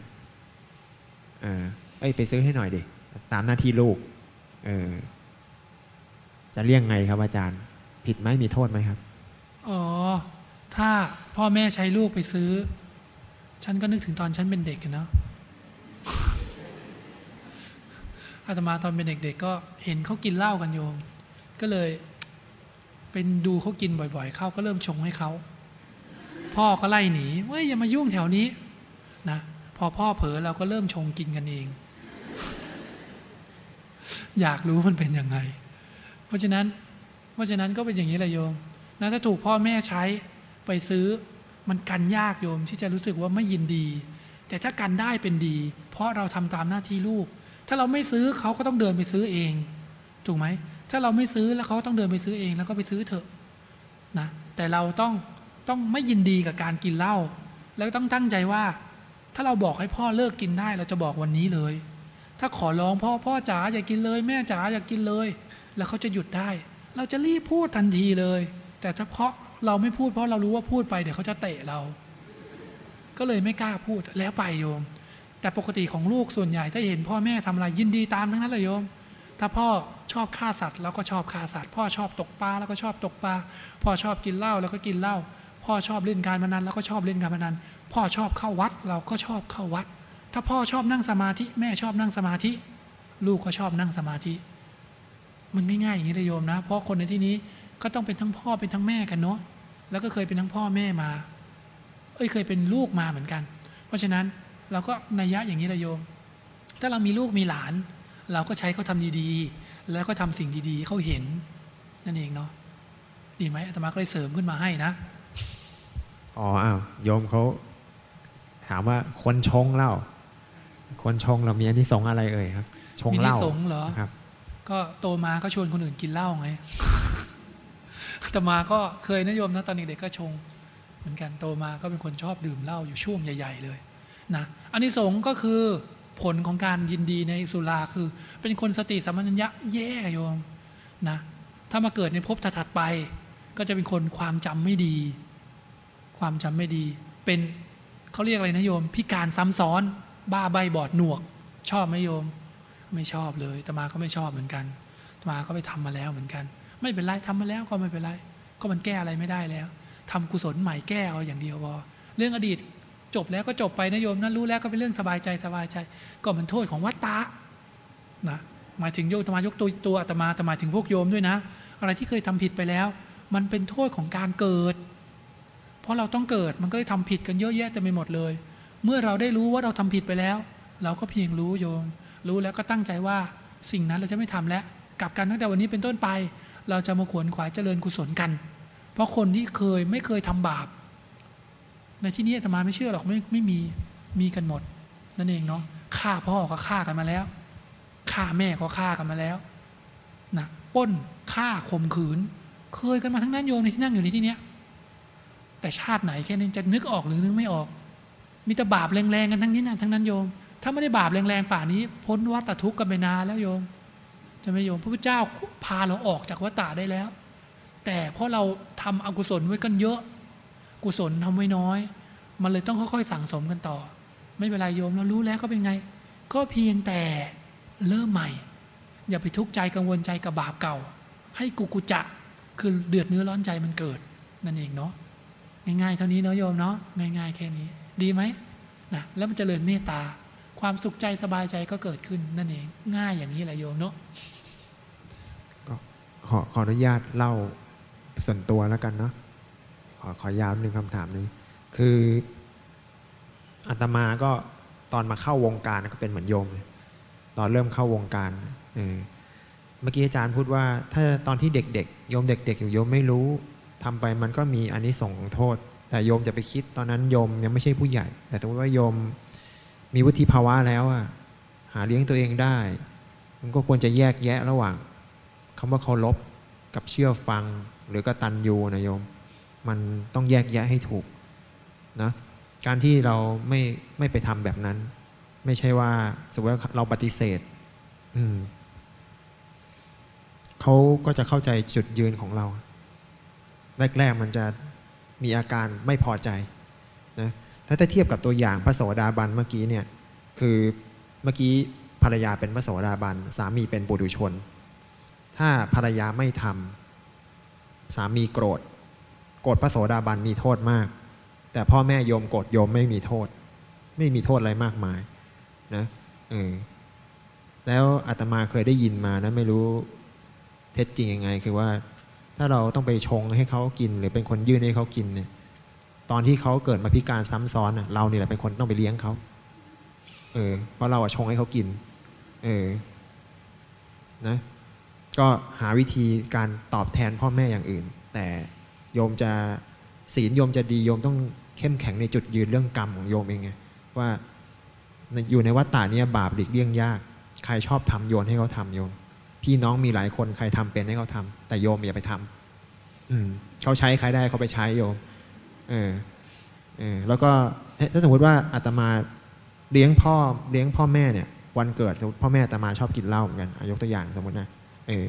เออเอ้ยไปซื้อให้หน่อยดิตามหน้าที่ลูกเออจะเลี่ยงไงครับอาจารย์ ผิดไหมมีโทษไหมครับ อ๋อ ถ้าพ่อแม่ใช้ลูกไปซื้อ ฉันก็นึกถึงตอนฉันเป็นเด็กเนาะอาตมาตอนเป็นเด็กๆก็เห็นเขากินเหล้ากันโยม ก็เลย เป็นดูเขากินบ่อยๆ เข้าก็เริ่มชงให้เขา พ่อก็ไล่หนีเว้ยอย่ามายุ่งแถวนี้นะพอพ่อเผลอเราก็เริ่มชงกินกันเอง อยากรู้มันเป็นยังไง เพราะฉะนั้น เพราะฉะนั้นก็เป็นอย่างนี้แหละโยม นะถ้าถูกพ่อแม่ใช้ไปซื้อมันกันยากโยมที่จะรู้สึกว่าไม่ยินดี แต่ถ้ากันได้เป็นดี เพราะเราทำตามหน้าที่ลูก ถ้าเราไม่ซื้อเขาก็ต้องเดินไปซื้อเอง ถูกไหมถ้าเราไม่ซื้อแล้วเขาต้องเดินไปซื้อเองแล้วก็ไปซื้อเถอะนะแต่เราต้องต้องไม่ยินดีกับการกินเหล้าแล้วต้องตั้งใจว่า ถ้าเราบอกให้พ่อเลิกกินได้เราจะบอกวันนี้เลย ถ้าขอร้องพ่อพ่อจ๋าอย่ากินเลย แม่จ๋าอย่ากินเลย แล้วเขาจะหยุดได้ เราจะรีบพูดทันทีเลย แต่ถ้าเพราะเราไม่พูดเพราะเรารู้ว่าพูดไปเดี๋ยวเขาจะเตะเรา ก็เลยไม่กล้าพูดแล้วไปโยม แต่ปกติของลูกส่วนใหญ่ถ้าเห็นพ่อแม่ทำอะไรยินดีตามทั้งนั้นเลยโยม ถ้าพ่อชอบฆ่าสัตว์เราก็ชอบฆ่าสัตว์ พ่อชอบตกปลาแล้วก็ชอบตกปลา พ่อชอบกินเหล้าแล้วก็กินเหล้า พ่อชอบเล่นการพนันแล้วก็ชอบเล่นการพนัน พ่อชอบเข้าวัดเราก็ชอบเข้าวัด ถ้าพ่อชอบนั่งสมาธิแม่ชอบนั่งสมาธิ ลูกก็ชอบนั่งสมาธิ มันง่ายๆอย่างนี้เลยโยมนะ เพราะคนในที่นี้ ก็ต้องเป็นทั้งพ่อเป็นทั้งแม่กันเนาะแล้วก็เคยเป็นทั้งพ่อแม่มา เอ้ยเคยเป็นลูกมาเหมือนกัน เพราะฉะนั้นเราก็นัยยะอย่างนี้เลยโยม ถ้าเรามีลูกมีหลาน เราก็ใช้เขาทำดีๆ แล้วก็ทำสิ่งดีๆเขาเห็น นั่นเองเนาะดีไหมอาตมาก็เลยเสริมขึ้นมาให้นะอ๋ออ้าวโยมเขาถามว่าคนชงเหล้าคนชงเรามีอันนี้สงส์อะไรเอ่ยครับ ชงมีเหนิล้าสงส์เหรอครับ ก็โตมาก็ชวนคนอื่นกินเหล้าไงแตมาก็เคยนะโยมนะตอนเด็กๆก็ชง เหมือนกันโตมาก็เป็นคนชอบดื่มเหล้าอยู่ช่วงใหญ่ ๆ เลยนะอันนี้สงก็คือผลของการยินดีในสุราคือ เป็นคนสติสัมปชัญญะแย่โยมนะถ้ามาเกิดในภพถัดๆไป ก็จะเป็นคนความจำไม่ดี ความจำไม่ดี เป็นเขาเรียกอะไรนะโยม พิการซ้ำซ้อน บ้าใบบอดหนวก ชอบไหมโยม ไม่ชอบเลยตมาก็ไม่ชอบเหมือนกันตมาก็ไปทำมาแล้วเหมือนกัน ไม่เป็นไรทำมาแล้วก็ไม่เป็นไร ก็มันแก้อะไรไม่ได้แล้วทำกุศลใหม่แก้เอาอย่างเดียวพอเรื่องอดีตจบแล้วก็จบไปนะโยมนะรู้แล้วก็เป็นเรื่องสบายใจสบายใจ ก็มันโทษของวัตตะนะหมายถึงโยมตมายกตัวตัวอาตมาแต่หมายถึงพวกโยมด้วยนะ อะไรที่เคยทำผิดไปแล้ว มันเป็นโทษของการเกิด เพราะเราต้องเกิดมันก็เลยทำผิดกันเยอะแยะเต็มไปหมดเลย เมื่อเราได้รู้ว่าเราทำผิดไปแล้ว เราก็เพียงรู้โยม รู้แล้วก็ตั้งใจว่าสิ่งนั้นเราจะไม่ทำแล้วกลับกันตั้งแต่วันนี้เป็นต้นไป เราจะมาขวนขวายเจริญกุศลกัน เพราะคนที่เคยไม่เคยทำบาป ในที่นี้อาตมาไม่เชื่อหรอกไม่ไม่มีมีกันหมด นั่นเองเนาะฆ่าพ่อก็ฆ่ากันมาแล้วฆ่าแม่ก็ฆ่ากันมาแล้วนะป้นฆ่าข่มขืน เคยกันมาทั้งนั้นโยมในที่นั่งอยู่ในที่เนี้ยแต่ชาติไหนแค่นี้จะนึกออกหรือนึกไม่ออก มีแต่บาปแรงๆกันทั้งนี้นะทั้งนั้นโยม ถ้าไม่ได้บาปแรงๆป่านี้ พ้นวัฏทุกข์กันไปนานแล้วโยม จะไม่โยมพระพุทธเจ้าพาเราออกจากวัฏฏะได้แล้ว แต่เพราะเราทำอกุศลไว้กันเยอะ กุศลทำไว้น้อย มันเลยต้องค่อยๆสั่งสมกันต่อ ไม่เป็นไรโยมเรารู้แล้วก็เป็นไง ก็เพียงแต่เริ่มใหม่ อย่าไปทุกข์ใจกังวลใจกับบาปเก่า ให้กุกุจะคือเดือดเนื้อร้อนใจมันเกิด นั่นเองเนาะง่ายๆเท่านี้เนาะโยมเนาะง่ายๆแค่นี้ ดีไหมนะแล้วมันจเจริญเมตตา ความสุขใจสบายใจก็เกิดขึ้นนั่นเอง ง่ายอย่างนี้แหละโยมเนาะก็ขอขออนุญาตเล่าส่วนตัวแล้วกันเนาะขอขอยาวหนึ่งคำถามนี้ คืออาตมาก็ตอนมาเข้าวงการก็เป็นเหมือนโยมเลยตอนเริ่มเข้าวงการเออเมื่อกี้อาจารย์พูดว่า ถ้าตอนที่เด็กๆโยมเด็ก ๆ อยู่โยมไม่รู้ทำไปมันก็มีอันนี้ส่งของโทษ แต่โยมจะไปคิดตอนนั้นโยมยังไม่ใช่ผู้ใหญ่ แต่สมมติว่าโยม มีวุฒิภาวะแล้วอะหาเลี้ยงตัวเองได้ มันก็ควรจะแยกแยะระหว่างคำว่าเคารพกับเชื่อฟังหรือกตัญญูนะโยม มันต้องแยกแยะให้ถูกนะการที่เราไม่ไม่ไปทำแบบนั้น ไม่ใช่ว่าสมมติว่าเราปฏิเสธอืมเขาก็จะเข้าใจจุดยืนของเรา แรก ๆ มันจะมีอาการไม่พอใจนะ ถ้าถ้เทียบกับตัวอย่างพระโสดาบันเมื่อกี้เนี่ยคือเมื่อกี้ภรรยาเป็นพระโสดาบันสามีเป็นปุถุชน ถ้าภรรยาไม่ทำสามีโกรธ โกรธพระโสดาบันมีโทษมาก แต่พ่อแม่โยมโกรธโยมไม่มีโทษ ไม่มีโทษอะไรมากมายนะเออแล้วอาตมาเคยได้ยินมานะไม่รู้เท็จจริงยังไง คือว่าถ้าเราต้องไปชงให้เขากิน หรือเป็นคนยื่นให้เขากินเนี่ย ตอนที่เขาเกิดมาพิการซ้ำซ้อนเราเนี่ยแหละเป็นคนต้องไปเลี้ยงเขาเออเพราะเราอะชงให้เขากิน เออนะก็หาวิธีการตอบแทนพ่อแม่อย่างอื่น แต่โยมจะศีลโยมจะดีโยมต้องเข้มแข็งในจุดยืนเรื่องกรรมของโยมเองไงว่าอยู่ในวัฏฏาเนี่ยบาปหลีกเลี่ยงยาก ใครชอบทำโยนให้เขาทำโยม พี่น้องมีหลายคนใครทำเป็นให้เขาทำแต่โยมอย่าไปทำอืมเขาใช้ใครได้เขาไปใช้โยม เออเออแล้วก็ถ้าสมมติว่าอาตมาเลี้ยงพ่อเลี้ยงพ่อแม่เนี่ย วันเกิดสมมติพ่อแม่อาตมาชอบกินเหล้าเหมือนกันยกตัวอย่างสมมตินะเออ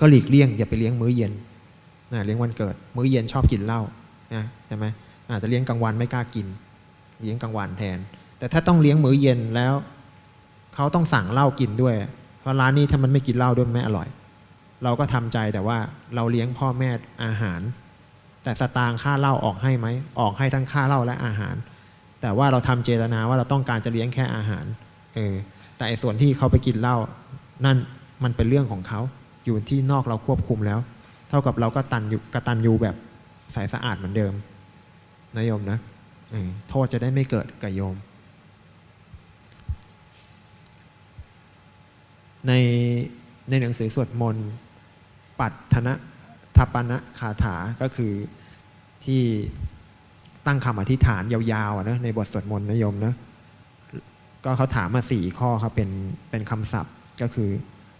ก็หลีกเลี่ยงอย่าไปเลี้ยงมื้อเย็นนะเลี้ยงวันเกิด มื้อเย็นชอบกินเหล้านะใช่ไหมอาจจะเลี้ยงกลางวันไม่กล้ากิน เลี้ยงกลางวันแทน แต่ถ้าต้องเลี้ยงมื้อเย็นแล้วเขาต้องสั่งเหล้ากินด้วย เพราะร้านนี้ถ้ามันไม่กินเหล้าด้วยไม่อร่อย เราก็ทำใจแต่ว่าเราเลี้ยงพ่อแม่อาหาร แต่สตางค์ค่าเหล้าออกให้ไหมออกให้ทั้งค่าเหล้าและอาหาร แต่ว่าเราทำเจตนาว่าเราต้องการจะเลี้ยงแค่อาหารเออแต่ส่วนที่เขาไปกินเหล้านั่นมันเป็นเรื่องของเขาอยู่ที่นอกเราควบคุมแล้ว เท่ากับเราก็ตันอยู่กตันยูแบบใสสะอาดเหมือนเดิมนะโยมนะโทษจะได้ไม่เกิดกับโยม ในในหนังสือสวดมนต์ปัตถนะ ทัปนะคาถาก็คือที่ตั้งคำอธิษฐานยาวๆนะในบทสวดมนต์นะโยมนะก็เขาถามมาสี่ข้อครับเป็นเป็นคำศัพท์ก็คือ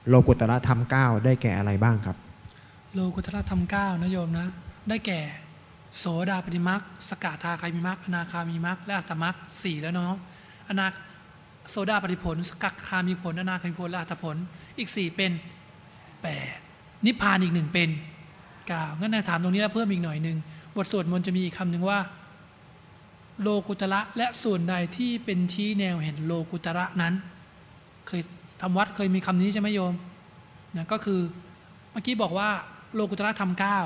โลกุตระธรรมเก้าได้แก่อะไรบ้างครับ โลกุตระธรรมเก้านะโยมนะ ได้แก่ โสดาปฏิมักสกทาคามิมักอนาคามีมักและอัตมักสี่แล้วเนาะอนาโสดาปฏิผล สกัคามีผลอนาคามีผลและอัตตผล อีกสี่เป็นแปดนิพพานอีกหนึ่งเป็น เก้าว งั้นนะถามตรงนี้แล้วเพิ่มอีกหน่อยหนึ่งบทสวดมนต์จะมีอีกคำหนึ่งว่า โลกุตระและส่วนใดที่เป็นชี้แนวเห็นโลกุตระนั้น เคยทำวัดเคยมีคำนี้ใช่ไหมโยมนะก็คือเมื่อกี้บอกว่าโลกุตระธรรมเก้า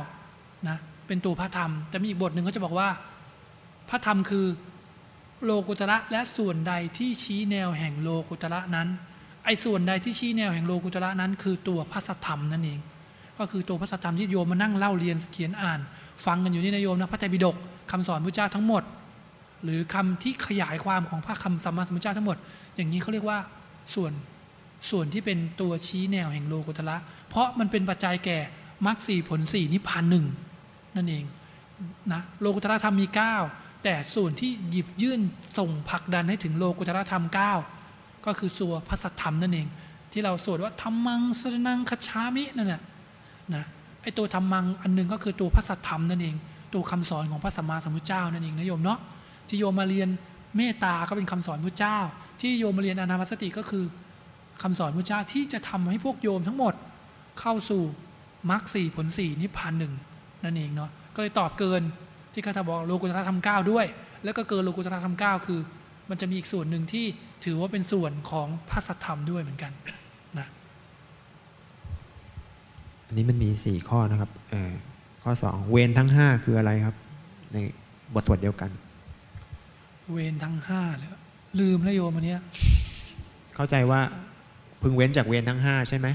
นะเป็นตัวพระธรรม แต่มีอีกบทหนึ่งเขาจะบอกว่า พระธรรมคือโลกุตระและส่วนใดที่ชี้แนวแห่งโลกุตระนั้นไอ้ส่วนใดที่ชี้แนวแห่งโลกุตระนั้น คือตัวพระสัทธรรมนั่นเอง ก็คือตัวพระสัทธรรมที่โยมมานั่งเล่าเรียนเขียนอ่าน ฟังกันอยู่นี่นะโยมนะพระไตรปิฎกคำสอนพระเจ้าทั้งหมด หรือคำที่ขยายความของพระคำสัมมาสัมพุทธเจ้าทั้งหมด อย่างนี้เขาเรียกว่าส่วนส่วนที่เป็นตัวชี้แนวแห่งโลกุตระเพราะมันเป็นปัจจัยแก่มรรคสี่ผลสี่นิพพานหนึ่งนั่นเองนะโลกุตระธรรมมี 9 แต่ส่วนที่หยิบยื่นส่งผลักดันให้ถึงโลกุตระธรรม 9 ก็คือส่วนพระสัทธรรมนั่นเอง ที่เราสวดว่าธรรมังสนังคชามินั่นแหละ นะไอตัวธรรมังอันหนึงก็คือตัวพระสัทธรรมนั่นเอง ตัวคำสอนของพระสัมมาสัมพุทธเจ้านั่นเองนะโยมเนาะที่โยมมาเรียนเมตตาก็เป็นคำสอนพุทธเจ้า ที่โยมมาเรียนอนามัสติก็คือคำสอนพุทธเจ้าที่จะทำให้พวกโยมทั้งหมดเข้าสู่มรรคสี่ผลสี่นิพพานหนึ่งนั่นเองเนาะก็เลยตอบเกินที่เขาบอกโลกุตระธรรมเก้าด้วย แล้วก็เกินโลกุตระธรรมเก้าคือ มันจะมีอีกส่วนหนึ่งที่ถือว่าเป็นส่วนของพระสัทธรรมด้วยเหมือนกันนะ อันนี้มันมีสี่ข้อนะครับเออข้อสองเวรทั้งห้าคืออะไรครับ ในบทสวดเดียวกัน เวรทั้งห้าเลยลืมแล้วโยมอันเนี้ยเข้าใจว่าพึงเว้นจากเวรทั้งห้าใช่ไหม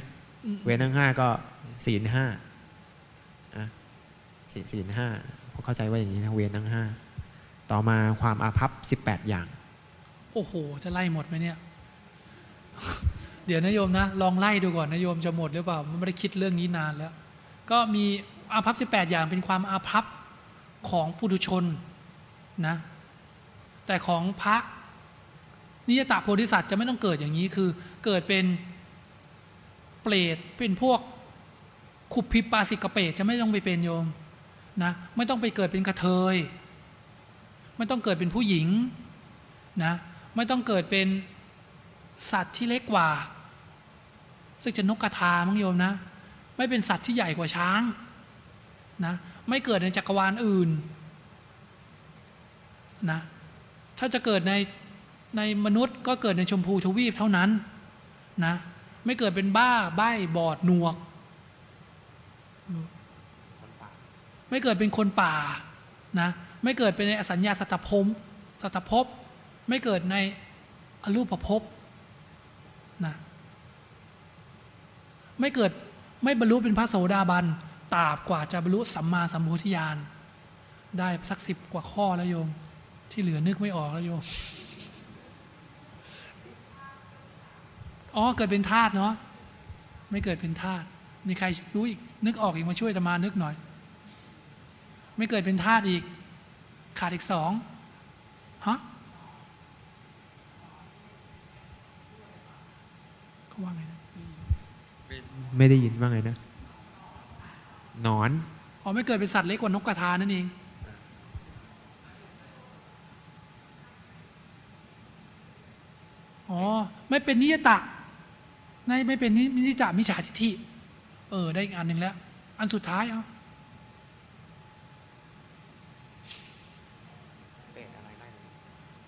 อืมเวรทั้งห้าก็ศีลห้าอะศีลศีลห้าเพราะเข้าใจว่าอย่างนี้นะเวรทั้งห้าต่อมาความอาภัพสิบแปดอย่าง โอ้โห จะไล่หมดไหมเนี่ย เดี๋ยวนะโยมนะ ลองไล่ดูก่อนนะโยมจะหมดหรือเปล่ามันไม่ได้คิดเรื่องนี้นานแล้ว ก็มีอาภัพสิบแปดอย่างเป็นความอาภัพของปุถุชนนะแต่ของพระนิยตะโพธิสัตว์จะไม่ต้องเกิดอย่างนี้คือเกิดเป็นเปรตเป็นพวกขุบพิปปาสิกเปรตจะไม่ต้องไปเป็นโยมนะไม่ต้องไปเกิดเป็นกระเทย ไม่ต้องเกิดเป็นผู้หญิงนะไม่ต้องเกิดเป็นสัตว์ที่เล็กกว่า ซึ่งจะนกกระทามั้งโยมนะ ไม่เป็นสัตว์ที่ใหญ่กว่าช้างนะไม่เกิดในจักรวาลอื่นนะถ้าจะเกิดในในมนุษย์ก็เกิดในชมพูทวีปเท่านั้นนะไม่เกิดเป็นบ้าใบ้บอดหนวก ไม่เกิดเป็นคนป่านะไม่เกิดเป็นในอสัญญาสัตตภพสัตตภพ ไม่เกิดในอรูปภพนะ ไม่เกิดไม่บรรลุเป็นพระโสดาบันตราบกว่าจะบรรลุสัมมาสัมโพธิญาณได้สักสิบกว่าข้อแล้วโยม ที่เหลือนึกไม่ออกแล้วโยมอ๋อเกิดเป็นธาตุเนาะไม่เกิดเป็นธาตุมีใครรู้อีกนึกออกอีกมาช่วยจะมานึกหน่อย ไม่เกิดเป็นธาตุอีก ขาดอีกสองฮะเขาว่าไงนะ ไม่ได้ยินว่าไงนะหนอนอ๋อไม่เกิดเป็นสัตว์เล็กกว่านกกระทานั่นเองอ๋อไม่เป็นนิยตะไม่ไม่เป็นนินิจามิจฉาทิฏฐิเออได้อีกอันหนึ่งแล้ว อันสุดท้ายเอา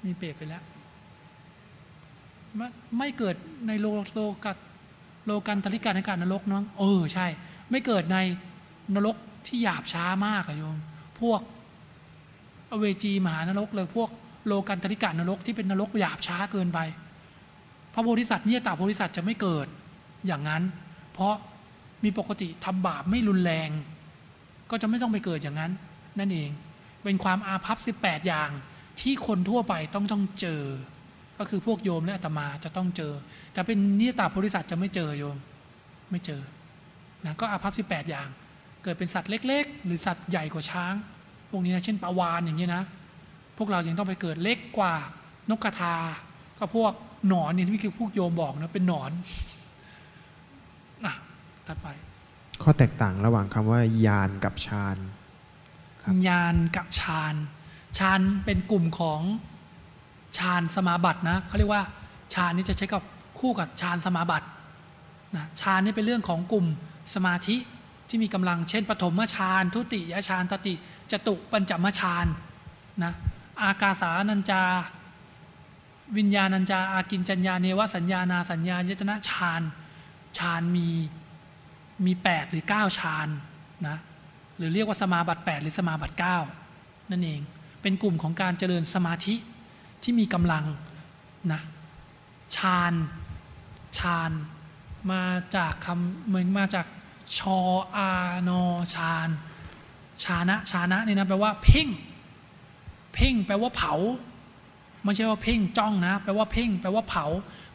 มีเปรตไปแล้ว ไม่ไม่เกิดในโลโลกัต โลกันตริการในการนรกเนาะเออใช่ ไม่เกิดในนรกที่หยาบช้ามากอะโยม พวกอเวจีมหานรกเลยพวกโลกันตริการนรกที่เป็นนรกหยาบช้าเกินไป พระโพธิสัตว์เนี่ยตาโพธิสัตว์จะไม่เกิดอย่างนั้น เพราะมีปกติทำบาปไม่รุนแรง ก็จะไม่ต้องไปเกิดอย่างนั้น นั่นเองเป็นความอาภัพ18 อย่างที่คนทั่วไปต้องต้องเจอ ก็คือพวกโยมและอาตมาจะต้องเจอ แต่เป็นนิยตาโพธิสัตว์จะไม่เจอโยมไม่เจอนะก็อาภัพ18อย่าง เกิดเป็นสัตว์เล็ก ๆ หรือสัตว์ใหญ่กว่าช้าง พวกนี้นะเช่นปลาวานอย่างนี้ยนะ พวกเรายังต้องไปเกิดเล็กกว่านกกระทา ก็พวกหนอนเนี่ยที่คือพวกโยมบอกนะเป็นหนอนอะถัดไป ข้อแตกต่างระหว่างคำว่ายานกับฌานครับญาณกับฌานฌานเป็นกลุ่มของ ฌานสมาบัตินะเขาเรียกว่าฌานนี่จะใช้กับคู่กับฌานสมาบัตินะฌานนี่เป็นเรื่องของกลุ่มสมาธิที่มีกำลังเช่นปฐมฌานทุติยฌานตติจตุปัญจมฌานนะอากาสานัญจา วิญญาณัญจา อากินจัญญาเนวสัญญานาสัญญายตนะฌานฌานมีมี 8 หรือ 9ฌานนะหรือเรียกว่าสมาบัติ 8 หรือสมาบัติ 9 นั่นเอง เป็นกลุ่มของการเจริญสมาธิ ที่มีกำลังนะฌานฌานมาจากคำเหมือนมาจากชออานอฌานชานะชานะนี่นะแปลว่าเพ่ง เพ่งแปลว่าเผาไม่ใช่ว่าเพ่งจ้องนะ แปลว่าเพ่งแปลว่าเผา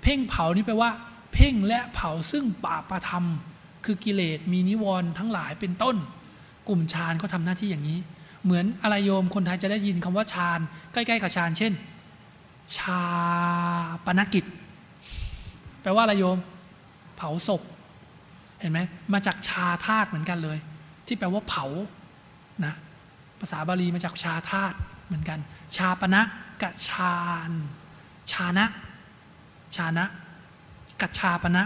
เพ่งเผานี่แปลว่า เพ่งและเผาซึ่งบาประธรรม คือกิเลสมีนิวรณ์ทั้งหลายเป็นต้น กลุ่มฌานเขาทำหน้าที่อย่างนี้ เหมือนอะไรโยมคนไทยจะได้ยินคำว่าฌานใกล้ ๆ กับฌานเช่น ชาปนกิจ แปลว่าอะไรโยม เผาศพ เห็นไหมมาจากชาธาตุเหมือนกันเลย ที่แปลว่าเผานะภาษาบาลีมาจากชาธาตุเหมือนกัน ชาปณะกับชาญชานะ ชานะกัจชาปณะ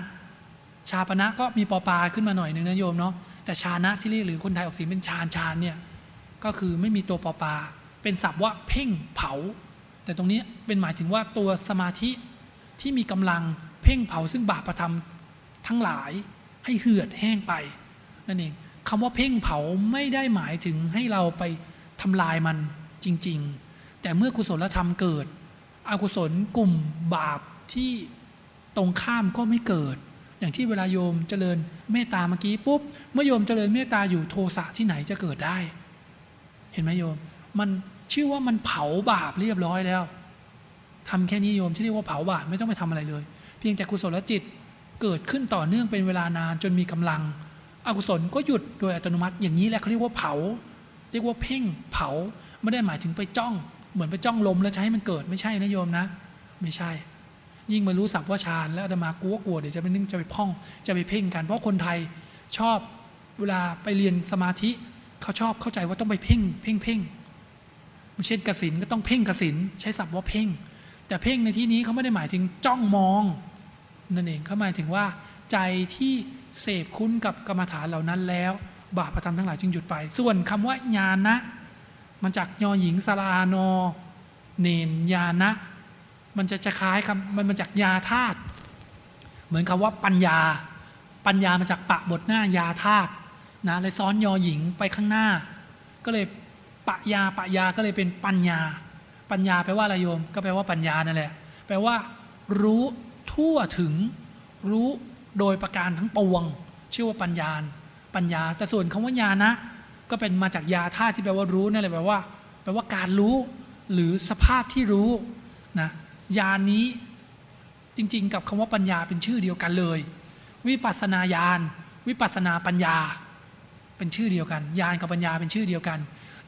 ชาปณะก็มีปอปลาขึ้นมาหน่อยหนึ่งนะโยมเนาะแต่ชานะที่เรียกหรือคนไทยออกเสียงเป็นชาญชาญเนี่ยก็คือไม่มีตัวปอปลาเป็นศัพท์ว่าเพ่งเผา แต่ตรงนี้เป็นหมายถึงว่าตัวสมาธิที่มีกำลังเพ่งเผาซึ่งบาปประทำทั้งหลายให้เหือดแห้งไปนั่นเองคำว่าเพ่งเผาไม่ได้หมายถึงให้เราไปทำลายมันจริง ๆ แต่เมื่อกุศลธรรมเกิด อกุศลกลุ่มบาปที่ตรงข้ามก็ไม่เกิด อย่างที่เวลาโยมเจริญเมตตาเมื่อกี้ปุ๊บ เมื่อโยมเจริญเมตตาอยู่โทสะที่ไหนจะเกิดได้ เห็นไหมโยม มัน ชื่อว่ามันเผาบาปเรียบร้อยแล้วทำแค่นี้โยมที่เรียกว่าเผาบาปไม่ต้องไปทำอะไรเลย เพียงแต่กุศลจิตเกิดขึ้นต่อเนื่องเป็นเวลานานจนมีกำลัง อกุศลก็หยุดโดยอัตโนมัติอย่างนี้แหละเขาเรียกว่าเผา เรียกว่าเพ่งเผาไม่ได้หมายถึงไปจ้อง เหมือนไปจ้องลมแล้วจะให้มันเกิดไม่ใช่นะโยมนะ ไม่ใช่ ยิ่งมารู้สับว่าฌานแล้วอาตมากลัวกลัวเดี๋ยวจะไปนึกจะไปพ่องจะไปเพ่งกันเพราะคนไทยชอบเวลาไปเรียนสมาธิเขาชอบเข้าใจว่าต้องไปเพ่ง เพ่งเพ่ง เช่นกสินก็ต้องเพ่งกสินใช้ศัพท์ว่าเพ่ง แต่เพ่งในที่นี้เขาไม่ได้หมายถึงจ้องมองนั่นเองเขาหมายถึงว่า ใจที่เสพคุ้นกับกรรมฐานเหล่านั้นแล้ว บาปประทำทั้งหลายจึงหยุดไป ส่วนคำว่าญาณนะมันจากยอหญิงสลานอเนนญาณะมันจะจะคล้ายคำมันมาจากยาธาตุเหมือนคำว่าปัญญา ปัญญามาจากปะบทหน้ายาธาตุนะเลยซ้อนยอหญิงไปข้างหน้า ก็เลย ปะยาปะยาก็เลยเป็นปัญญา ปัญญาแปลว่าอะไรโยม ก็แปลว่าปัญญานั่นแหละ แปลว่า รู้ทั่วถึง รู้โดยประการทั้งปวง ชื่อว่าปัญญา ปัญญา แต่ส่วนคำว่าญาณนะ ก็เป็นมาจากยาท่าที่แปลว่ารู้นั่นแหละแปลว่า แปลว่าการรู้ หรือสภาพที่รู้นะญาณนี้จริง ๆ กับคำว่าปัญญาเป็นชื่อเดียวกันเลย วิปัสสนาญาณวิปัสสนาปัญญา เป็นชื่อเดียวกันญาณกับปัญญาเป็นชื่อเดียวกัน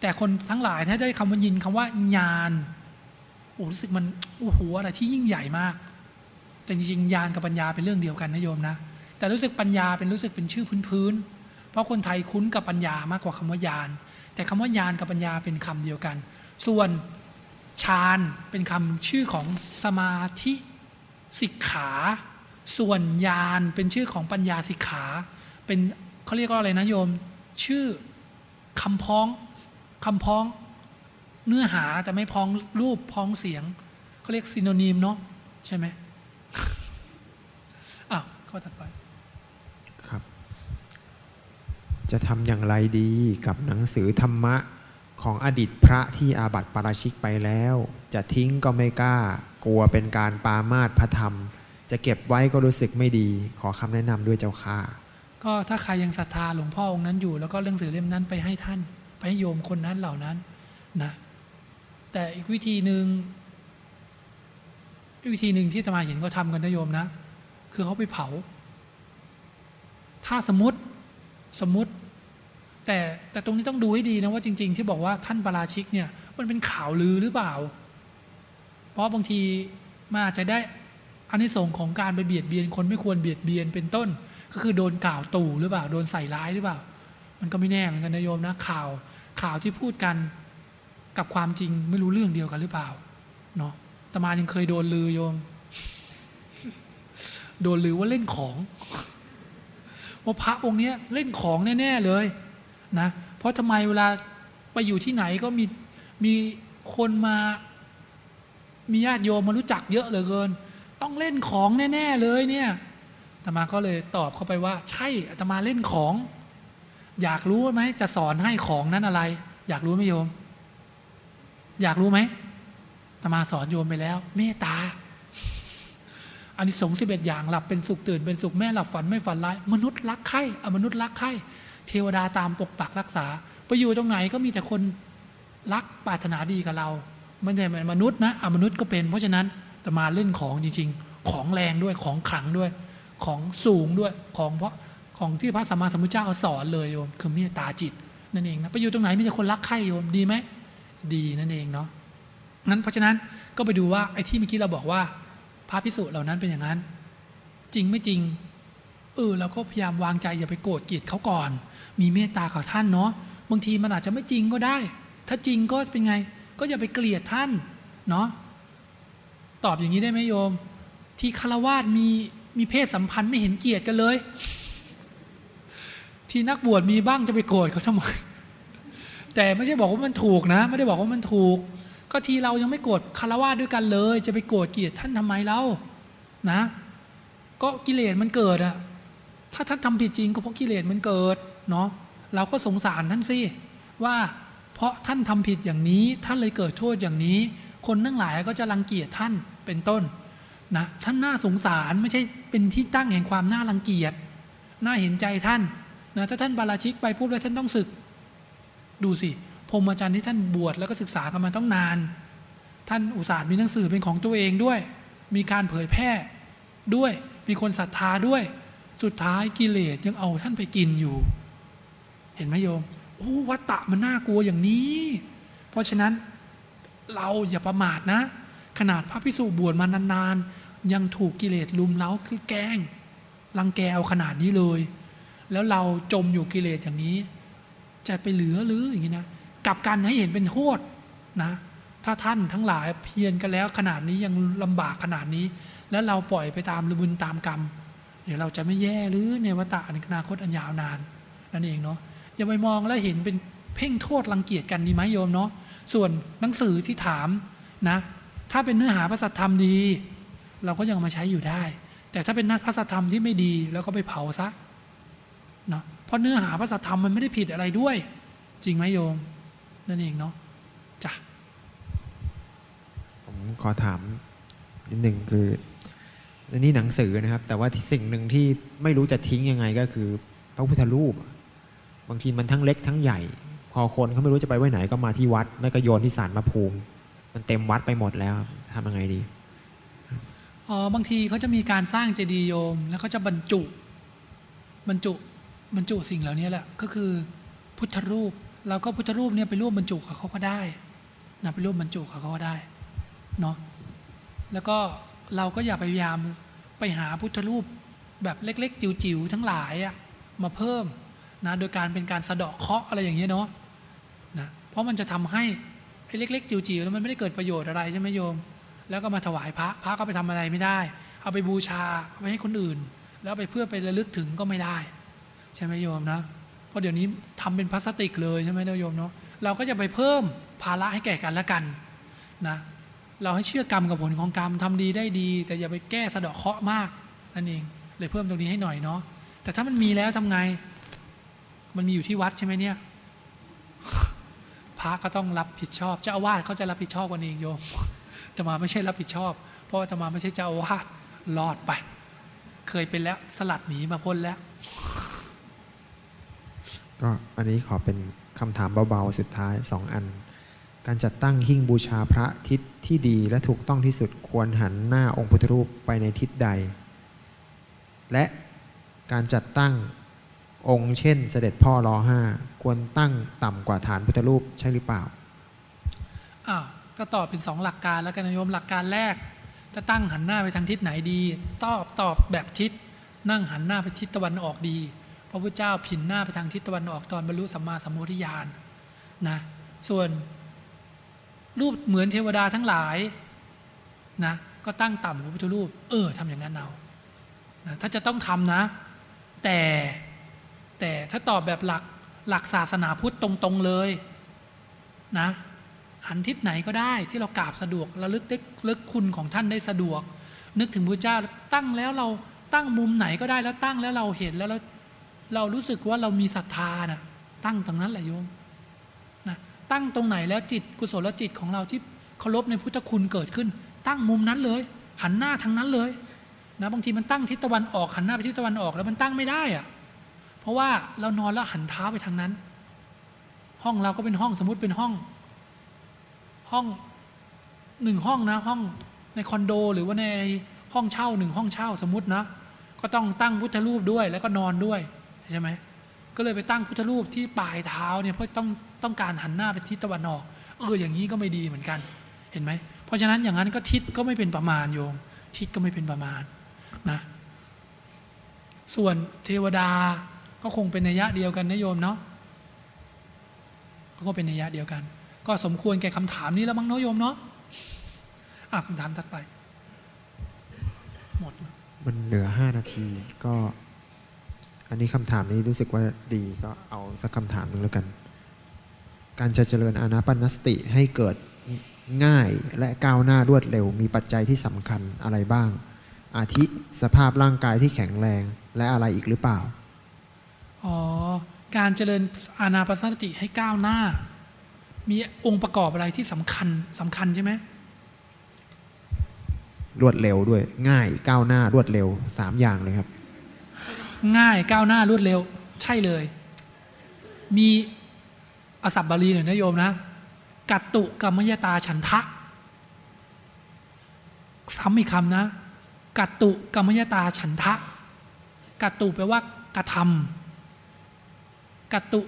แต่คนทั้งหลายถ้าได้คำว่ายินคำว่าญาณโอ้รู้สึกมันโอ้โหอะไรที่ยิ่งใหญ่มาก แต่จริงๆญาณกับปัญญาเป็นเรื่องเดียวกันนะโยมนะ แต่รู้สึกปัญญาเป็นรู้สึกเป็นชื่อพื้นๆเพราะคนไทยคุ้นกับปัญญามากกว่าคำว่าญาณแต่คำว่าญาณกับปัญญาเป็นคำเดียวกัน ส่วนฌานเป็นคำชื่อของสมาธิสิกขา ส่วนญาณเป็นชื่อของปัญญาสิกขา เป็นเขาเรียกว่าอะไรนะโยม ชื่อคำพ้อง คำพ้องเนื้อหาแต่ไม่พ้องรูปพ้องเสียงเขาเรียกซินโนนิมเนาะใช่ไหมอะข้อถัดไปครับ จะทำอย่างไรดีกับหนังสือธรรมะของอดีตพระที่อาบัติปาราชิกไปแล้ว จะทิ้งก็ไม่กล้า กลัวเป็นการปามาตพระธรรม จะเก็บไว้ก็รู้สึกไม่ดี ขอคำแนะนำด้วยเจ้าค่ะ ก็ถ้าใครยังศรัทธาหลวงพ่อองค์นั้นอยู่ แล้วก็เรื่องสือเล่มนั้นไปให้ท่านไป ให้โยมคนนั้นเหล่านั้นนะแต่อีกวิธีหนึ่งวิธีหนึ่งที่ตมาเห็นเขาทำกันนะโยมนะ คือเขาไปเผา ถ้าสมมติสมมติ แต่แต่ตรงนี้ต้องดูให้ดีนะว่าจริง ๆ ที่บอกว่าท่านปราชิกเนี่ยมันเป็นข่าวลือหรือเปล่า เพราะบางทีมันอาจจะได้อานิสงส์ของการไปเบียดเบียนคนไม่ควรเบียดเบียนเป็นต้น ก็คือโดนกล่าวตู่หรือเปล่า โดนใส่ร้ายหรือเปล่า มันก็ไม่แน่เหมือนกันนะโยมนะข่าว ข่าวที่พูดกันกับความจริงไม่รู้เรื่องเดียวกันหรือเปล่าเนาะตมายังเคยโดนลือโยม โดนลือว่าเล่นของว่าพระองค์เนี้ยเล่นของแน่ ๆ เลยนะ เพราะทำไมเวลาไปอยู่ที่ไหนก็มีมีคนมา มีญาติโยมมารู้จักเยอะเหลือเกิน ต้องเล่นของแน่ ๆ เลยเนี่ยอาตมาก็เลยตอบเข้าไปว่า ใช่อาตมาเล่นของ อยากรู้ไหมจะสอนให้ของนั้นอะไร อยากรู้ไหมโยม อยากรู้ไหมตมาสอนโยมไปแล้ว เมตตาอันนี้สงสิบเอ็ดอย่างหลับเป็นสุขตื่นเป็นสุขแม่หลับฝันไม่ฝันร้าย มนุษย์รักใคร่อมนุษย์รักใคร่เทวดาตามปกปักรักษา ไปอยู่ตรงไหนก็มีแต่คนรักปรารถนาดีกับเราไม่ใช่มนุษย์นะอมนุษย์ก็เป็น เพราะฉะนั้นแต่มาเล่นของจริง ๆ ของแรงด้วยของขลังด้วย ของสูงด้วยของเพราะ ของที่พระสัมมาสัมพุทธเจ้าสอนเลยโยมคือเมตตาจิตนั่นเองนะไปอยู่ตรงไหนมีแต่คนรักใคร่โยมดีไหมดีนั่นเองเนาะงั้นเพราะฉะนั้นก็ไปดูว่าไอ้ที่เมื่อกี้เราบอกว่า พระพิสุเหล่านั้นเป็นอย่างนั้น จริงไม่จริงเออเราก็พยายามวางใจอย่าไปโกรธเกลียดเขาก่อน มีเมตตากับท่านเนาะบางทีมันอาจจะไม่จริงก็ได้ ถ้าจริงก็เป็นไง ก็อย่าไปเกลียดท่านเนาะตอบอย่างนี้ได้ไหมโยม ที่คารวาสมีมีเพศสัมพันธ์ไม่เห็นเกียรติกันเลย ที่นักบวชมีบ้างจะไปโกรธเขาทำไมแต่ไม่ใช่บอกว่ามันถูกนะ ไม่ได้บอกว่ามันถูก ก็ทีเรายังไม่โกรธคารวะด้วยกันเลย จะไปโกรธเกลียดท่านทำไมเล่านะ ก็กิเลสมันเกิดอะถ้าท่านทำผิดจริงก็เพราะกิเลสมันเกิดเนาะเราก็สงสารท่านสิว่าเพราะท่านทำผิดอย่างนี้ท่านเลยเกิดโทษอย่างนี้ คนทั้งหลายก็จะรังเกียจท่านเป็นต้นนะท่านน่าสงสารไม่ใช่เป็นที่ตั้งแห่งความน่ารังเกียจน่าเห็นใจท่าน นะถ้าท่านบาราชิกไปพูดว่าท่านต้องศึก ดูสิพรหมจรรย์ที่ท่านบวชแล้วก็ศึกษากันมาต้องนาน ท่านอุตส่าห์มีหนังสือเป็นของตัวเองด้วย มีการเผยแพร่ด้วย มีคนศรัทธาด้วย สุดท้ายกิเลสยังเอาท่านไปกินอยู่ เห็นไหมโยมโอ้วัตตะมันน่ากลัวอย่างนี้ เพราะฉะนั้นเราอย่าประมาทนะ ขนาดพระพิสุบวชมานานๆ ยังถูกกิเลสลุมเล้าคือแกล้งรังแกเอาขนาดนี้เลย แล้วเราจมอยู่กิเลสอย่างนี้ จะไปเหลือหรืออย่างนี้นะกลับกันให้เห็นเป็นโทษนะ ถ้าท่านทั้งหลายเพียรกันแล้วขนาดนี้ยังลำบากขนาดนี้ แล้วเราปล่อยไปตามบุญตามกรรม เดี๋ยวเราจะไม่แย่หรือในวัฏฏะในอนาคตอันยาวนานนั่นเองเนาะอย่าไปมองแล้วเห็นเป็นเพ่งโทษรังเกียจกันดีไหมโยมเนาะส่วนหนังสือที่ถามนะถ้าเป็นเนื้อหาพระสัทธรรมดี เราก็ยังมาใช้อยู่ได้ แต่ถ้าเป็นนักพระสัทธรรมที่ไม่ดีเราก็ไปเผาซะ เนาะเพราะเนื้อหาพระสัทธรรมมันไม่ได้ผิดอะไรด้วย จริงไหมโยม นั่นเองเนาะจ้ะขอถามนิดหนึ่งคืออันนี้หนังสือนะครับ แต่ว่าที่สิ่งหนึ่งที่ไม่รู้จะทิ้งยังไงก็คือ พระพุทธรูป บางทีมันทั้งเล็กทั้งใหญ่ พอคนเขาไม่รู้จะไปไว้ไหนก็มาที่วัดแล้วก็โยนที่ศาลพระภูมิ มันเต็มวัดไปหมดแล้วทำยังไงดีอ๋อบางทีเขาจะมีการสร้างเจดีย์โยม แล้วเขาจะบรรจุ บรรจุ บรรจุสิ่งเหล่านี้แหละก็คือพุทธรูปเราก็พุทธรูปเนี่ยไปร่วมบรรจุกับเขาก็ได้นะไปร่วมบรรจุกับเขาก็ได้เนาะแล้วก็เราก็อย่าพยายามไปหาพุทธรูปแบบเล็ก ๆ จิ๋วๆทั้งหลายอะมาเพิ่มนะโดยการเป็นการสะเดาะเคาะอะไรอย่างเงี้ยเนาะนะเพราะมันจะทำให้ไอ้เล็ก ๆ จิ๋วๆแล้วมันไม่ได้เกิดประโยชน์อะไรใช่ไหมโยม แล้วก็มาถวายพระพระก็ไปทำอะไรไม่ได้ เอาไปบูชาเอาไปให้คนอื่น แล้วไปเพื่อไประลึกถึงก็ไม่ได้ ใช่ไหมโยมนะ เพราะเดี๋ยวนี้ทำเป็นพลาสติกเลยใช่ไหมโยมเนาะเราก็จะไปเพิ่มภาระให้แก่กันและกันนะเราให้เชื่อกรรมกับผลของกรรมทำดีได้ดี แต่อย่าไปแก้สะเดาะเคาะมากนั่นเองเลยเพิ่มตรงนี้ให้หน่อยเนาะแต่ถ้ามันมีแล้วทำไง มันมีอยู่ที่วัดใช่ไหมเนี่ยพระก็ต้องรับผิดชอบ เจ้าอาวาสเขาจะรับผิดชอบกันเองโยมแต่มาไม่ใช่รับผิดชอบ เพราะอาแตมาไม่ใช่เจ้าอาวาสรอดไป เคยเป็นแล้วสลัดหนีมาพ้นแล้ว ก็อันนี้ขอเป็นคำถามเบาๆ สุดท้ายสองอัน การจัดตั้งหิ้งบูชาพระทิศที่ดีและถูกต้องที่สุดควรหันหน้าองค์พุทธรูปไปในทิศใด และการจัดตั้งองค์เช่น เสด็จพ่อรอห้าควรตั้งต่ำกว่าฐานพุทธรูปใช่หรือเปล่าอ้าวก็ตอบเป็นสองหลักการแล้วกันนะโยมหลักการแรก จะตั้งหันหน้าไปทางทิศไหนดี ตอบตอบแบบทิศนั่งหันหน้าไปทิศตะวันออกดี ระพุทธเจ้าผินหน้าไปทางทิศตะวันออกตอนบรรลุสัมมาสัมโพธิญาณนะส่วนรูปเหมือนเทวดาทั้งหลายนะก็ตั้งต่ำกว่าพระพุทธรูป เออทำอย่างนั้นเอานะถ้าจะต้องทำนะ แต่แต่ถ้าตอบแบบหลักหลักศาสนาพุทธตรง ๆ เลยนะหันทิศไหนก็ได้ที่เรากราบสะดวกระลึกได้ลึกคุณของท่านได้สะดวก นึกถึงพระเจ้าตั้งแล้วเราตั้งมุมไหนก็ได้แล้วตั้งแล้วเราเห็นแล้วเรา เรารู้สึกว่าเรามีศรัทธานะตั้งตรงนั้นแหละโยมนะตั้งตรงไหนแล้วจิตกุศลจิตของเราที่เคารพในพุทธคุณเกิดขึ้น ตั้งมุมนั้นเลย หันหน้าทางนั้นเลยนะบางทีมันตั้งทิศตะวันออกหันหน้าไปทิศตะวันออกแล้วมันตั้งไม่ได้อะเพราะว่าเรานอนแล้วหันเท้าไปทางนั้น ห้องเราก็เป็นห้องสมมติเป็นห้อง ห้องหนึ่งห้องนะห้องในคอนโดหรือว่าในห้องเช่าหนึ่งห้องเช่าสมมตินะก็ต้องตั้งพุทธรูปด้วยแล้วก็นอนด้วย ใช่ไหมก็เลยไปตั้งพุทธรูปที่ปลายเท้าเนี่ยเพราะต้องต้องการหันหน้าไปทิศตะวันออก เอออย่างนี้ก็ไม่ดีเหมือนกัน เห็นไหม เพราะฉะนั้นอย่างนั้นก็ทิศก็ไม่เป็นประมาณโยม ทิศก็ไม่เป็นประมาณนะ ส่วนเทวดาก็คงเป็นนัยยะเดียวกันนะโยมเนาะก็เป็นนัยยะเดียวกัน ก็สมควรแก่คำถามนี้แล้วมั้งเนาะโยมเนาะอะคำถามถัดไป หมด มันเหลือห้านาทีก็ อันนี้คำถามนี้รู้สึกว่าดีก็เอาสักคำถามหนึ่งแล้วกัน การจะเจริญอานาปานสติให้เกิดง่ายและก้าวหน้ารวดเร็ว มีปัจจัยที่สำคัญอะไรบ้าง อาทิสภาพร่างกายที่แข็งแรงและอะไรอีกหรือเปล่า อ๋อ การเจริญอานาปานสติให้ก้าวหน้า มีองค์ประกอบอะไรที่สำคัญสำคัญใช่ไหมรวดเร็วด้วยง่ายก้าวหน้ารวดเร็วสามอย่างเลยครับ ง่ายก้าวหน้ารวดเร็ว ใช่เลย มีอสับบาลีหน่อยนะโยมนะ กัตตุกรรมยตาฉันทะซ้ำอีกคำนะ กัตตุกรรมยตาฉันทะ กัตตุแปลว่ากระทำกัตตุ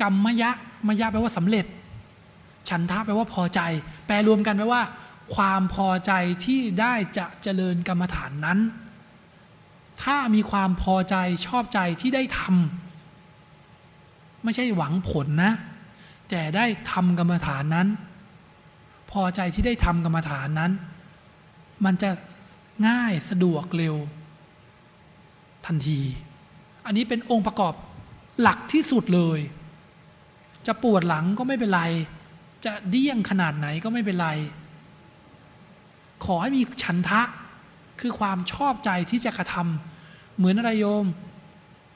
กรรมยะมยะแปลว่าสำเร็จ ฉันทะแปลว่าพอใจ แปลรวมกันแปลว่า ความพอใจที่ได้จะเจริญกรรมฐานนั้น ถ้ามีความพอใจชอบใจที่ได้ทำไม่ใช่หวังผลนะ แต่ได้ทำกรรมฐานนั้น พอใจที่ได้ทำกรรมฐานนั้น มันจะง่ายสะดวกเร็ว ทันที อันนี้เป็นองค์ประกอบหลักที่สุดเลย จะปวดหลังก็ไม่เป็นไร จะเดี้ยงขนาดไหนก็ไม่เป็นไร ขอให้มีฉันทะ คือความชอบใจที่จะกระทำเหมือนอะไรโยม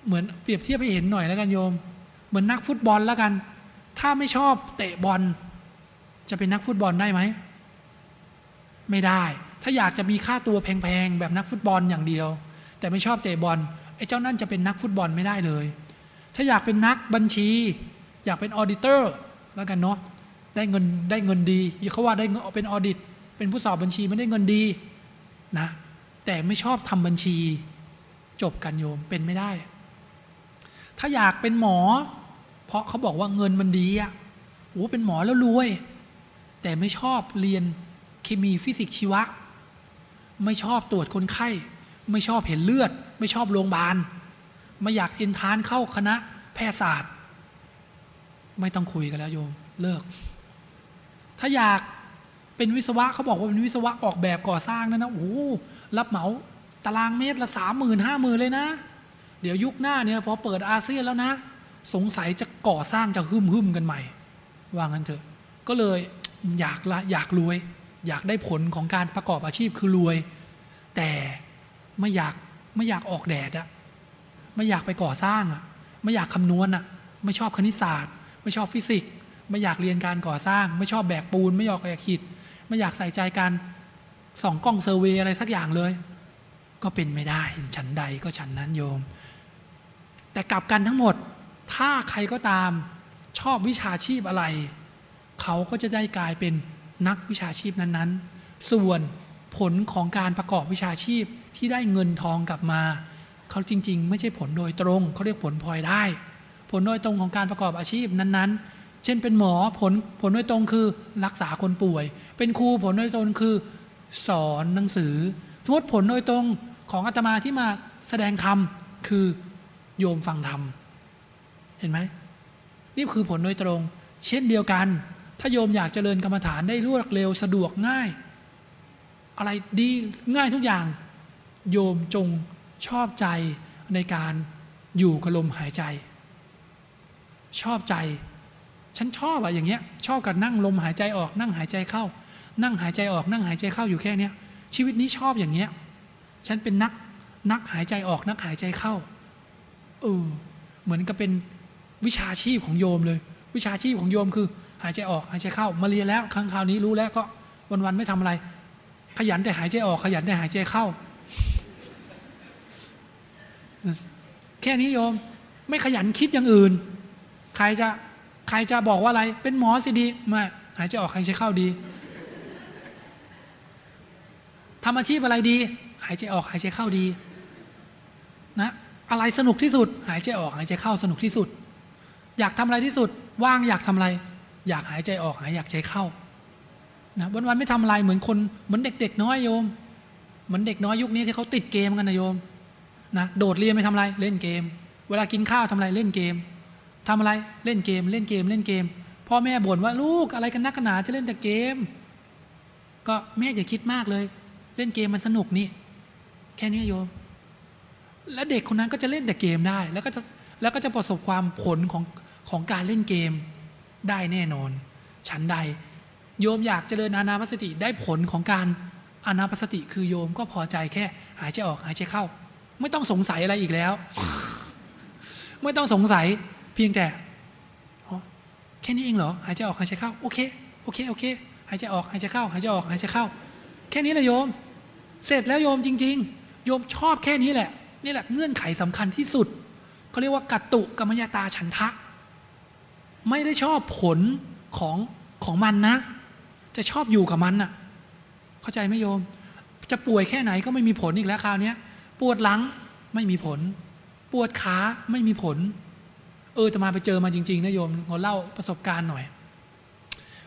เหมือนเปรียบเทียบให้เห็นหน่อยแล้วกันโยม เหมือนนักฟุตบอลแล้วกัน ถ้าไม่ชอบเตะบอล จะเป็นนักฟุตบอลได้ไหม ไม่ได้ ถ้าอยากจะมีค่าตัวแพงๆแบบนักฟุตบอลอย่างเดียว แต่ไม่ชอบเตะบอลไอ้เจ้านั่นจะเป็นนักฟุตบอลไม่ได้เลย ถ้าอยากเป็นนักบัญชี อยากเป็น auditor แล้วกันเนาะได้เงินได้เงินดีเขาว่าได้เป็น audit เป็นผู้สอบบัญชีไม่ได้เงินดีนะ แต่ไม่ชอบทำบัญชี จบกันโยมเป็นไม่ได้ ถ้าอยากเป็นหมอ เพราะเขาบอกว่าเงินมันดีอะโอ้เป็นหมอแล้วรวย แต่ไม่ชอบเรียนเคมีฟิสิกส์ชีวะ ไม่ชอบตรวจคนไข้ ไม่ชอบเห็นเลือด ไม่ชอบโรงพยาบาลไม่อยากเอ็นทานเข้าคณะแพทยศาสตร์ ไม่ต้องคุยกันแล้วโยมเลิก ถ้าอยากเป็นวิศวะเขาบอกว่าเป็นวิศวะออกแบบก่อสร้างนะนะโอ้ รับเหมาตารางเมตรละสามหมื่นห้าหมื่นเลยนะ เดี๋ยวยุคหน้าเนี่ยพอเปิดอาเซียนแล้วนะ สงสัยจะก่อสร้างจะหึมหึมกันใหม่ ว่างั้นเถอะ ก็เลยอยากละอยากรวย อยากได้ผลของการประกอบอาชีพคือรวย แต่ไม่อยากไม่อยากออกแดดอะไม่อยากไปก่อสร้างอะไม่อยากคำนวณอะไม่ชอบคณิตศาสตร์ ไม่ชอบฟิสิกส์ไม่อยากเรียนการก่อสร้าง ไม่ชอบแบกปูน ไม่อยากแบกอิฐไม่อยากใส่ใจการ ส่องกล้อง survey อะไรสักอย่างเลย ก็เป็นไม่ได้ ฉันใดก็ฉันนั้นโยม แต่กลับกันทั้งหมด ถ้าใครก็ตามชอบวิชาชีพอะไร เขาก็จะได้กลายเป็นนักวิชาชีพนั้นๆ ส่วนผลของการประกอบวิชาชีพที่ได้เงินทองกลับมา เขาจริง ๆ ไม่ใช่ผลโดยตรง เขาเรียกผลพลอยได้ ผลโดยตรงของการประกอบอาชีพนั้นๆ เช่นเป็นหมอผลผลโดยตรงคือรักษาคนป่วย เป็นครูผลโดยตรงคือ สอนหนังสือ สมมติผลโดยตรงของอาตมาที่มาแสดงธรรมคือโยมฟังธรรม เห็นไหมนี่คือผลโดยตรง เช่นเดียวกัน ถ้าโยมอยากเจริญกรรมฐานได้รวดเร็วสะดวกง่าย อะไรดีง่ายทุกอย่าง โยมจงชอบใจในการอยู่กับลมหายใจ ชอบใจ ฉันชอบอะอย่างเงี้ย ชอบกับนั่งลมหายใจออกนั่งหายใจเข้า นั่งหายใจออกนั่งหายใจเข้าอยู่แค่เนี้ยชีวิตนี้ชอบอย่างเงี้ยฉันเป็นนักนักหายใจออกนักหายใจเข้าเออเหมือนกับเป็นวิชาชีพของโยมเลย วิชาชีพของโยมคือ หายใจออกหายใจเข้า มาเรียนแล้วครั้งคราวนี้รู้แล้วก็วันๆไม่ทำอะไร ขยันแต่หายใจออก ขยันแต่หายใจเข้า แค่นี้โยม ไม่ขยันคิดอย่างอื่น ใครจะใครจะบอกว่าอะไร เป็นหมอสิดีไม่หายใจออกหายใจเข้าดี ทำอาชีพอะไรดี หายใจออกหายใจเข้าดีนะอะไรสนุกที่สุด หายใจออกหายใจเข้าสนุกที่สุด อยากทำอะไรที่สุด ว่างอยากทำอะไร อยากหายใจออกหายอยากใจเข้านะวันวันไม่ทำอะไรเหมือนคนเหมือนเด็ก ๆ น้อยโยม เหมือนเด็กน้อยยุคนี้ที่เขาติดเกมกันนะโยมนะโดดเรียนไม่ทำอะไรเล่นเกม เวลากินข้าวทำอะไรเล่นเกมทำอะไรเล่นเกมเล่นเกมเล่นเกมพ่อแม่บ่นว่าลูกอะไรกันนักหนาจะเล่นแต่เกม ก็แม่อย่าคิดมากเลย เล่นเกมมันสนุกนี่แค่นี้โยม และเด็กคนนั้นก็จะเล่นแต่เกมได้ แล้วก็จะแล้วก็จะประสบความผลของของการเล่นเกมได้แน่นอน ฉันใด โยมอยากเจริญอานาปสติได้ผลของการอานาปสติคือโยมก็พอใจแค่ หายใจออกหายใจเข้า ไม่ต้องสงสัยอะไรอีกแล้ว ไม่ต้องสงสัยเพียงแต่แค่นี้เองเหรอหายใจออกหายใจเข้าโอเคโอเคโอเคหายใจออกหายใจเข้าหายใจออกหายใจเข้า ค่นี้แหละโยม เสร็จแล้วโยมจริง ๆ โยมชอบแค่นี้แหละ นี่แหละเงื่อนไขสำคัญที่สุดเขาเรียกว่ากัตตุกรรมยตาฉันทะ ไม่ได้ชอบผลของของมันนะ จะชอบอยู่กับมันน่ะ เข้าใจไหมโยม จะป่วยแค่ไหนก็ไม่มีผลอีกแล้วคราวนี้ปวดหลังไม่มีผล ปวดขาไม่มีผล เออจะมาไปเจอมาจริงๆนะโยมขอเล่าประสบการณ์หน่อย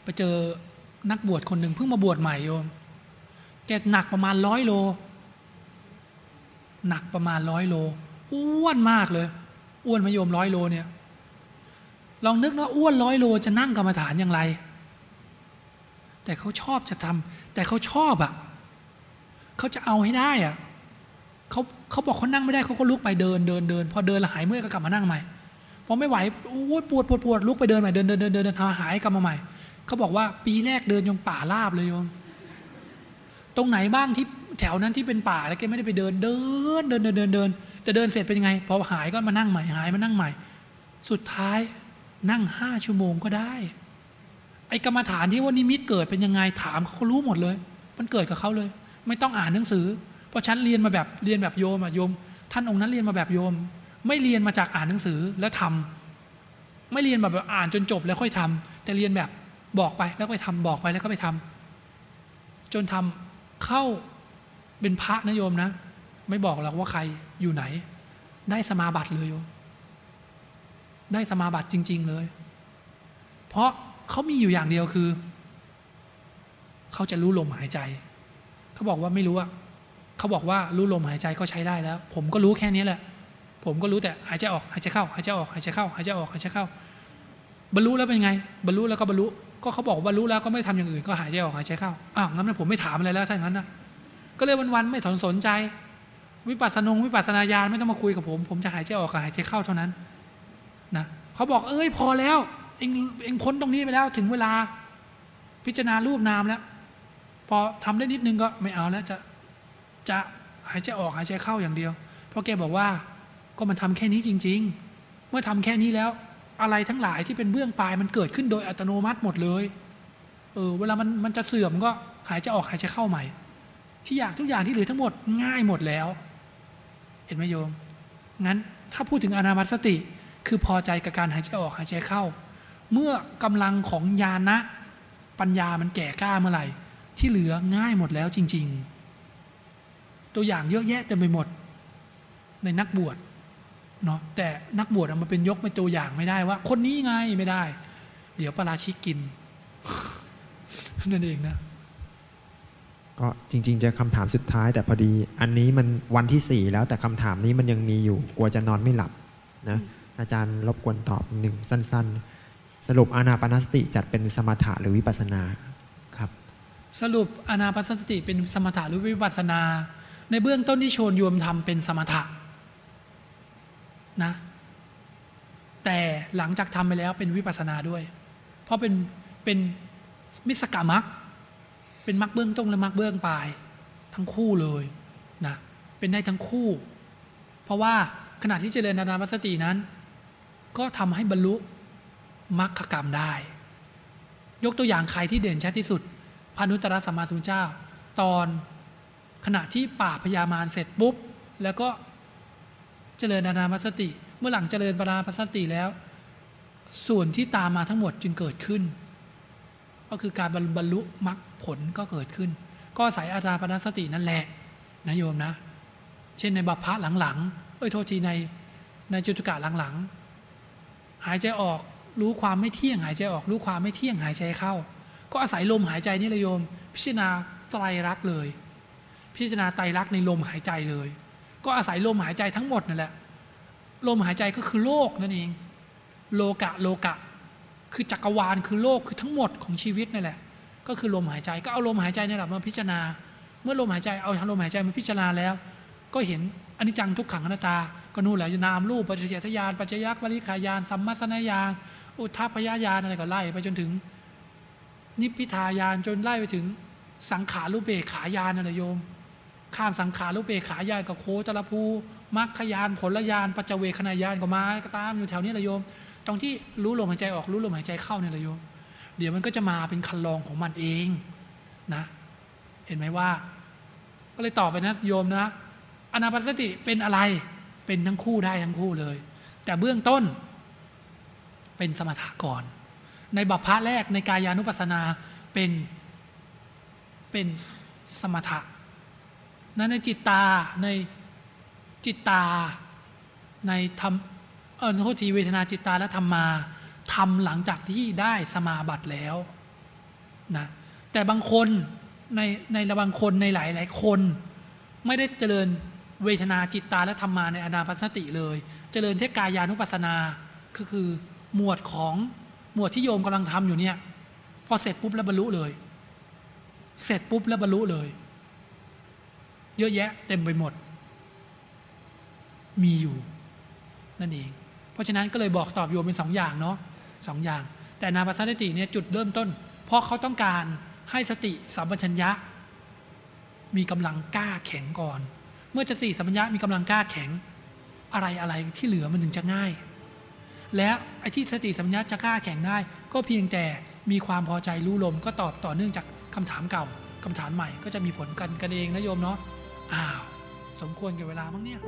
ไปเจอนักบวชคนหนึ่งเพิ่งมาบวชใหม่โยม แกหนักประมาณร้อยโล หนักประมาณร้อยโล อ้วนมากเลย อ้วนมโยมร้อยโลเนี่ย ลองนึกนะอ้วนร้อยโลจะนั่งกรรมฐานอย่างไร แต่เขาชอบจะทำแต่เขาชอบอะ่ะเขาจะเอาให้ได้อะ่ะเขาเขาบอกเขานั่งไม่ได้เขาก็ลุกไปเดินเดินเดินพอเดินแล้วหายเมื่อยก็กลับมานั่งใหม่พอไม่ไหวโอ้ปวดปวดปวดลุกไปเดินใหม่เดินเดินเดินเดินหายกลับมาใหม่เขาบอกว่าปีแรกเดินยงป่าลาบเลยโยม ตรงไหนบ้างที่แถวนั้นที่เป็นป่าแล้วแกไม่ได้ไปเดินเดินเดินเดินเดินเดินจะเดินเสร็จเป็นยังไง พอหายก็มานั่งใหม่หายมานั่งใหม่ สุดท้ายนั่งห้าชั่วโมงก็ได้ ไอ้กรรมฐานที่ว่านิมิตเกิดเป็นยังไงถามเขาก็รู้หมดเลย มันเกิดกับเขาเลย ไม่ต้องอ่านหนังสือ เพราะฉันเรียนมาแบบเรียนแบบโยมอะโยม ท่านองค์นั้นเรียนมาแบบโยม ไม่เรียนมาจากอ่านหนังสือแล้วทำไม่เรียนแบบอ่านจนจบแล้วค่อยทำแต่เรียนแบบบอกไปแล้วไปทำบอกไปแล้วก็ไปทำจนทำ เข้าเป็นพระนะโยมนะ ไม่บอกหรอกว่าใครอยู่ไหน ได้สมาบัติเลยโยมได้สมาบัติจริง ๆเลย เพราะเขามีอยู่อย่างเดียวคือ เขาจะรู้ลมหายใจ เขาบอกว่าไม่รู้อะเขาบอกว่ารู้ลมหายใจก็ใช้ได้แล้ว ผมก็รู้แค่นี้แหละ ผมก็รู้แต่หายใจออกหายใจเข้าหายใจออกหายใจเข้าหายใจออกหายใจเข้า บรรลุแล้วเป็นไง บรรลุแล้วก็บรรลุ ก็เขาบอกบรรลุแล้วก็ไม่ทำอย่างอื่นก็หายใจออกหายใจเข้าอ้าวงั้นผมไม่ถามอะไรแล้วถ้างั้นนะก็เลยวันๆไม่สนสนใจ วิปัสสนงวิปัสสนาญาณไม่ต้องมาคุยกับผม ผมจะหายใจออกกับหายใจเข้าเท่านั้นนะเขาบอกเอ้ยพอแล้วเองเองพ้นตรงนี้ไปแล้วถึงเวลาพิจารณารูปนามแล้ว พอทำได้นิดนึงก็ไม่เอาแล้วจะจะหายใจออกหายใจเข้าอย่างเดียว เพราะแกบอกว่าก็มันทำแค่นี้จริง ๆ เมื่อทำแค่นี้แล้ว อะไรทั้งหลายที่เป็นเบื้องปลายมันเกิดขึ้นโดยอัตโนมัติหมดเลย เออ เวลามันมันจะเสื่อมก็หายใจออกหายใจเข้าใหม่ ที่อยากทุกอย่างที่เหลือทั้งหมดง่ายหมดแล้ว เห็นไหมโยม งั้นถ้าพูดถึงอนามัสติ คือพอใจกับการหายใจออกหายใจเข้า เมื่อกำลังของญาณะปัญญามันแก่กล้าเมื่อไหร่ ที่เหลือง่ายหมดแล้วจริง ๆ ตัวอย่างเยอะแยะเต็มไปหมด ในนักบวช เนาะแต่นักบวชมันเป็นยกเป็นตัวอย่างไม่ได้ว่า คนนี้ไงไม่ได้ เดี๋ยวปราชิกกินนั่นเองนะก็จริง ๆ จะคำถามสุดท้าย แต่พอดี อันนี้มันวันที่สี่แล้วแต่คำถามนี้มันยังมีอยู่ กลัวจะนอนไม่หลับนะอาจารย์รบกวนตอบหนึ่งสั้น ๆ สรุปอานาปานสติจัดเป็นสมถะหรือวิปัสสนาครับ สรุปอนาปัสสติเป็นสมถะหรือวิปัสสนา ในเบื้องต้นที่โชนโยมทำเป็นสมถะ นะ แต่หลังจากทำไปแล้วเป็นวิปัสสนาด้วย เพราะเป็นเป็นมิสกามักเป็นมักเบื้องต้นและมักเบื้องปลาย ทั้งคู่เลยนะเป็นได้ทั้งคู่ เพราะว่าขณะที่เจริญอานาปัสตินั้น ก็ทำให้บรรลุมรรคกรรมได้ ยกตัวอย่างใครที่เด่นชัดที่สุดพานุตตรสัมมาสัมพุทธเจ้า ตอนขณะที่ป่าพยามารเสร็จปุ๊บ แล้วก็ เจริญอานาปัสติ เมื่อหลังเจริญปราปัสสติแล้ว ส่วนที่ตามมาทั้งหมดจึงเกิดขึ้น ก็คือการบรรลุมรรคผลก็เกิดขึ้น ก็อาศัยอานาปานสตินั่นแหละนะโยมนะ เช่นในบัพพะหลังๆเอ้ยโทษทีในในจุตุกะหลังๆหายใจออกรู้ความไม่เที่ยงหายใจออกรู้ความไม่เที่ยงหายใจเข้า ก็อาศัยลมหายใจนี่เลยโยม พิจารณาไตรลักษณ์เลย พิจารณาไตรลักษณ์ในลมหายใจเลย ก็อาศัยลมหายใจทั้งหมดนั่นแหละ ลมหายใจก็คือโลกนั่นเอง โลกะโลกะ คือจักรวาลคือโลกคือทั้งหมดของชีวิตนั่นแหละ ก็คือลมหายใจก็เอาลมหายใจนี่แหละมาพิจารณา เมื่อลมหายใจเอาทางลมหายใจมาพิจารณาแล้ว ก็เห็นอนิจจังทุกขังอนัตตา ก็นู่นแหละนามรูปปัจเจตยานปัจจยักบริขายานสัมมาสนญาณอุทาพยายานอะไรก็ไล่ไปจนถึง นิพพิทายานจนไล่ไปถึงสังขารุเบขายานอะไรโยม ข้ามสังขารุเบกขายานกับโคตรภูมัคคยานผลยานปัจเจเวคณายานก็มาก็ตามอยู่แถวนี้เลยโยม ตรงที่รู้ลมหายใจออกรู้ลมหายใจเข้าเนี่ยเลยโยม เดี๋ยวมันก็จะมาเป็นคันลองของมันเองนะ เห็นไหมว่า ก็เลยตอบไปนะโยมนะอนาปัสสติเป็นอะไรเป็นทั้งคู่ได้ทั้งคู่เลย แต่เบื้องต้น เป็นสมถะก่อนในบัพพะแรกในกายานุปัสสนาเป็นเป็นสมถะ นั้นในจิตตาในจิตตาในธรรมเออโทษทีเวทนาจิตตาและธรรมาทำหลังจากที่ได้สมาบัติแล้วนะแต่บางคนในในระบางคนในหลายหลายคน ไม่ได้เจริญเวทนาจิตตาและธรรมาในอนาปัสสติเลย เจริญเทกายานุปัสสนาก็คือหมวดของหมวดที่โยมกำลังทำอยู่เนี่ยพอเสร็จปุ๊บแล้วบรรลุเลย เสร็จปุ๊บแล้วบรรลุเลย เยอะแยะเต็มไปหมด มีอยู่ นั่นเอง เพราะฉะนั้นก็เลยบอกตอบโยมเป็นสองอย่างเนาะสองอย่าง แต่นาปัสสติเนี่ยจุดเริ่มต้น เพราะเขาต้องการให้สติสัมปชัญญะ มีกำลังกล้าแข็งก่อน เมื่อจะสติสัมปชัญญะมีกำลังกล้าแข็ง อะไรอะไรที่เหลือมันถึงจะง่าย แล้วไอ้ที่สติสัมปชัญญะจะกล้าแข็งได้ ก็เพียงแต่มีความพอใจรู้ลมก็ตอบต่อเนื่องจากคำถามเก่ากรรมฐานใหม่ก็จะมีผลกันกันเองนะโยมเนาะ อ้าว สมควรกับเวลามั้งเนี่ย